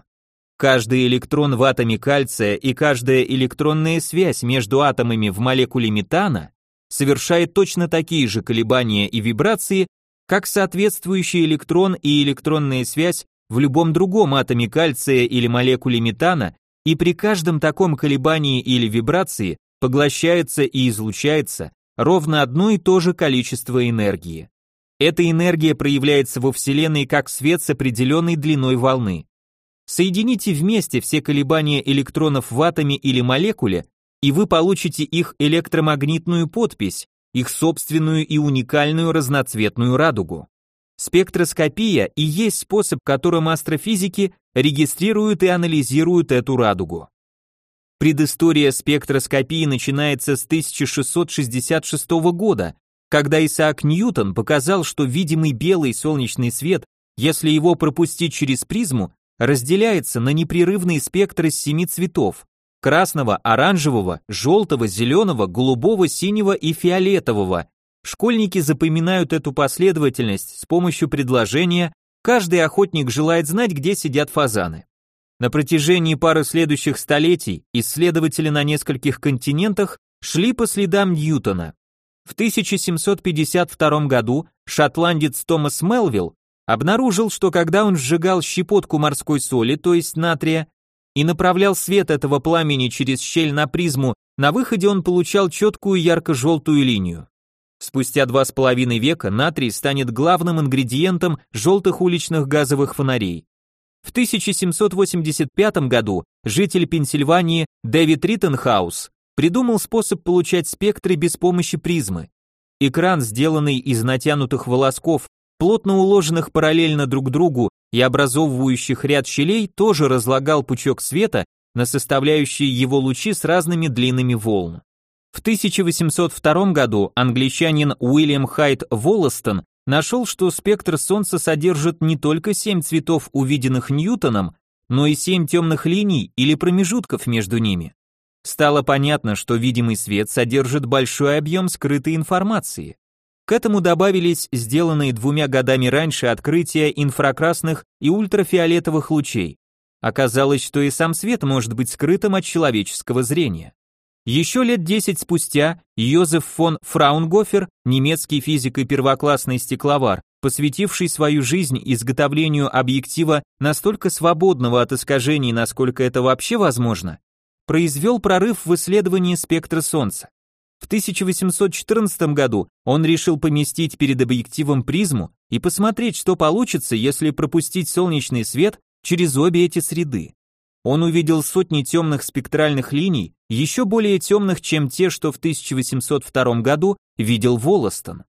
Каждый электрон в атоме кальция и каждая электронная связь между атомами в молекуле метана совершает точно такие же колебания и вибрации, как соответствующий электрон и электронная связь в любом другом атоме кальция или молекуле метана, и при каждом таком колебании или вибрации поглощается и излучается ровно одно и то же количество энергии. Эта энергия проявляется во Вселенной как свет с определенной длиной волны. Соедините вместе все колебания электронов в атоме или молекуле, и вы получите их электромагнитную подпись, их собственную и уникальную разноцветную радугу. Спектроскопия и есть способ, которым астрофизики регистрируют и анализируют эту радугу. Предыстория спектроскопии начинается с 1666 года, когда Исаак Ньютон показал, что видимый белый солнечный свет, если его пропустить через призму, разделяется на непрерывный спектр из семи цветов – красного, оранжевого, желтого, зеленого, голубого, синего и фиолетового, Школьники запоминают эту последовательность с помощью предложения «каждый охотник желает знать, где сидят фазаны». На протяжении пары следующих столетий исследователи на нескольких континентах шли по следам Ньютона. В 1752 году шотландец Томас Мелвилл обнаружил, что когда он сжигал щепотку морской соли, то есть натрия, и направлял свет этого пламени через щель на призму, на выходе он получал четкую ярко-желтую линию. Спустя два с половиной века натрий станет главным ингредиентом желтых уличных газовых фонарей. В 1785 году житель Пенсильвании Дэвид Риттенхаус придумал способ получать спектры без помощи призмы. Экран, сделанный из натянутых волосков, плотно уложенных параллельно друг другу и образовывающих ряд щелей, тоже разлагал пучок света на составляющие его лучи с разными длинами волн. В 1802 году англичанин Уильям Хайт Волластон нашел, что спектр Солнца содержит не только семь цветов, увиденных Ньютоном, но и семь темных линий или промежутков между ними. Стало понятно, что видимый свет содержит большой объем скрытой информации. К этому добавились сделанные двумя годами раньше открытия инфракрасных и ультрафиолетовых лучей. Оказалось, что и сам свет может быть скрытым от человеческого зрения. Еще лет десять спустя Йозеф фон Фраунгофер, немецкий физик и первоклассный стекловар, посвятивший свою жизнь изготовлению объектива настолько свободного от искажений, насколько это вообще возможно, произвел прорыв в исследовании спектра Солнца. В 1814 году он решил поместить перед объективом призму и посмотреть, что получится, если пропустить солнечный свет через обе эти среды. Он увидел сотни темных спектральных линий, еще более темных, чем те, что в 1802 году видел Волостон.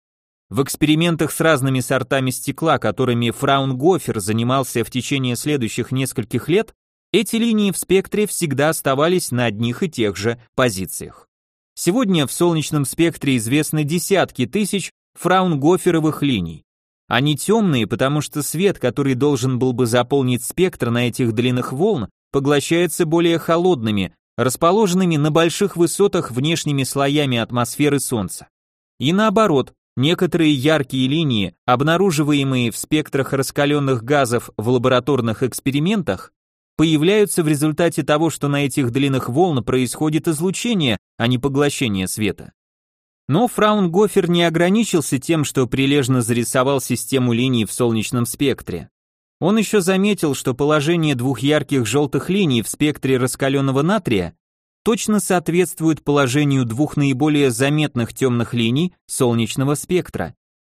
В экспериментах с разными сортами стекла, которыми Фраунгофер занимался в течение следующих нескольких лет, эти линии в спектре всегда оставались на одних и тех же позициях. Сегодня в солнечном спектре известны десятки тысяч фраунгоферовых линий. Они темные, потому что свет, который должен был бы заполнить спектр на этих длинных волн, поглощается более холодными, расположенными на больших высотах внешними слоями атмосферы Солнца. И наоборот, некоторые яркие линии, обнаруживаемые в спектрах раскаленных газов в лабораторных экспериментах, появляются в результате того, что на этих длинных волн происходит излучение, а не поглощение света. Но Фраунгофер не ограничился тем, что прилежно зарисовал систему линий в солнечном спектре. Он еще заметил, что положение двух ярких желтых линий в спектре раскаленного натрия точно соответствует положению двух наиболее заметных темных линий солнечного спектра.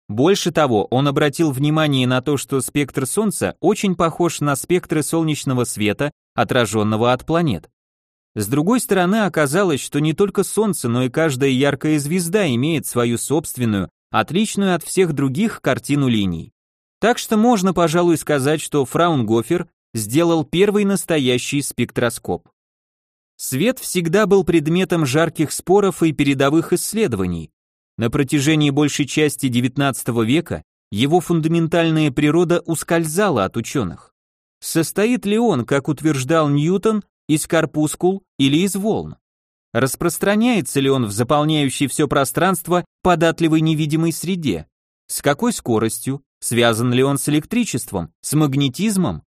Больше того, он обратил внимание на то, что спектр Солнца очень похож на спектры солнечного света, отраженного от планет. С другой стороны, оказалось, что не только Солнце, но и каждая яркая звезда имеет свою собственную, отличную от всех других картину линий. Так что можно, пожалуй, сказать, что Фраунгофер сделал первый настоящий спектроскоп. Свет всегда был предметом жарких споров и передовых исследований. На протяжении большей части XIX века его фундаментальная природа ускользала от ученых. Состоит ли он, как утверждал Ньютон, из корпускул или из волн? Распространяется ли он в заполняющей все пространство податливой невидимой среде? С какой скоростью? Связан ли он с электричеством, с магнетизмом?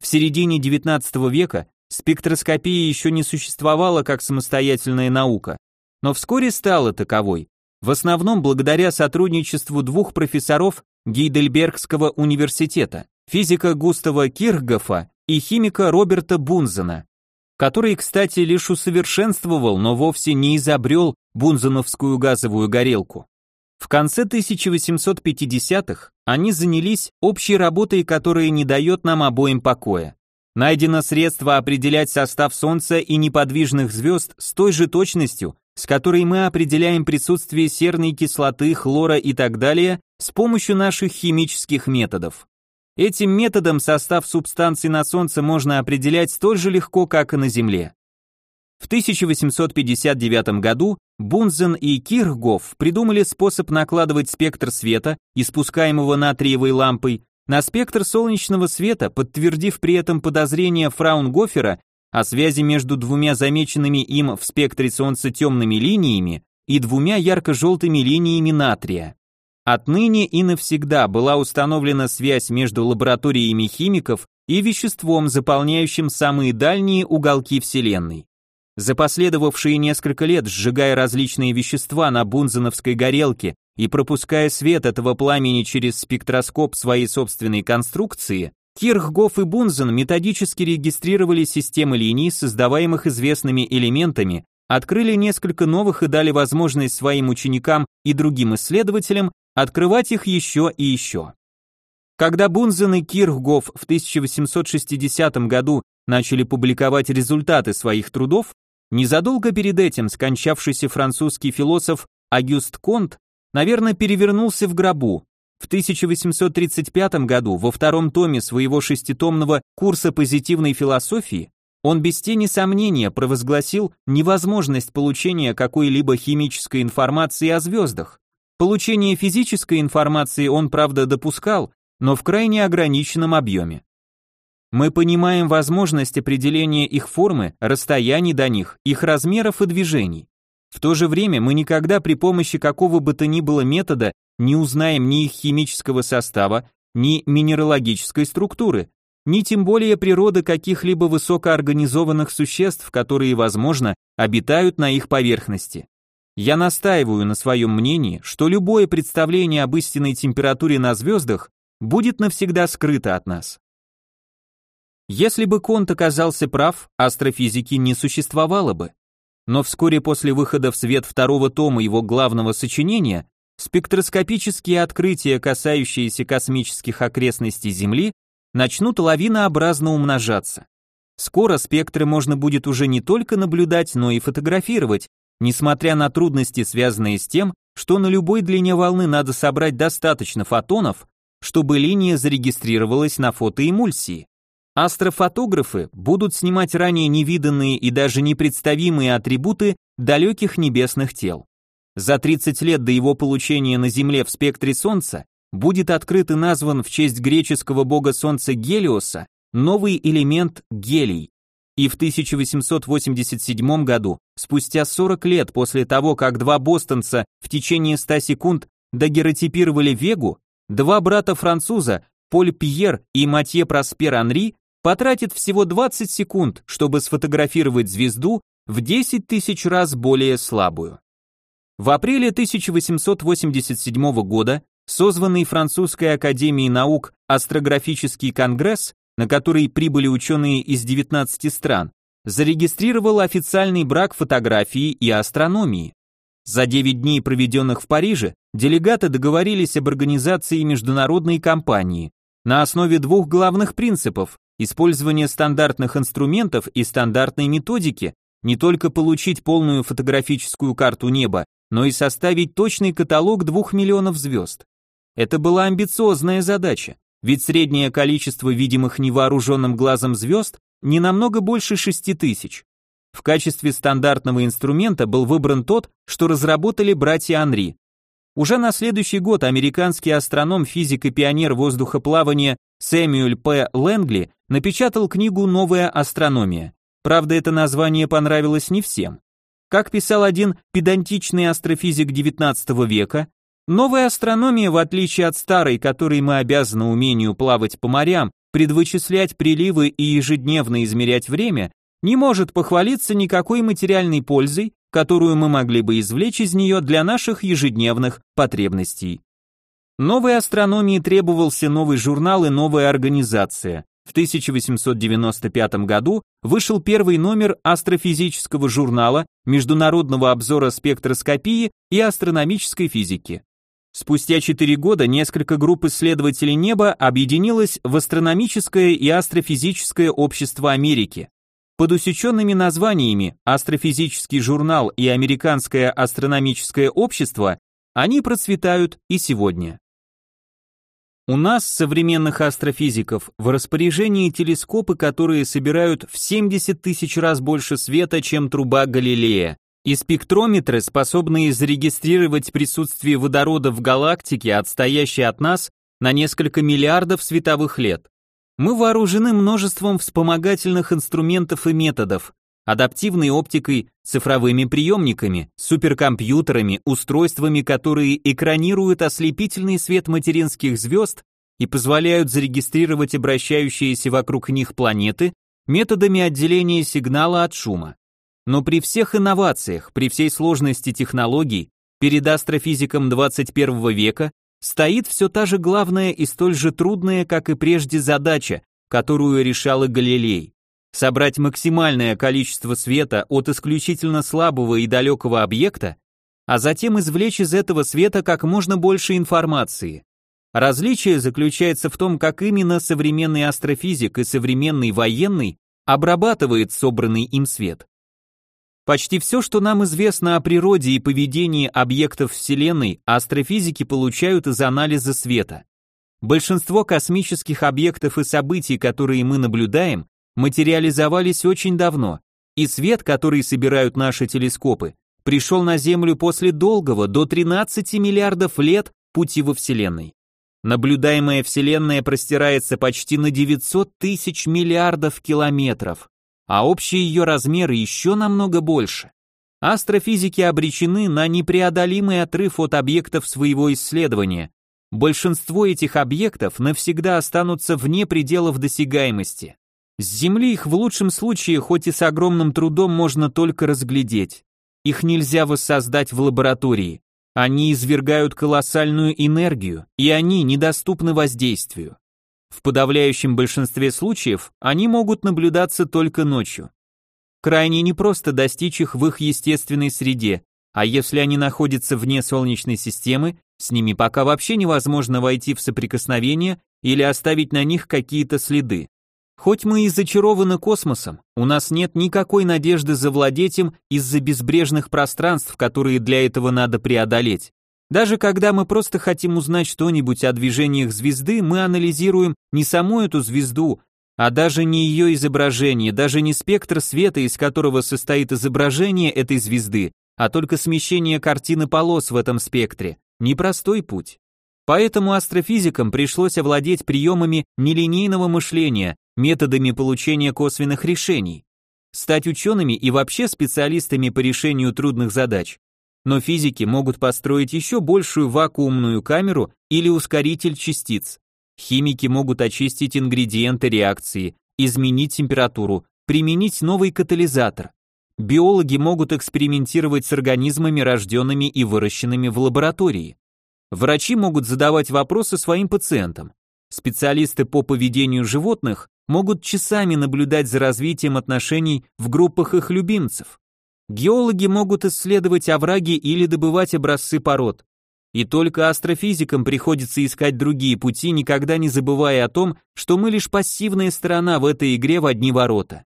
В середине XIX века спектроскопия еще не существовала как самостоятельная наука, но вскоре стала таковой, в основном благодаря сотрудничеству двух профессоров Гейдельбергского университета, физика Густава Кирхгофа и химика Роберта Бунзена который, кстати, лишь усовершенствовал, но вовсе не изобрел бунзеновскую газовую горелку. В конце 1850-х они занялись общей работой, которая не дает нам обоим покоя. Найдено средство определять состав Солнца и неподвижных звезд с той же точностью, с которой мы определяем присутствие серной кислоты, хлора и так далее с помощью наших химических методов. Этим методом состав субстанций на Солнце можно определять столь же легко, как и на Земле. В 1859 году Бунзен и Кирхгоф придумали способ накладывать спектр света, испускаемого натриевой лампой, на спектр солнечного света, подтвердив при этом подозрение Фраунгофера о связи между двумя замеченными им в спектре Солнца темными линиями и двумя ярко-желтыми линиями натрия. Отныне и навсегда была установлена связь между лабораториями химиков и веществом, заполняющим самые дальние уголки Вселенной. За последовавшие несколько лет, сжигая различные вещества на бунзеновской горелке и пропуская свет этого пламени через спектроскоп своей собственной конструкции, Кирхгоф и Бунзен методически регистрировали системы линий, создаваемых известными элементами, открыли несколько новых и дали возможность своим ученикам и другим исследователям открывать их еще и еще. Когда Бунзен и Кирхгоф в 1860 году начали публиковать результаты своих трудов, незадолго перед этим скончавшийся французский философ Агюст Конт, наверное, перевернулся в гробу. В 1835 году во втором томе своего шеститомного курса позитивной философии он без тени сомнения провозгласил невозможность получения какой-либо химической информации о звездах, Получение физической информации он, правда, допускал, но в крайне ограниченном объеме. Мы понимаем возможность определения их формы, расстояний до них, их размеров и движений. В то же время мы никогда при помощи какого бы то ни было метода не узнаем ни их химического состава, ни минералогической структуры, ни тем более природы каких-либо высокоорганизованных существ, которые, возможно, обитают на их поверхности. Я настаиваю на своем мнении, что любое представление об истинной температуре на звездах будет навсегда скрыто от нас. Если бы Конт оказался прав, астрофизики не существовало бы. Но вскоре после выхода в свет второго тома его главного сочинения, спектроскопические открытия, касающиеся космических окрестностей Земли, начнут лавинообразно умножаться. Скоро спектры можно будет уже не только наблюдать, но и фотографировать, несмотря на трудности, связанные с тем, что на любой длине волны надо собрать достаточно фотонов, чтобы линия зарегистрировалась на фотоэмульсии. Астрофотографы будут снимать ранее невиданные и даже непредставимые атрибуты далеких небесных тел. За 30 лет до его получения на Земле в спектре Солнца будет открыт и назван в честь греческого бога солнца Гелиоса новый элемент гелий. И в 1887 году, спустя 40 лет после того, как два бостонца в течение 100 секунд дагеротипировали Вегу, два брата-француза, Поль Пьер и Матье Проспер Анри, потратят всего 20 секунд, чтобы сфотографировать звезду в 10 тысяч раз более слабую. В апреле 1887 года созванный Французской академией наук Астрографический конгресс, на который прибыли ученые из 19 стран, зарегистрировал официальный брак фотографии и астрономии. За 9 дней, проведенных в Париже, делегаты договорились об организации международной кампании на основе двух главных принципов – использования стандартных инструментов и стандартной методики, не только получить полную фотографическую карту неба, но и составить точный каталог двух миллионов звезд. Это была амбициозная задача, ведь среднее количество видимых невооруженным глазом звезд не намного больше 6 тысяч. В качестве стандартного инструмента был выбран тот, что разработали братья Анри. Уже на следующий год американский астроном, физик и пионер воздухоплавания Сэмюэль П. Лэнгли напечатал книгу «Новая астрономия». Правда, это название понравилось не всем. Как писал один педантичный астрофизик XIX века, новая астрономия, в отличие от старой, которой мы обязаны умению плавать по морям, предвычислять приливы и ежедневно измерять время, не может похвалиться никакой материальной пользой, которую мы могли бы извлечь из нее для наших ежедневных потребностей. Новой астрономии требовался новый журнал и новая организация. В 1895 году вышел первый номер астрофизического журнала Международного обзора спектроскопии и астрономической физики. Спустя четыре года несколько групп исследователей неба объединилось в Астрономическое и Астрофизическое общество Америки. Под усеченными названиями «Астрофизический журнал» и «Американское астрономическое общество» они процветают и сегодня. У нас, современных астрофизиков, в распоряжении телескопы, которые собирают в 70 тысяч раз больше света, чем труба Галилея, и спектрометры, способные зарегистрировать присутствие водорода в галактике, отстоящей от нас на несколько миллиардов световых лет. Мы вооружены множеством вспомогательных инструментов и методов, адаптивной оптикой, цифровыми приемниками, суперкомпьютерами, устройствами, которые экранируют ослепительный свет материнских звезд и позволяют зарегистрировать обращающиеся вокруг них планеты методами отделения сигнала от шума. Но при всех инновациях, при всей сложности технологий, перед астрофизиком 21 века стоит все та же главная и столь же трудная, как и прежде, задача, которую решал и Галилей. Собрать максимальное количество света от исключительно слабого и далекого объекта, а затем извлечь из этого света как можно больше информации. Различие заключается в том, как именно современный астрофизик и современный военный обрабатывает собранный им свет. Почти все, что нам известно о природе и поведении объектов Вселенной, астрофизики получают из анализа света. Большинство космических объектов и событий, которые мы наблюдаем, материализовались очень давно, и свет, который собирают наши телескопы, пришел на Землю после долгого, до 13 миллиардов лет пути во Вселенной. Наблюдаемая Вселенная простирается почти на 900 тысяч миллиардов километров а общие ее размеры еще намного больше. Астрофизики обречены на непреодолимый отрыв от объектов своего исследования. Большинство этих объектов навсегда останутся вне пределов досягаемости. С Земли их в лучшем случае хоть и с огромным трудом можно только разглядеть. Их нельзя воссоздать в лаборатории. Они извергают колоссальную энергию, и они недоступны воздействию. В подавляющем большинстве случаев они могут наблюдаться только ночью. Крайне непросто достичь их в их естественной среде, а если они находятся вне Солнечной системы, с ними пока вообще невозможно войти в соприкосновение или оставить на них какие-то следы. Хоть мы и зачарованы космосом, у нас нет никакой надежды завладеть им из-за безбрежных пространств, которые для этого надо преодолеть. Даже когда мы просто хотим узнать что-нибудь о движениях звезды, мы анализируем не саму эту звезду, а даже не ее изображение, даже не спектр света, из которого состоит изображение этой звезды, а только смещение картины полос в этом спектре. Непростой путь. Поэтому астрофизикам пришлось овладеть приемами нелинейного мышления, методами получения косвенных решений, стать учеными и вообще специалистами по решению трудных задач. Но физики могут построить еще большую вакуумную камеру или ускоритель частиц. Химики могут очистить ингредиенты реакции, изменить температуру, применить новый катализатор. Биологи могут экспериментировать с организмами, рожденными и выращенными в лаборатории. Врачи могут задавать вопросы своим пациентам. Специалисты по поведению животных могут часами наблюдать за развитием отношений в группах их любимцев. Геологи могут исследовать овраги или добывать образцы пород. И только астрофизикам приходится искать другие пути, никогда не забывая о том, что мы лишь пассивная сторона в этой игре в одни ворота.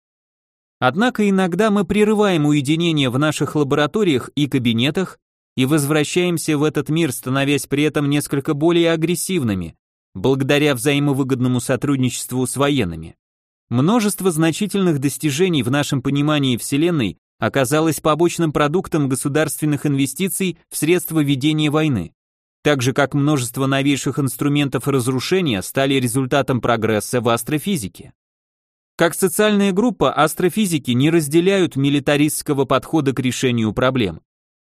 Однако иногда мы прерываем уединение в наших лабораториях и кабинетах и возвращаемся в этот мир, становясь при этом несколько более агрессивными, благодаря взаимовыгодному сотрудничеству с военными. Множество значительных достижений в нашем понимании Вселенной оказалось побочным продуктом государственных инвестиций в средства ведения войны, так же как множество новейших инструментов разрушения стали результатом прогресса в астрофизике. Как социальная группа, астрофизики не разделяют милитаристского подхода к решению проблем.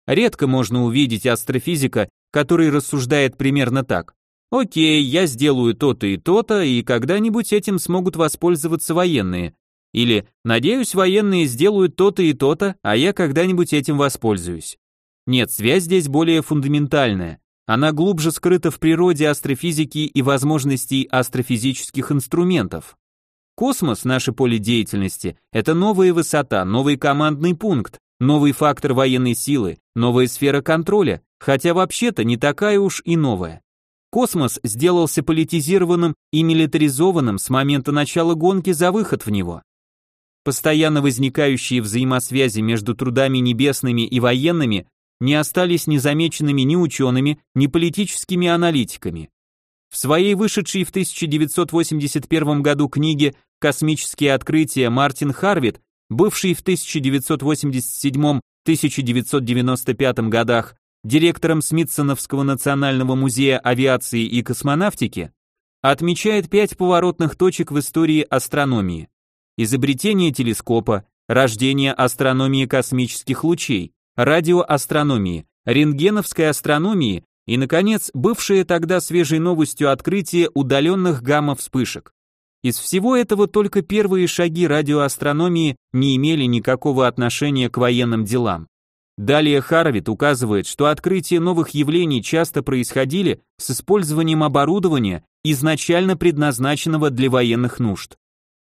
Редко можно увидеть астрофизика, который рассуждает примерно так. Окей, я сделаю то-то и то-то, и когда-нибудь этим смогут воспользоваться военные. Или, надеюсь, военные сделают то-то и то-то, а я когда-нибудь этим воспользуюсь. Нет, связь здесь более фундаментальная. Она глубже скрыта в природе астрофизики и возможностей астрофизических инструментов. Космос, наше поле деятельности, это новая высота, новый командный пункт, Новый фактор военной силы, новая сфера контроля, хотя вообще-то не такая уж и новая. Космос сделался политизированным и милитаризованным с момента начала гонки за выход в него. Постоянно возникающие взаимосвязи между трудами небесными и военными не остались незамеченными ни учеными, ни политическими аналитиками. В своей вышедшей в 1981 году книге «Космические открытия» Мартин Харвит бывший в 1987-1995 годах директором Смитсоновского национального музея авиации и космонавтики, отмечает пять поворотных точек в истории астрономии. Изобретение телескопа, рождение астрономии космических лучей, радиоастрономии, рентгеновской астрономии и, наконец, бывшее тогда свежей новостью открытие удаленных гамма-вспышек. Из всего этого только первые шаги радиоастрономии не имели никакого отношения к военным делам. Далее Харвит указывает, что открытие новых явлений часто происходили с использованием оборудования, изначально предназначенного для военных нужд.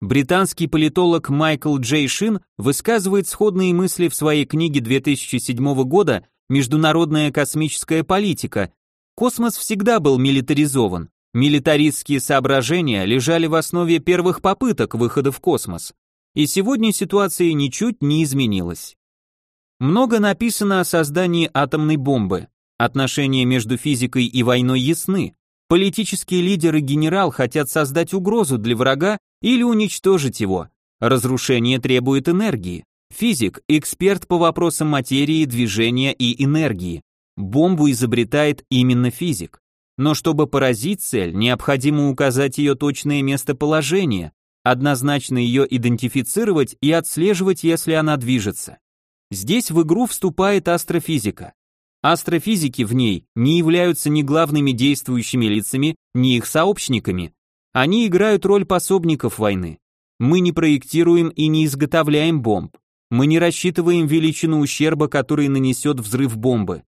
Британский политолог Майкл Джей Шин высказывает сходные мысли в своей книге 2007 года «Международная космическая политика». Космос всегда был милитаризован. Милитаристские соображения лежали в основе первых попыток выхода в космос, и сегодня ситуация ничуть не изменилась. Много написано о создании атомной бомбы. Отношения между физикой и войной ясны. Политические лидеры генерал хотят создать угрозу для врага или уничтожить его. Разрушение требует энергии. Физик – эксперт по вопросам материи, движения и энергии. Бомбу изобретает именно физик. Но чтобы поразить цель, необходимо указать ее точное местоположение, однозначно ее идентифицировать и отслеживать, если она движется. Здесь в игру вступает астрофизика. Астрофизики в ней не являются ни главными действующими лицами, ни их сообщниками. Они играют роль пособников войны. Мы не проектируем и не изготовляем бомб. Мы не рассчитываем величину ущерба, который нанесет взрыв бомбы.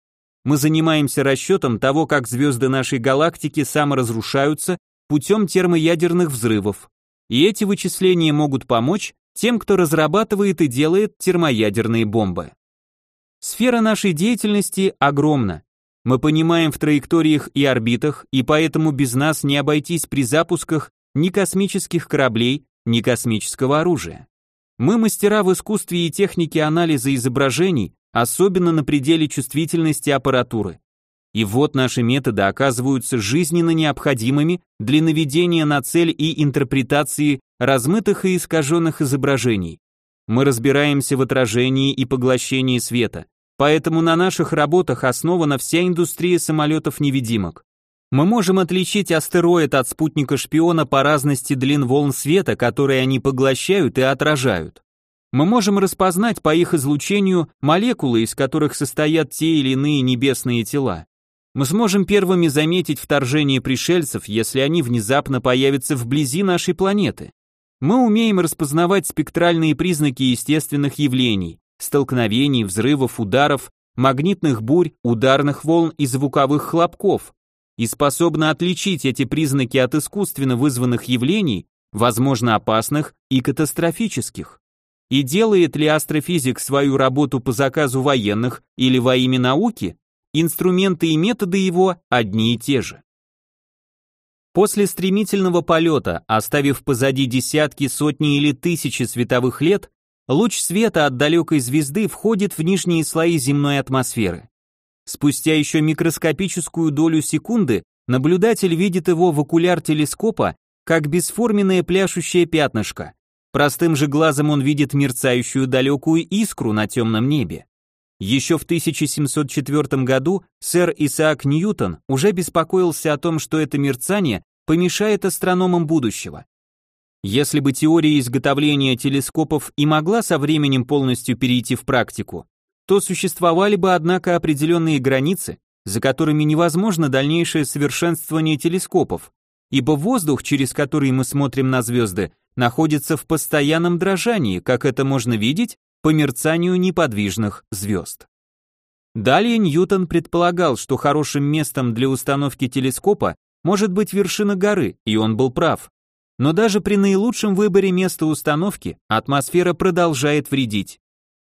Мы занимаемся расчетом того, как звезды нашей галактики саморазрушаются путем термоядерных взрывов. И эти вычисления могут помочь тем, кто разрабатывает и делает термоядерные бомбы. Сфера нашей деятельности огромна. Мы понимаем в траекториях и орбитах, и поэтому без нас не обойтись при запусках ни космических кораблей, ни космического оружия. Мы мастера в искусстве и технике анализа изображений, особенно на пределе чувствительности аппаратуры. И вот наши методы оказываются жизненно необходимыми для наведения на цель и интерпретации размытых и искаженных изображений. Мы разбираемся в отражении и поглощении света, поэтому на наших работах основана вся индустрия самолетов-невидимок. Мы можем отличить астероид от спутника-шпиона по разности длин волн света, которые они поглощают и отражают. Мы можем распознать по их излучению молекулы, из которых состоят те или иные небесные тела. Мы сможем первыми заметить вторжение пришельцев, если они внезапно появятся вблизи нашей планеты. Мы умеем распознавать спектральные признаки естественных явлений, столкновений, взрывов, ударов, магнитных бурь, ударных волн и звуковых хлопков, и способны отличить эти признаки от искусственно вызванных явлений, возможно опасных и катастрофических. И делает ли астрофизик свою работу по заказу военных или во имя науки, инструменты и методы его одни и те же. После стремительного полета, оставив позади десятки, сотни или тысячи световых лет, луч света от далекой звезды входит в нижние слои земной атмосферы. Спустя еще микроскопическую долю секунды наблюдатель видит его в окуляр телескопа как бесформенное пляшущее пятнышко. Простым же глазом он видит мерцающую далекую искру на темном небе. Еще в 1704 году сэр Исаак Ньютон уже беспокоился о том, что это мерцание помешает астрономам будущего. Если бы теория изготовления телескопов и могла со временем полностью перейти в практику, то существовали бы, однако, определенные границы, за которыми невозможно дальнейшее совершенствование телескопов, ибо воздух, через который мы смотрим на звезды, находится в постоянном дрожании, как это можно видеть по мерцанию неподвижных звезд. Далее Ньютон предполагал, что хорошим местом для установки телескопа может быть вершина горы, и он был прав. Но даже при наилучшем выборе места установки атмосфера продолжает вредить.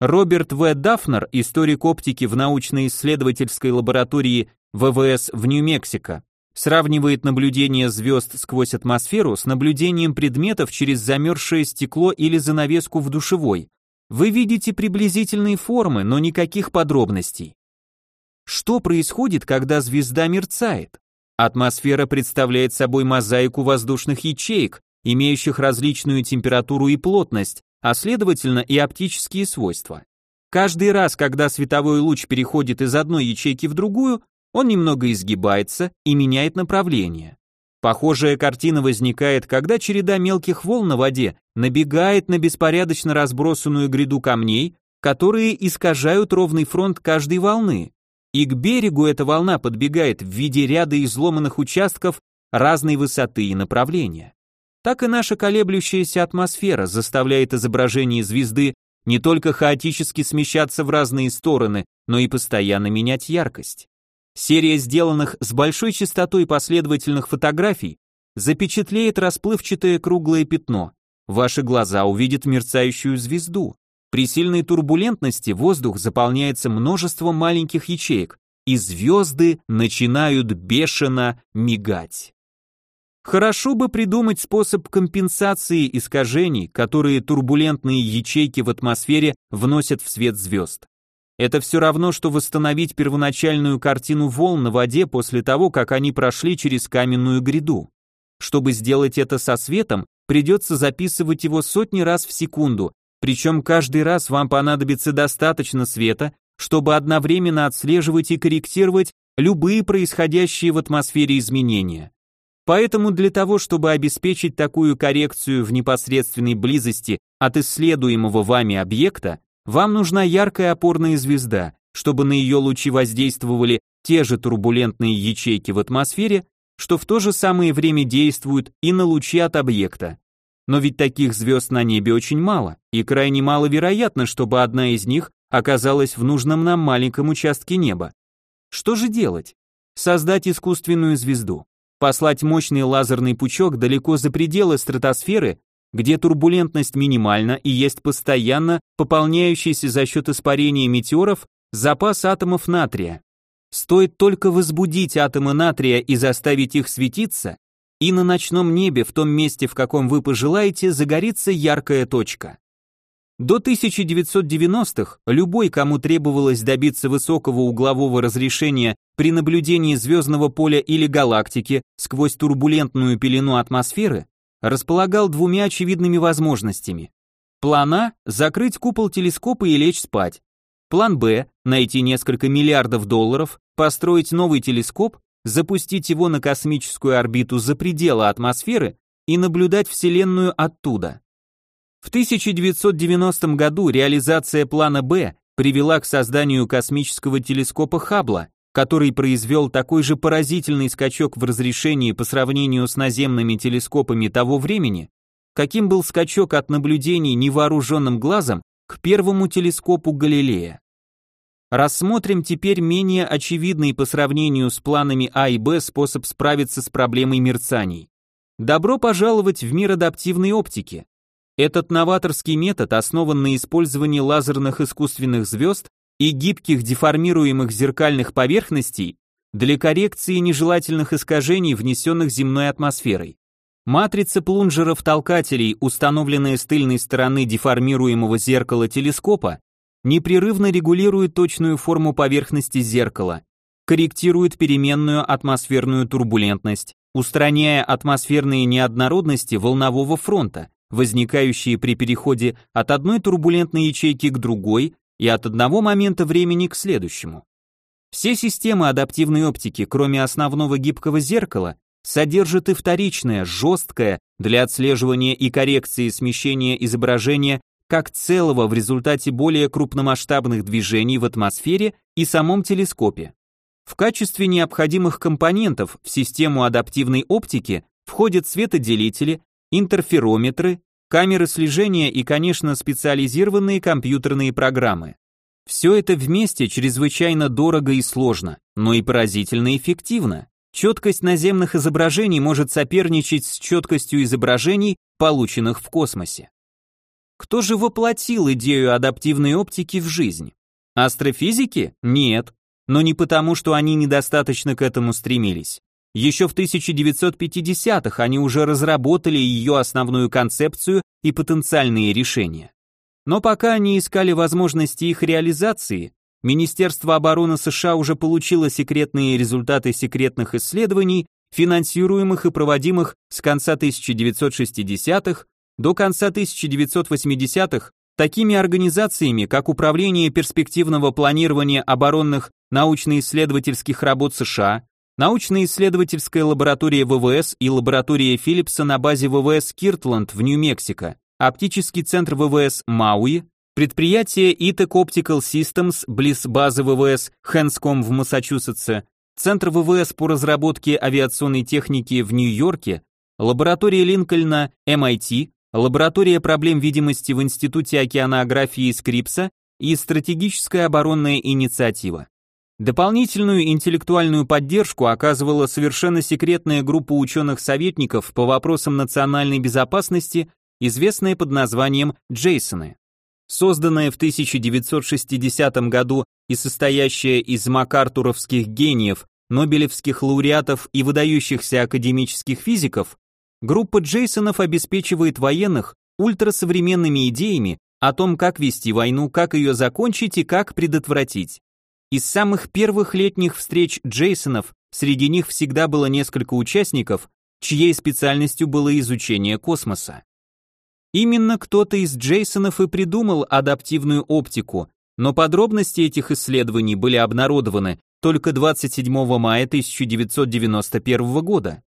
Роберт В. Дафнер, историк оптики в научно-исследовательской лаборатории ВВС в Нью-Мексико, сравнивает наблюдение звезд сквозь атмосферу с наблюдением предметов через замерзшее стекло или занавеску в душевой, вы видите приблизительные формы, но никаких подробностей. Что происходит, когда звезда мерцает? Атмосфера представляет собой мозаику воздушных ячеек, имеющих различную температуру и плотность, а следовательно и оптические свойства. Каждый раз, когда световой луч переходит из одной ячейки в другую, он немного изгибается и меняет направление. Похожая картина возникает, когда череда мелких волн на воде набегает на беспорядочно разбросанную гряду камней, которые искажают ровный фронт каждой волны. И к берегу эта волна подбегает в виде ряда изломанных участков разной высоты и направления. Так и наша колеблющаяся атмосфера заставляет изображение звезды не только хаотически смещаться в разные стороны, но и постоянно менять яркость. Серия сделанных с большой частотой последовательных фотографий запечатлеет расплывчатое круглое пятно. Ваши глаза увидят мерцающую звезду. При сильной турбулентности воздух заполняется множеством маленьких ячеек, и звезды начинают бешено мигать. Хорошо бы придумать способ компенсации искажений, которые турбулентные ячейки в атмосфере вносят в свет звезд. Это все равно, что восстановить первоначальную картину волн на воде после того, как они прошли через каменную гряду. Чтобы сделать это со светом, придется записывать его сотни раз в секунду, причем каждый раз вам понадобится достаточно света, чтобы одновременно отслеживать и корректировать любые происходящие в атмосфере изменения. Поэтому для того, чтобы обеспечить такую коррекцию в непосредственной близости от исследуемого вами объекта, вам нужна яркая опорная звезда, чтобы на ее лучи воздействовали те же турбулентные ячейки в атмосфере, что в то же самое время действуют и на лучи от объекта. Но ведь таких звезд на небе очень мало, и крайне маловероятно, чтобы одна из них оказалась в нужном нам маленьком участке неба. Что же делать? Создать искусственную звезду, послать мощный лазерный пучок далеко за пределы стратосферы где турбулентность минимальна и есть постоянно пополняющийся за счет испарения метеоров запас атомов натрия. Стоит только возбудить атомы натрия и заставить их светиться, и на ночном небе в том месте, в каком вы пожелаете, загорится яркая точка. До 1990-х любой, кому требовалось добиться высокого углового разрешения при наблюдении звездного поля или галактики сквозь турбулентную пелену атмосферы, располагал двумя очевидными возможностями. План А – закрыть купол телескопа и лечь спать. План Б – найти несколько миллиардов долларов, построить новый телескоп, запустить его на космическую орбиту за пределы атмосферы и наблюдать Вселенную оттуда. В 1990 году реализация плана «Б» привела к созданию космического телескопа Хаббла, который произвел такой же поразительный скачок в разрешении по сравнению с наземными телескопами того времени, каким был скачок от наблюдений невооруженным глазом к первому телескопу Галилея. Рассмотрим теперь менее очевидный по сравнению с планами А и Б способ справиться с проблемой мерцаний. Добро пожаловать в мир адаптивной оптики. Этот новаторский метод основан на использовании лазерных искусственных звезд и гибких деформируемых зеркальных поверхностей для коррекции нежелательных искажений, внесенных земной атмосферой. Матрица плунжеров-толкателей, установленная с тыльной стороны деформируемого зеркала телескопа, непрерывно регулирует точную форму поверхности зеркала, корректирует переменную атмосферную турбулентность, устраняя атмосферные неоднородности волнового фронта, возникающие при переходе от одной турбулентной ячейки к другой и от одного момента времени к следующему. Все системы адаптивной оптики, кроме основного гибкого зеркала, содержат и вторичное, жесткое для отслеживания и коррекции смещения изображения как целого в результате более крупномасштабных движений в атмосфере и самом телескопе. В качестве необходимых компонентов в систему адаптивной оптики входят светоделители, интерферометры, камеры слежения и, конечно, специализированные компьютерные программы. Все это вместе чрезвычайно дорого и сложно, но и поразительно эффективно. Четкость наземных изображений может соперничать с четкостью изображений, полученных в космосе. Кто же воплотил идею адаптивной оптики в жизнь? Астрофизики? Нет. Но не потому, что они недостаточно к этому стремились. Еще в 1950-х они уже разработали ее основную концепцию и потенциальные решения. Но пока они искали возможности их реализации, Министерство обороны США уже получило секретные результаты секретных исследований, финансируемых и проводимых с конца 1960-х до конца 1980-х такими организациями, как Управление перспективного планирования оборонных научно-исследовательских работ США, научно-исследовательская лаборатория ВВС и лаборатория Филлипса на базе ВВС Киртланд в Нью-Мексико, оптический центр ВВС Мауи, предприятие ITEC Optical Systems близ базы ВВС Хэнском в Массачусетсе, Центр ВВС по разработке авиационной техники в Нью-Йорке, лаборатория Линкольна MIT, лаборатория проблем видимости в Институте океанографии Скрипса и стратегическая оборонная инициатива. Дополнительную интеллектуальную поддержку оказывала совершенно секретная группа ученых-советников по вопросам национальной безопасности, известная под названием Джейсоны. Созданная в 1960 году и состоящая из макартуровских гениев, нобелевских лауреатов и выдающихся академических физиков, Группа Джейсонов обеспечивает военных ультрасовременными идеями о том, как вести войну, как ее закончить и как предотвратить. Из самых первых летних встреч Джейсонов среди них всегда было несколько участников, чьей специальностью было изучение космоса. Именно кто-то из Джейсонов и придумал адаптивную оптику, но подробности этих исследований были обнародованы только 27 мая 1991 года.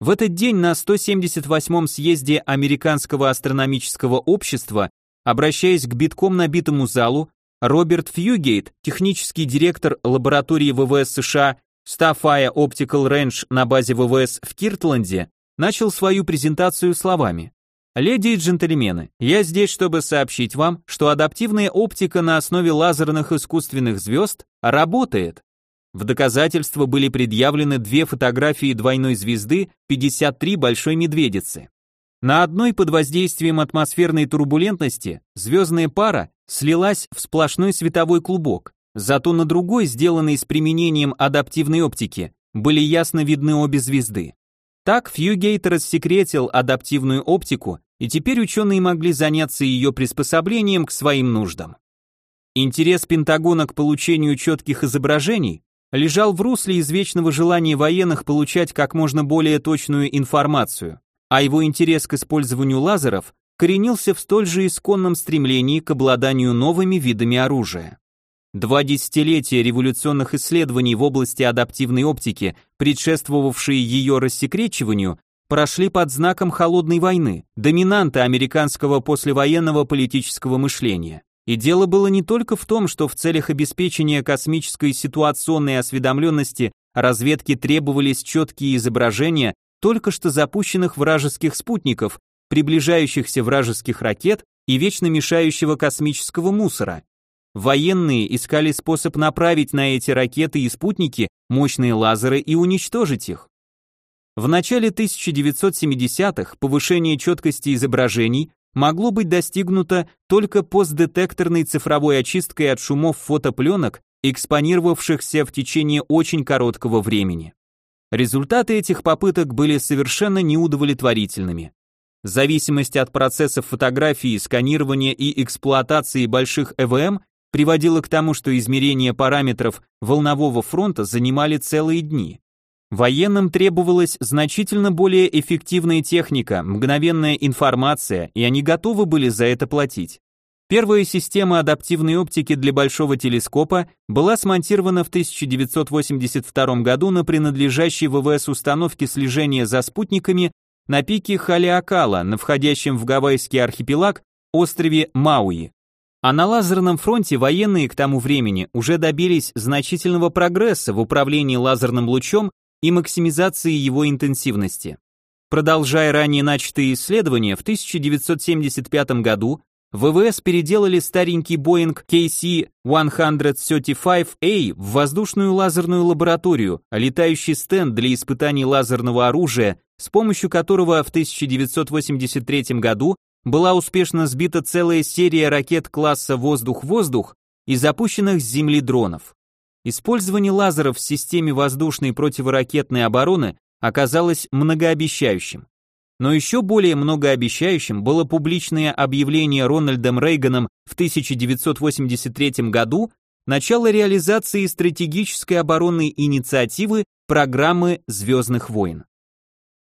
В этот день на 178-м съезде Американского астрономического общества, обращаясь к битком набитому залу, Роберт Фьюгейт, технический директор лаборатории ВВС США Staffire Optical Range на базе ВВС в Киртленде, начал свою презентацию словами. Леди и джентльмены, я здесь, чтобы сообщить вам, что адаптивная оптика на основе лазерных искусственных звезд работает. В доказательство были предъявлены две фотографии двойной звезды 53 Большой Медведицы. На одной под воздействием атмосферной турбулентности звездная пара слилась в сплошной световой клубок, зато на другой, сделанной с применением адаптивной оптики, были ясно видны обе звезды. Так Фьюгейт рассекретил адаптивную оптику, и теперь ученые могли заняться ее приспособлением к своим нуждам. Интерес Пентагона к получению четких изображений лежал в русле извечного желания военных получать как можно более точную информацию, а его интерес к использованию лазеров коренился в столь же исконном стремлении к обладанию новыми видами оружия. Два десятилетия революционных исследований в области адаптивной оптики, предшествовавшие ее рассекречиванию, прошли под знаком холодной войны, доминанты американского послевоенного политического мышления. И дело было не только в том, что в целях обеспечения космической ситуационной осведомленности разведке требовались четкие изображения только что запущенных вражеских спутников, приближающихся вражеских ракет и вечно мешающего космического мусора. Военные искали способ направить на эти ракеты и спутники мощные лазеры и уничтожить их. В начале 1970-х повышение четкости изображений могло быть достигнуто только постдетекторной цифровой очисткой от шумов фотопленок, экспонировавшихся в течение очень короткого времени. Результаты этих попыток были совершенно неудовлетворительными. Зависимость от процессов фотографии, сканирования и эксплуатации больших ЭВМ приводила к тому, что измерения параметров волнового фронта занимали целые дни. Военным требовалась значительно более эффективная техника, мгновенная информация, и они готовы были за это платить. Первая система адаптивной оптики для большого телескопа была смонтирована в 1982 году на принадлежащей ВВС установке слежения за спутниками на пике Халиакала, на входящем в Гавайский архипелаг острове Мауи. А на лазерном фронте военные к тому времени уже добились значительного прогресса в управлении лазерным лучом и максимизации его интенсивности. Продолжая ранее начатые исследования, в 1975 году ВВС переделали старенький Boeing KC-135A в воздушную лазерную лабораторию, летающий стенд для испытаний лазерного оружия, с помощью которого в 1983 году была успешно сбита целая серия ракет класса «Воздух-воздух» и запущенных с Земли дронов. Использование лазеров в системе воздушной противоракетной обороны оказалось многообещающим. Но еще более многообещающим было публичное объявление Рональдом Рейганом в 1983 году начало реализации стратегической оборонной инициативы программы «Звездных войн».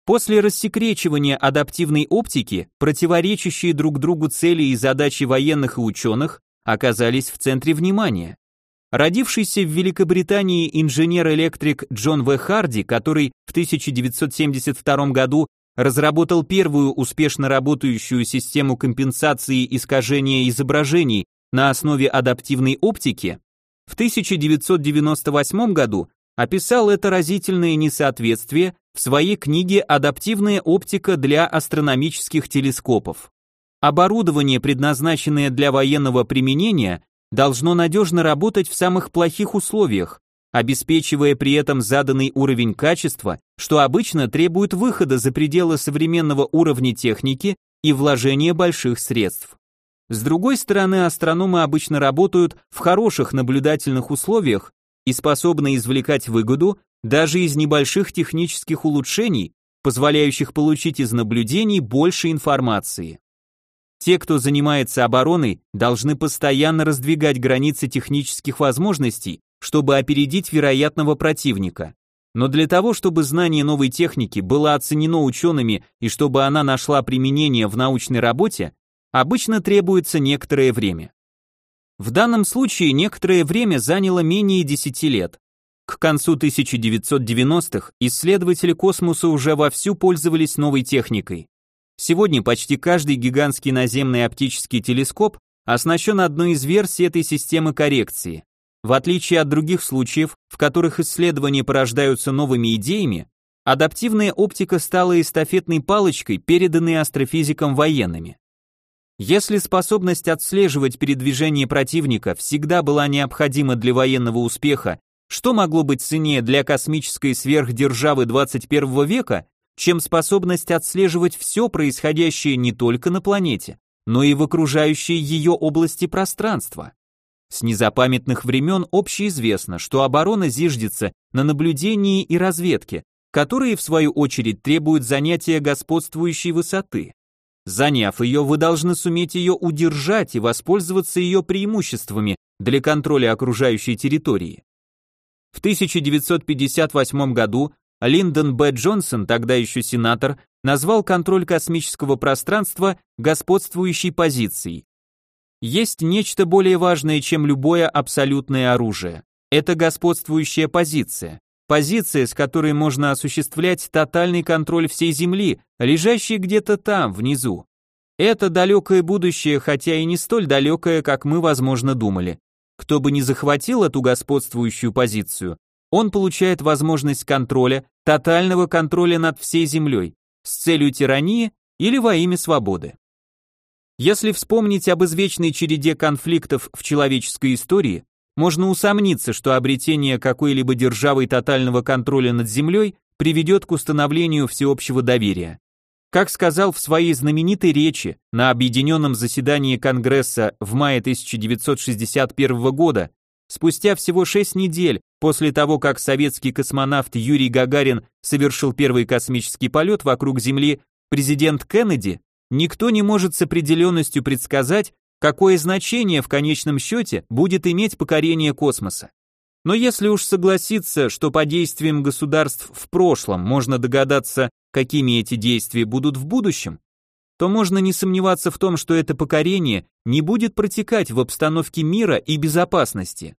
После рассекречивания адаптивной оптики, противоречащие друг другу цели и задачи военных и ученых оказались в центре внимания. Родившийся в Великобритании инженер-электрик Джон В. Харди, который в 1972 году разработал первую успешно работающую систему компенсации искажения изображений на основе адаптивной оптики, в 1998 году описал это разительное несоответствие в своей книге «Адаптивная оптика для астрономических телескопов». Оборудование, предназначенное для военного применения, должно надежно работать в самых плохих условиях, обеспечивая при этом заданный уровень качества, что обычно требует выхода за пределы современного уровня техники и вложения больших средств. С другой стороны, астрономы обычно работают в хороших наблюдательных условиях и способны извлекать выгоду даже из небольших технических улучшений, позволяющих получить из наблюдений больше информации. Те, кто занимается обороной, должны постоянно раздвигать границы технических возможностей, чтобы опередить вероятного противника. Но для того, чтобы знание новой техники было оценено учеными и чтобы она нашла применение в научной работе, обычно требуется некоторое время. В данном случае некоторое время заняло менее 10 лет. К концу 1990-х исследователи космоса уже вовсю пользовались новой техникой. Сегодня почти каждый гигантский наземный оптический телескоп оснащен одной из версий этой системы коррекции. В отличие от других случаев, в которых исследования порождаются новыми идеями, адаптивная оптика стала эстафетной палочкой, переданной астрофизикам военными. Если способность отслеживать передвижение противника всегда была необходима для военного успеха, что могло быть ценнее для космической сверхдержавы 21 века, чем способность отслеживать все происходящее не только на планете, но и в окружающей ее области пространства. С незапамятных времен общеизвестно, что оборона зиждется на наблюдении и разведке, которые в свою очередь требуют занятия господствующей высоты. Заняв ее, вы должны суметь ее удержать и воспользоваться ее преимуществами для контроля окружающей территории. В 1958 году Линдон Б. Джонсон, тогда еще сенатор, назвал контроль космического пространства господствующей позицией. Есть нечто более важное, чем любое абсолютное оружие. Это господствующая позиция. Позиция, с которой можно осуществлять тотальный контроль всей Земли, лежащей где-то там, внизу. Это далекое будущее, хотя и не столь далекое, как мы, возможно, думали. Кто бы ни захватил эту господствующую позицию, он получает возможность контроля, тотального контроля над всей Землей, с целью тирании или во имя свободы. Если вспомнить об извечной череде конфликтов в человеческой истории, можно усомниться, что обретение какой-либо державой тотального контроля над землей приведет к установлению всеобщего доверия. Как сказал в своей знаменитой речи на объединенном заседании Конгресса в мае 1961 года, спустя всего шесть недель после того, как советский космонавт Юрий Гагарин совершил первый космический полет вокруг Земли, президент Кеннеди, никто не может с определенностью предсказать, какое значение в конечном счете будет иметь покорение космоса. Но если уж согласиться, что по действиям государств в прошлом можно догадаться, какими эти действия будут в будущем, то можно не сомневаться в том, что это покорение не будет протекать в обстановке мира и безопасности.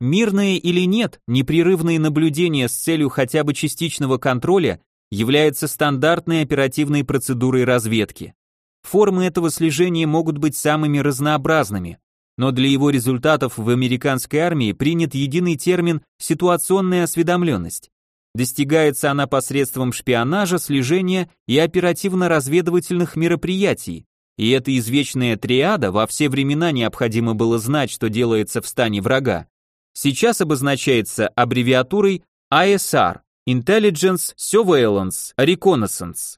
Мирное или нет, непрерывные наблюдения с целью хотя бы частичного контроля является стандартной оперативной процедурой разведки. Формы этого слежения могут быть самыми разнообразными, но для его результатов в американской армии принят единый термин «ситуационная осведомленность». Достигается она посредством шпионажа, слежения и оперативно-разведывательных мероприятий, и эта извечная триада во все времена необходимо было знать, что делается в стане врага. Сейчас обозначается аббревиатурой ISR – Intelligence Surveillance Reconnaissance.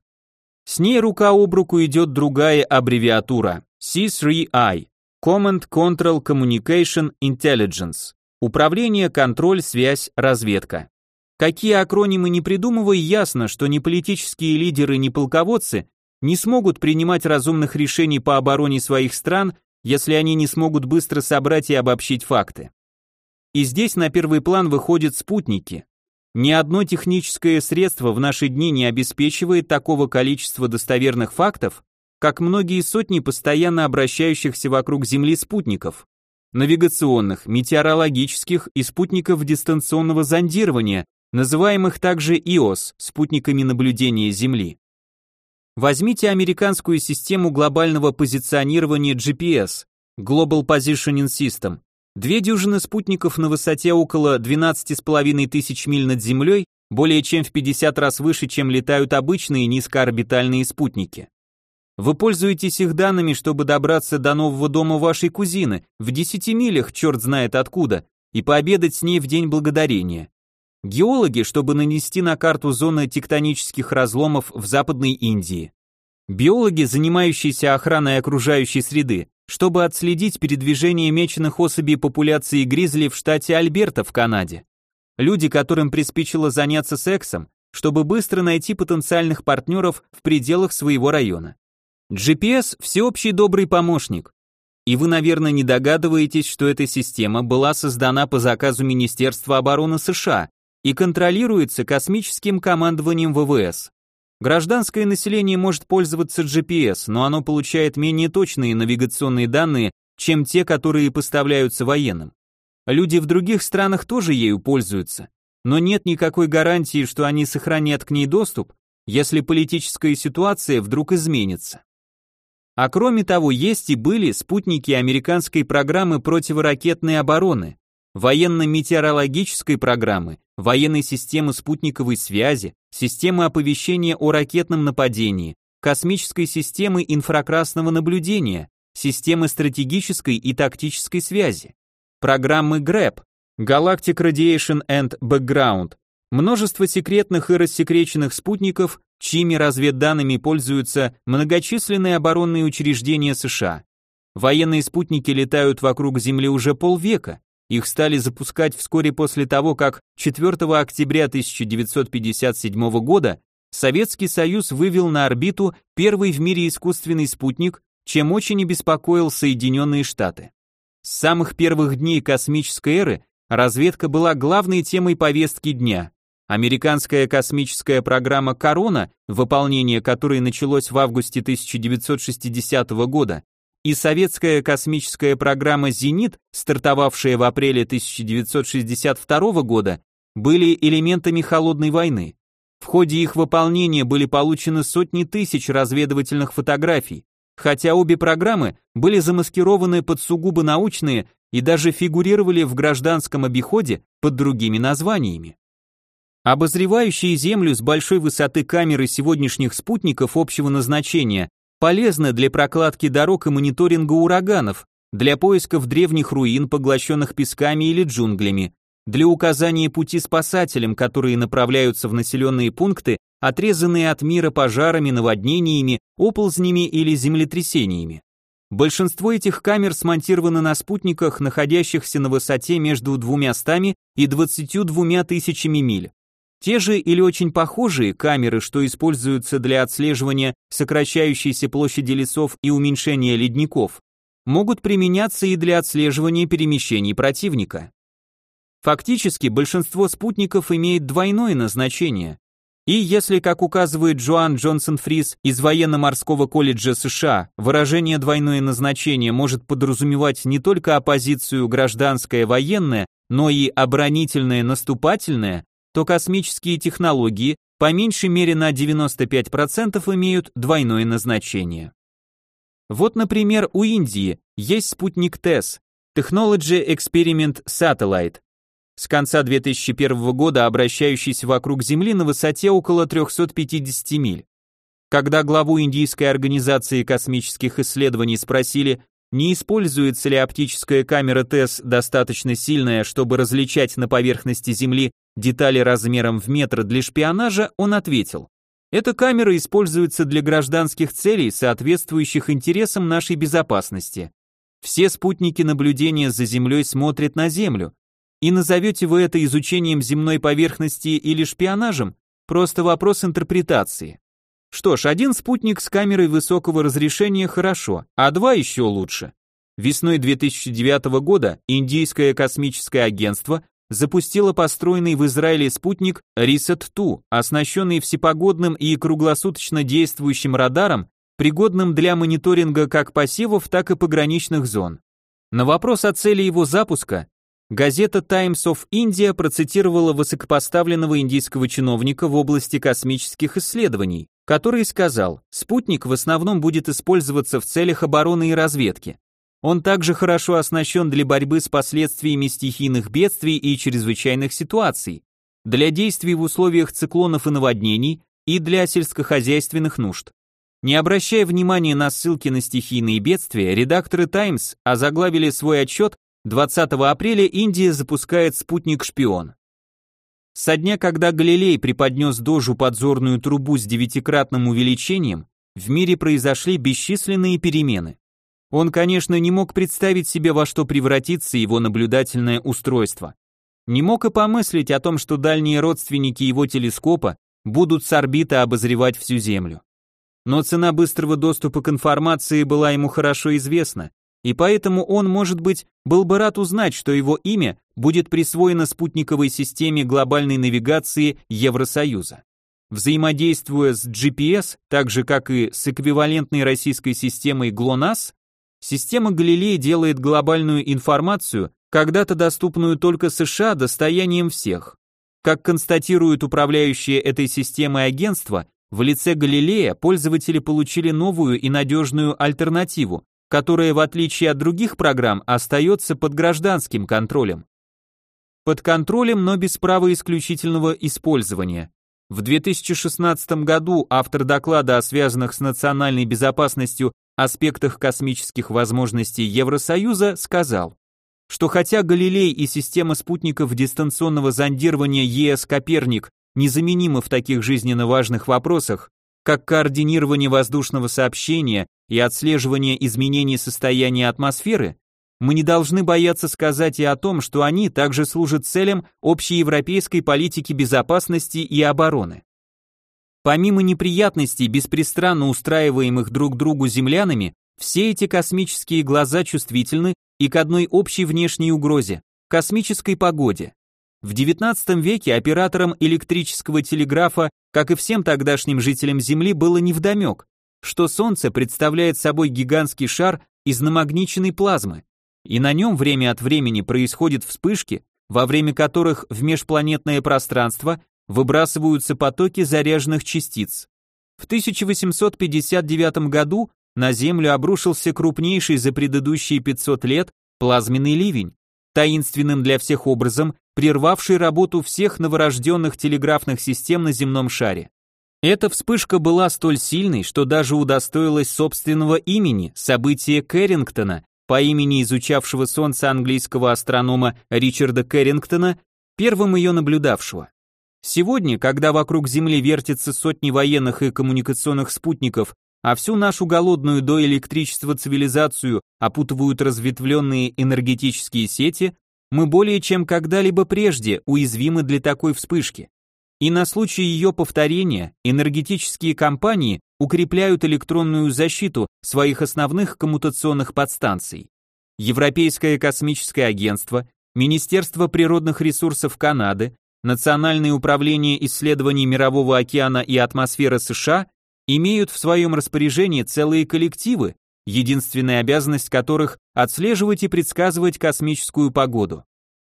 С ней рука об руку идет другая аббревиатура C3I Command Control Communication Intelligence Управление, контроль, связь, разведка. Какие акронимы не придумывай, ясно, что ни политические лидеры, ни полководцы не смогут принимать разумных решений по обороне своих стран, если они не смогут быстро собрать и обобщить факты. И здесь на первый план выходят спутники, ни одно техническое средство в наши дни не обеспечивает такого количества достоверных фактов, как многие сотни постоянно обращающихся вокруг Земли спутников, навигационных, метеорологических и спутников дистанционного зондирования, называемых также ИОС, спутниками наблюдения Земли. Возьмите американскую систему глобального позиционирования GPS, Global Positioning System, Две дюжины спутников на высоте около 12,5 тысяч миль над Землей, более чем в 50 раз выше, чем летают обычные низкоорбитальные спутники. Вы пользуетесь их данными, чтобы добраться до нового дома вашей кузины, в 10 милях, черт знает откуда, и пообедать с ней в День Благодарения. Геологи, чтобы нанести на карту зоны тектонических разломов в Западной Индии. Биологи, занимающиеся охраной окружающей среды, чтобы отследить передвижение меченых особей популяции гризли в штате Альберта в Канаде. Люди, которым приспичило заняться сексом, чтобы быстро найти потенциальных партнеров в пределах своего района. GPS – всеобщий добрый помощник. И вы, наверное, не догадываетесь, что эта система была создана по заказу Министерства обороны США и контролируется космическим командованием ВВС. Гражданское население может пользоваться GPS, но оно получает менее точные навигационные данные, чем те, которые поставляются военным. Люди в других странах тоже ею пользуются, но нет никакой гарантии, что они сохранят к ней доступ, если политическая ситуация вдруг изменится. А кроме того, есть и были спутники американской программы противоракетной обороны, военно-метеорологической программы, военной системы спутниковой связи, системы оповещения о ракетном нападении, космической системы инфракрасного наблюдения, системы стратегической и тактической связи, программы ГРЭП, Galactic Radiation and Background, множество секретных и рассекреченных спутников, чьими разведданными пользуются многочисленные оборонные учреждения США. Военные спутники летают вокруг Земли уже полвека, их стали запускать вскоре после того, как 4 октября 1957 года Советский Союз вывел на орбиту первый в мире искусственный спутник, чем очень обеспокоил Соединенные Штаты. С самых первых дней космической эры разведка была главной темой повестки дня. Американская космическая программа «Корона», выполнение которой началось в августе 1960 года, и советская космическая программа «Зенит», стартовавшая в апреле 1962 года, были элементами холодной войны. В ходе их выполнения были получены сотни тысяч разведывательных фотографий, хотя обе программы были замаскированы под сугубо научные и даже фигурировали в гражданском обиходе под другими названиями. Обозревающие Землю с большой высоты камеры сегодняшних спутников общего назначения полезны для прокладки дорог и мониторинга ураганов, для поисков древних руин, поглощенных песками или джунглями, для указания пути спасателям, которые направляются в населенные пункты, отрезанные от мира пожарами, наводнениями, оползнями или землетрясениями. Большинство этих камер смонтированы на спутниках, находящихся на высоте между 200 и 22 тысячами миль. Те же или очень похожие камеры, что используются для отслеживания сокращающейся площади лесов и уменьшения ледников, могут применяться и для отслеживания перемещений противника. Фактически большинство спутников имеет двойное назначение. И если, как указывает Джоан Джонсон Фрис из военно-морского колледжа США, выражение двойное назначение может подразумевать не только оппозицию гражданское военное, но и оборонительное наступательное, то космические технологии по меньшей мере на 95% имеют двойное назначение. Вот, например, у Индии есть спутник ТЭС, Technology Experiment Satellite, с конца 2001 года обращающийся вокруг Земли на высоте около 350 миль. Когда главу Индийской организации космических исследований спросили, не используется ли оптическая камера ТЭС достаточно сильная, чтобы различать на поверхности Земли детали размером в метр для шпионажа, он ответил, эта камера используется для гражданских целей, соответствующих интересам нашей безопасности. Все спутники наблюдения за Землей смотрят на Землю. И назовете вы это изучением земной поверхности или шпионажем? Просто вопрос интерпретации. Что ж, один спутник с камерой высокого разрешения хорошо, а два еще лучше. Весной 2009 года Индийское космическое агентство запустило построенный в Израиле спутник Reset-2, оснащенный всепогодным и круглосуточно действующим радаром, пригодным для мониторинга как посевов, так и пограничных зон. На вопрос о цели его запуска газета Times of India процитировала высокопоставленного индийского чиновника в области космических исследований, который сказал, спутник в основном будет использоваться в целях обороны и разведки. Он также хорошо оснащен для борьбы с последствиями стихийных бедствий и чрезвычайных ситуаций, для действий в условиях циклонов и наводнений и для сельскохозяйственных нужд. Не обращая внимания на ссылки на стихийные бедствия, редакторы Times озаглавили свой отчет 20 апреля Индия запускает спутник-шпион. Со дня, когда Галилей преподнес Дожу подзорную трубу с девятикратным увеличением, в мире произошли бесчисленные перемены. Он, конечно, не мог представить себе, во что превратится его наблюдательное устройство. Не мог и помыслить о том, что дальние родственники его телескопа будут с орбиты обозревать всю Землю. Но цена быстрого доступа к информации была ему хорошо известна, и поэтому он, может быть, был бы рад узнать, что его имя будет присвоено спутниковой системе глобальной навигации Евросоюза. Взаимодействуя с GPS, так же как и с эквивалентной российской системой GLONASS, система Галилей делает глобальную информацию, когда-то доступную только США, достоянием всех. Как констатирует управляющее этой системой агентство, в лице Галилея пользователи получили новую и надежную альтернативу, которая, в отличие от других программ, остается под гражданским контролем. Под контролем, но без права исключительного использования. В 2016 году автор доклада о связанных с национальной безопасностью аспектах космических возможностей Евросоюза сказал, что хотя Галилей и система спутников дистанционного зондирования ЕС Коперник незаменимы в таких жизненно важных вопросах, как координирование воздушного сообщения и отслеживание изменений состояния атмосферы, мы не должны бояться сказать и о том, что они также служат целям общеевропейской политики безопасности и обороны. Помимо неприятностей, беспристрастно устраиваемых друг другу землянами, все эти космические глаза чувствительны и к одной общей внешней угрозе – космической погоде. В XIX веке операторам электрического телеграфа, как и всем тогдашним жителям Земли, было невдомек, что Солнце представляет собой гигантский шар из намагниченной плазмы, и на нем время от времени происходят вспышки, во время которых в межпланетное пространство выбрасываются потоки заряженных частиц. В 1859 году на Землю обрушился крупнейший за предыдущие 500 лет плазменный ливень, таинственным для всех образом, прервавший работу всех новорожденных телеграфных систем на земном шаре. Эта вспышка была столь сильной, что даже удостоилась собственного имени, события Кэррингтона, по имени изучавшего Солнце английского астронома Ричарда Кэррингтона, первым ее наблюдавшего. Сегодня, когда вокруг Земли вертятся сотни военных и коммуникационных спутников, а всю нашу голодную до электричества цивилизацию опутывают разветвленные энергетические сети, мы более чем когда-либо прежде уязвимы для такой вспышки. И на случай ее повторения энергетические компании укрепляют электронную защиту своих основных коммутационных подстанций. Европейское космическое агентство, Министерство природных ресурсов Канады, Национальное управление исследований Мирового океана и атмосферы США имеют в своем распоряжении целые коллективы, единственная обязанность которых отслеживать и предсказывать космическую погоду.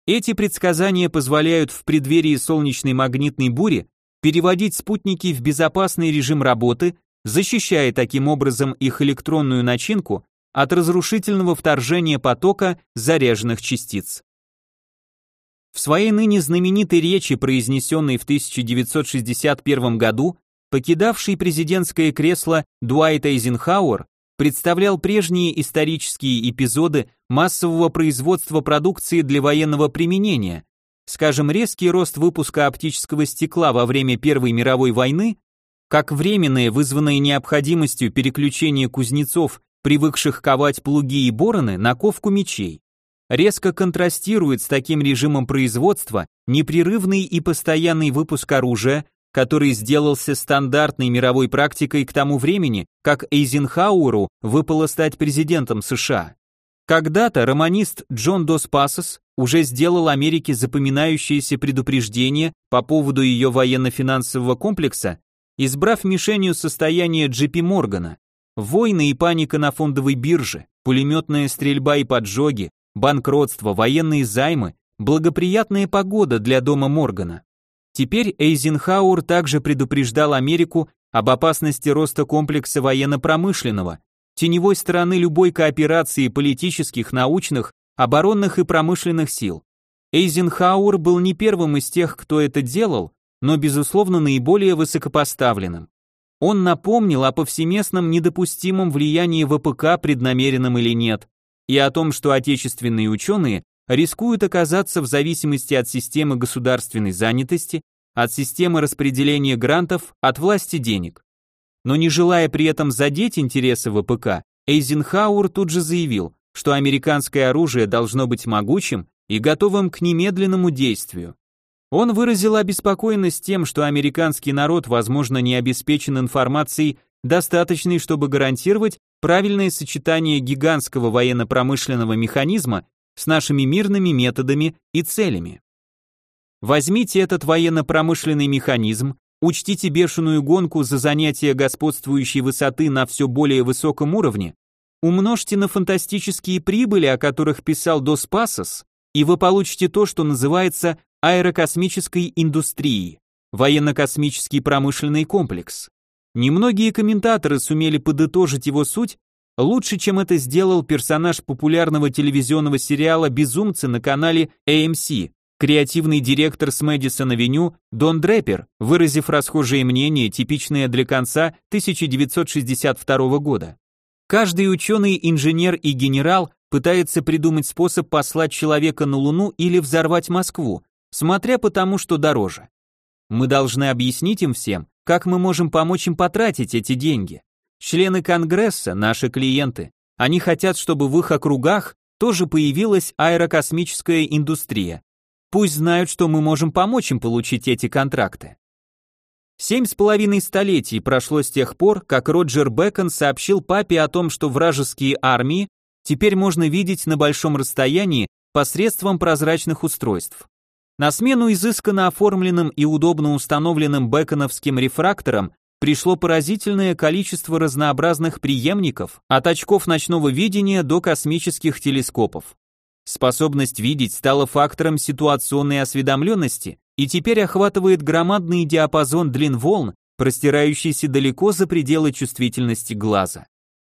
Эти предсказания позволяют в преддверии солнечной магнитной бури переводить спутники в безопасный режим работы, защищая таким образом их электронную начинку от разрушительного вторжения потока заряженных частиц. В своей ныне знаменитой речи, произнесенной в 1961 году, покидавший президентское кресло Дуайт Эйзенхауэр представлял прежние исторические эпизоды массового производства продукции для военного применения, скажем, резкий рост выпуска оптического стекла во время Первой мировой войны, как временное, вызванное необходимостью переключения кузнецов, привыкших ковать плуги и бороны, на ковку мечей. Резко контрастирует с таким режимом производства непрерывный и постоянный выпуск оружия, который сделался стандартной мировой практикой к тому времени, как Эйзенхауэру выпало стать президентом США. Когда-то романист Джон Дос Пасос уже сделал Америке запоминающееся предупреждение по поводу ее военно-финансового комплекса, избрав мишенью состояние Джипи Моргана. Войны и паника на фондовой бирже, пулеметная стрельба и поджоги, банкротство, военные займы, благоприятная погода для дома Моргана. Теперь Эйзенхауэр также предупреждал Америку об опасности роста комплекса военно-промышленного, теневой стороны любой кооперации политических, научных, оборонных и промышленных сил. Эйзенхауэр был не первым из тех, кто это делал, но, безусловно, наиболее высокопоставленным. Он напомнил о повсеместном недопустимом влиянии ВПК, преднамеренном или нет, и о том, что отечественные ученые рискуют оказаться в зависимости от системы государственной занятости, от системы распределения грантов, от власти денег. Но не желая при этом задеть интересы ВПК, Эйзенхауэр тут же заявил, что американское оружие должно быть могучим и готовым к немедленному действию. Он выразил обеспокоенность тем, что американский народ, возможно, не обеспечен информацией, достаточной, чтобы гарантировать правильное сочетание гигантского военно-промышленного механизма с нашими мирными методами и целями. Возьмите этот военно-промышленный механизм, учтите бешеную гонку за занятие господствующей высоты на все более высоком уровне, умножьте на фантастические прибыли, о которых писал Дос Пасос, и вы получите то, что называется аэрокосмической индустрией, военно-космический промышленный комплекс. Немногие комментаторы сумели подытожить его суть лучше, чем это сделал персонаж популярного телевизионного сериала «Безумцы» на канале AMC, креативный директор с Мэдисон-авеню Дон Дрепер, выразив расхожее мнение, типичное для конца 1962 года. Каждый ученый, инженер и генерал пытается придумать способ послать человека на Луну или взорвать Москву, смотря по тому, что дороже. Мы должны объяснить им всем, как мы можем помочь им потратить эти деньги. Члены Конгресса – наши клиенты. Они хотят, чтобы в их округах тоже появилась аэрокосмическая индустрия. Пусть знают, что мы можем помочь им получить эти контракты. Семь с половиной столетий прошло с тех пор, как Роджер Бэкон сообщил папе о том, что вражеские армии теперь можно видеть на большом расстоянии посредством прозрачных устройств. На смену изысканно оформленным и удобно установленным бэконовским рефракторам пришло поразительное количество разнообразных преемников, от очков ночного видения до космических телескопов. Способность видеть стала фактором ситуационной осведомленности и теперь охватывает громадный диапазон длин волн, простирающийся далеко за пределы чувствительности глаза.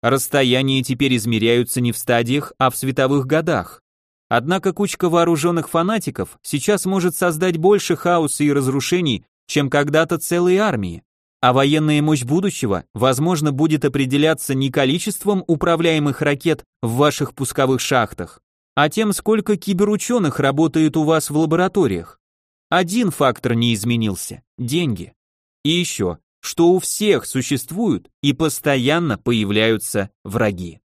Расстояния теперь измеряются не в стадиях, а в световых годах. Однако кучка вооруженных фанатиков сейчас может создать больше хаоса и разрушений, чем когда-то целые армии. А военная мощь будущего, возможно, будет определяться не количеством управляемых ракет в ваших пусковых шахтах, а тем, сколько киберученых работает у вас в лабораториях. Один фактор не изменился – деньги. И еще, что у всех существуют и постоянно появляются враги.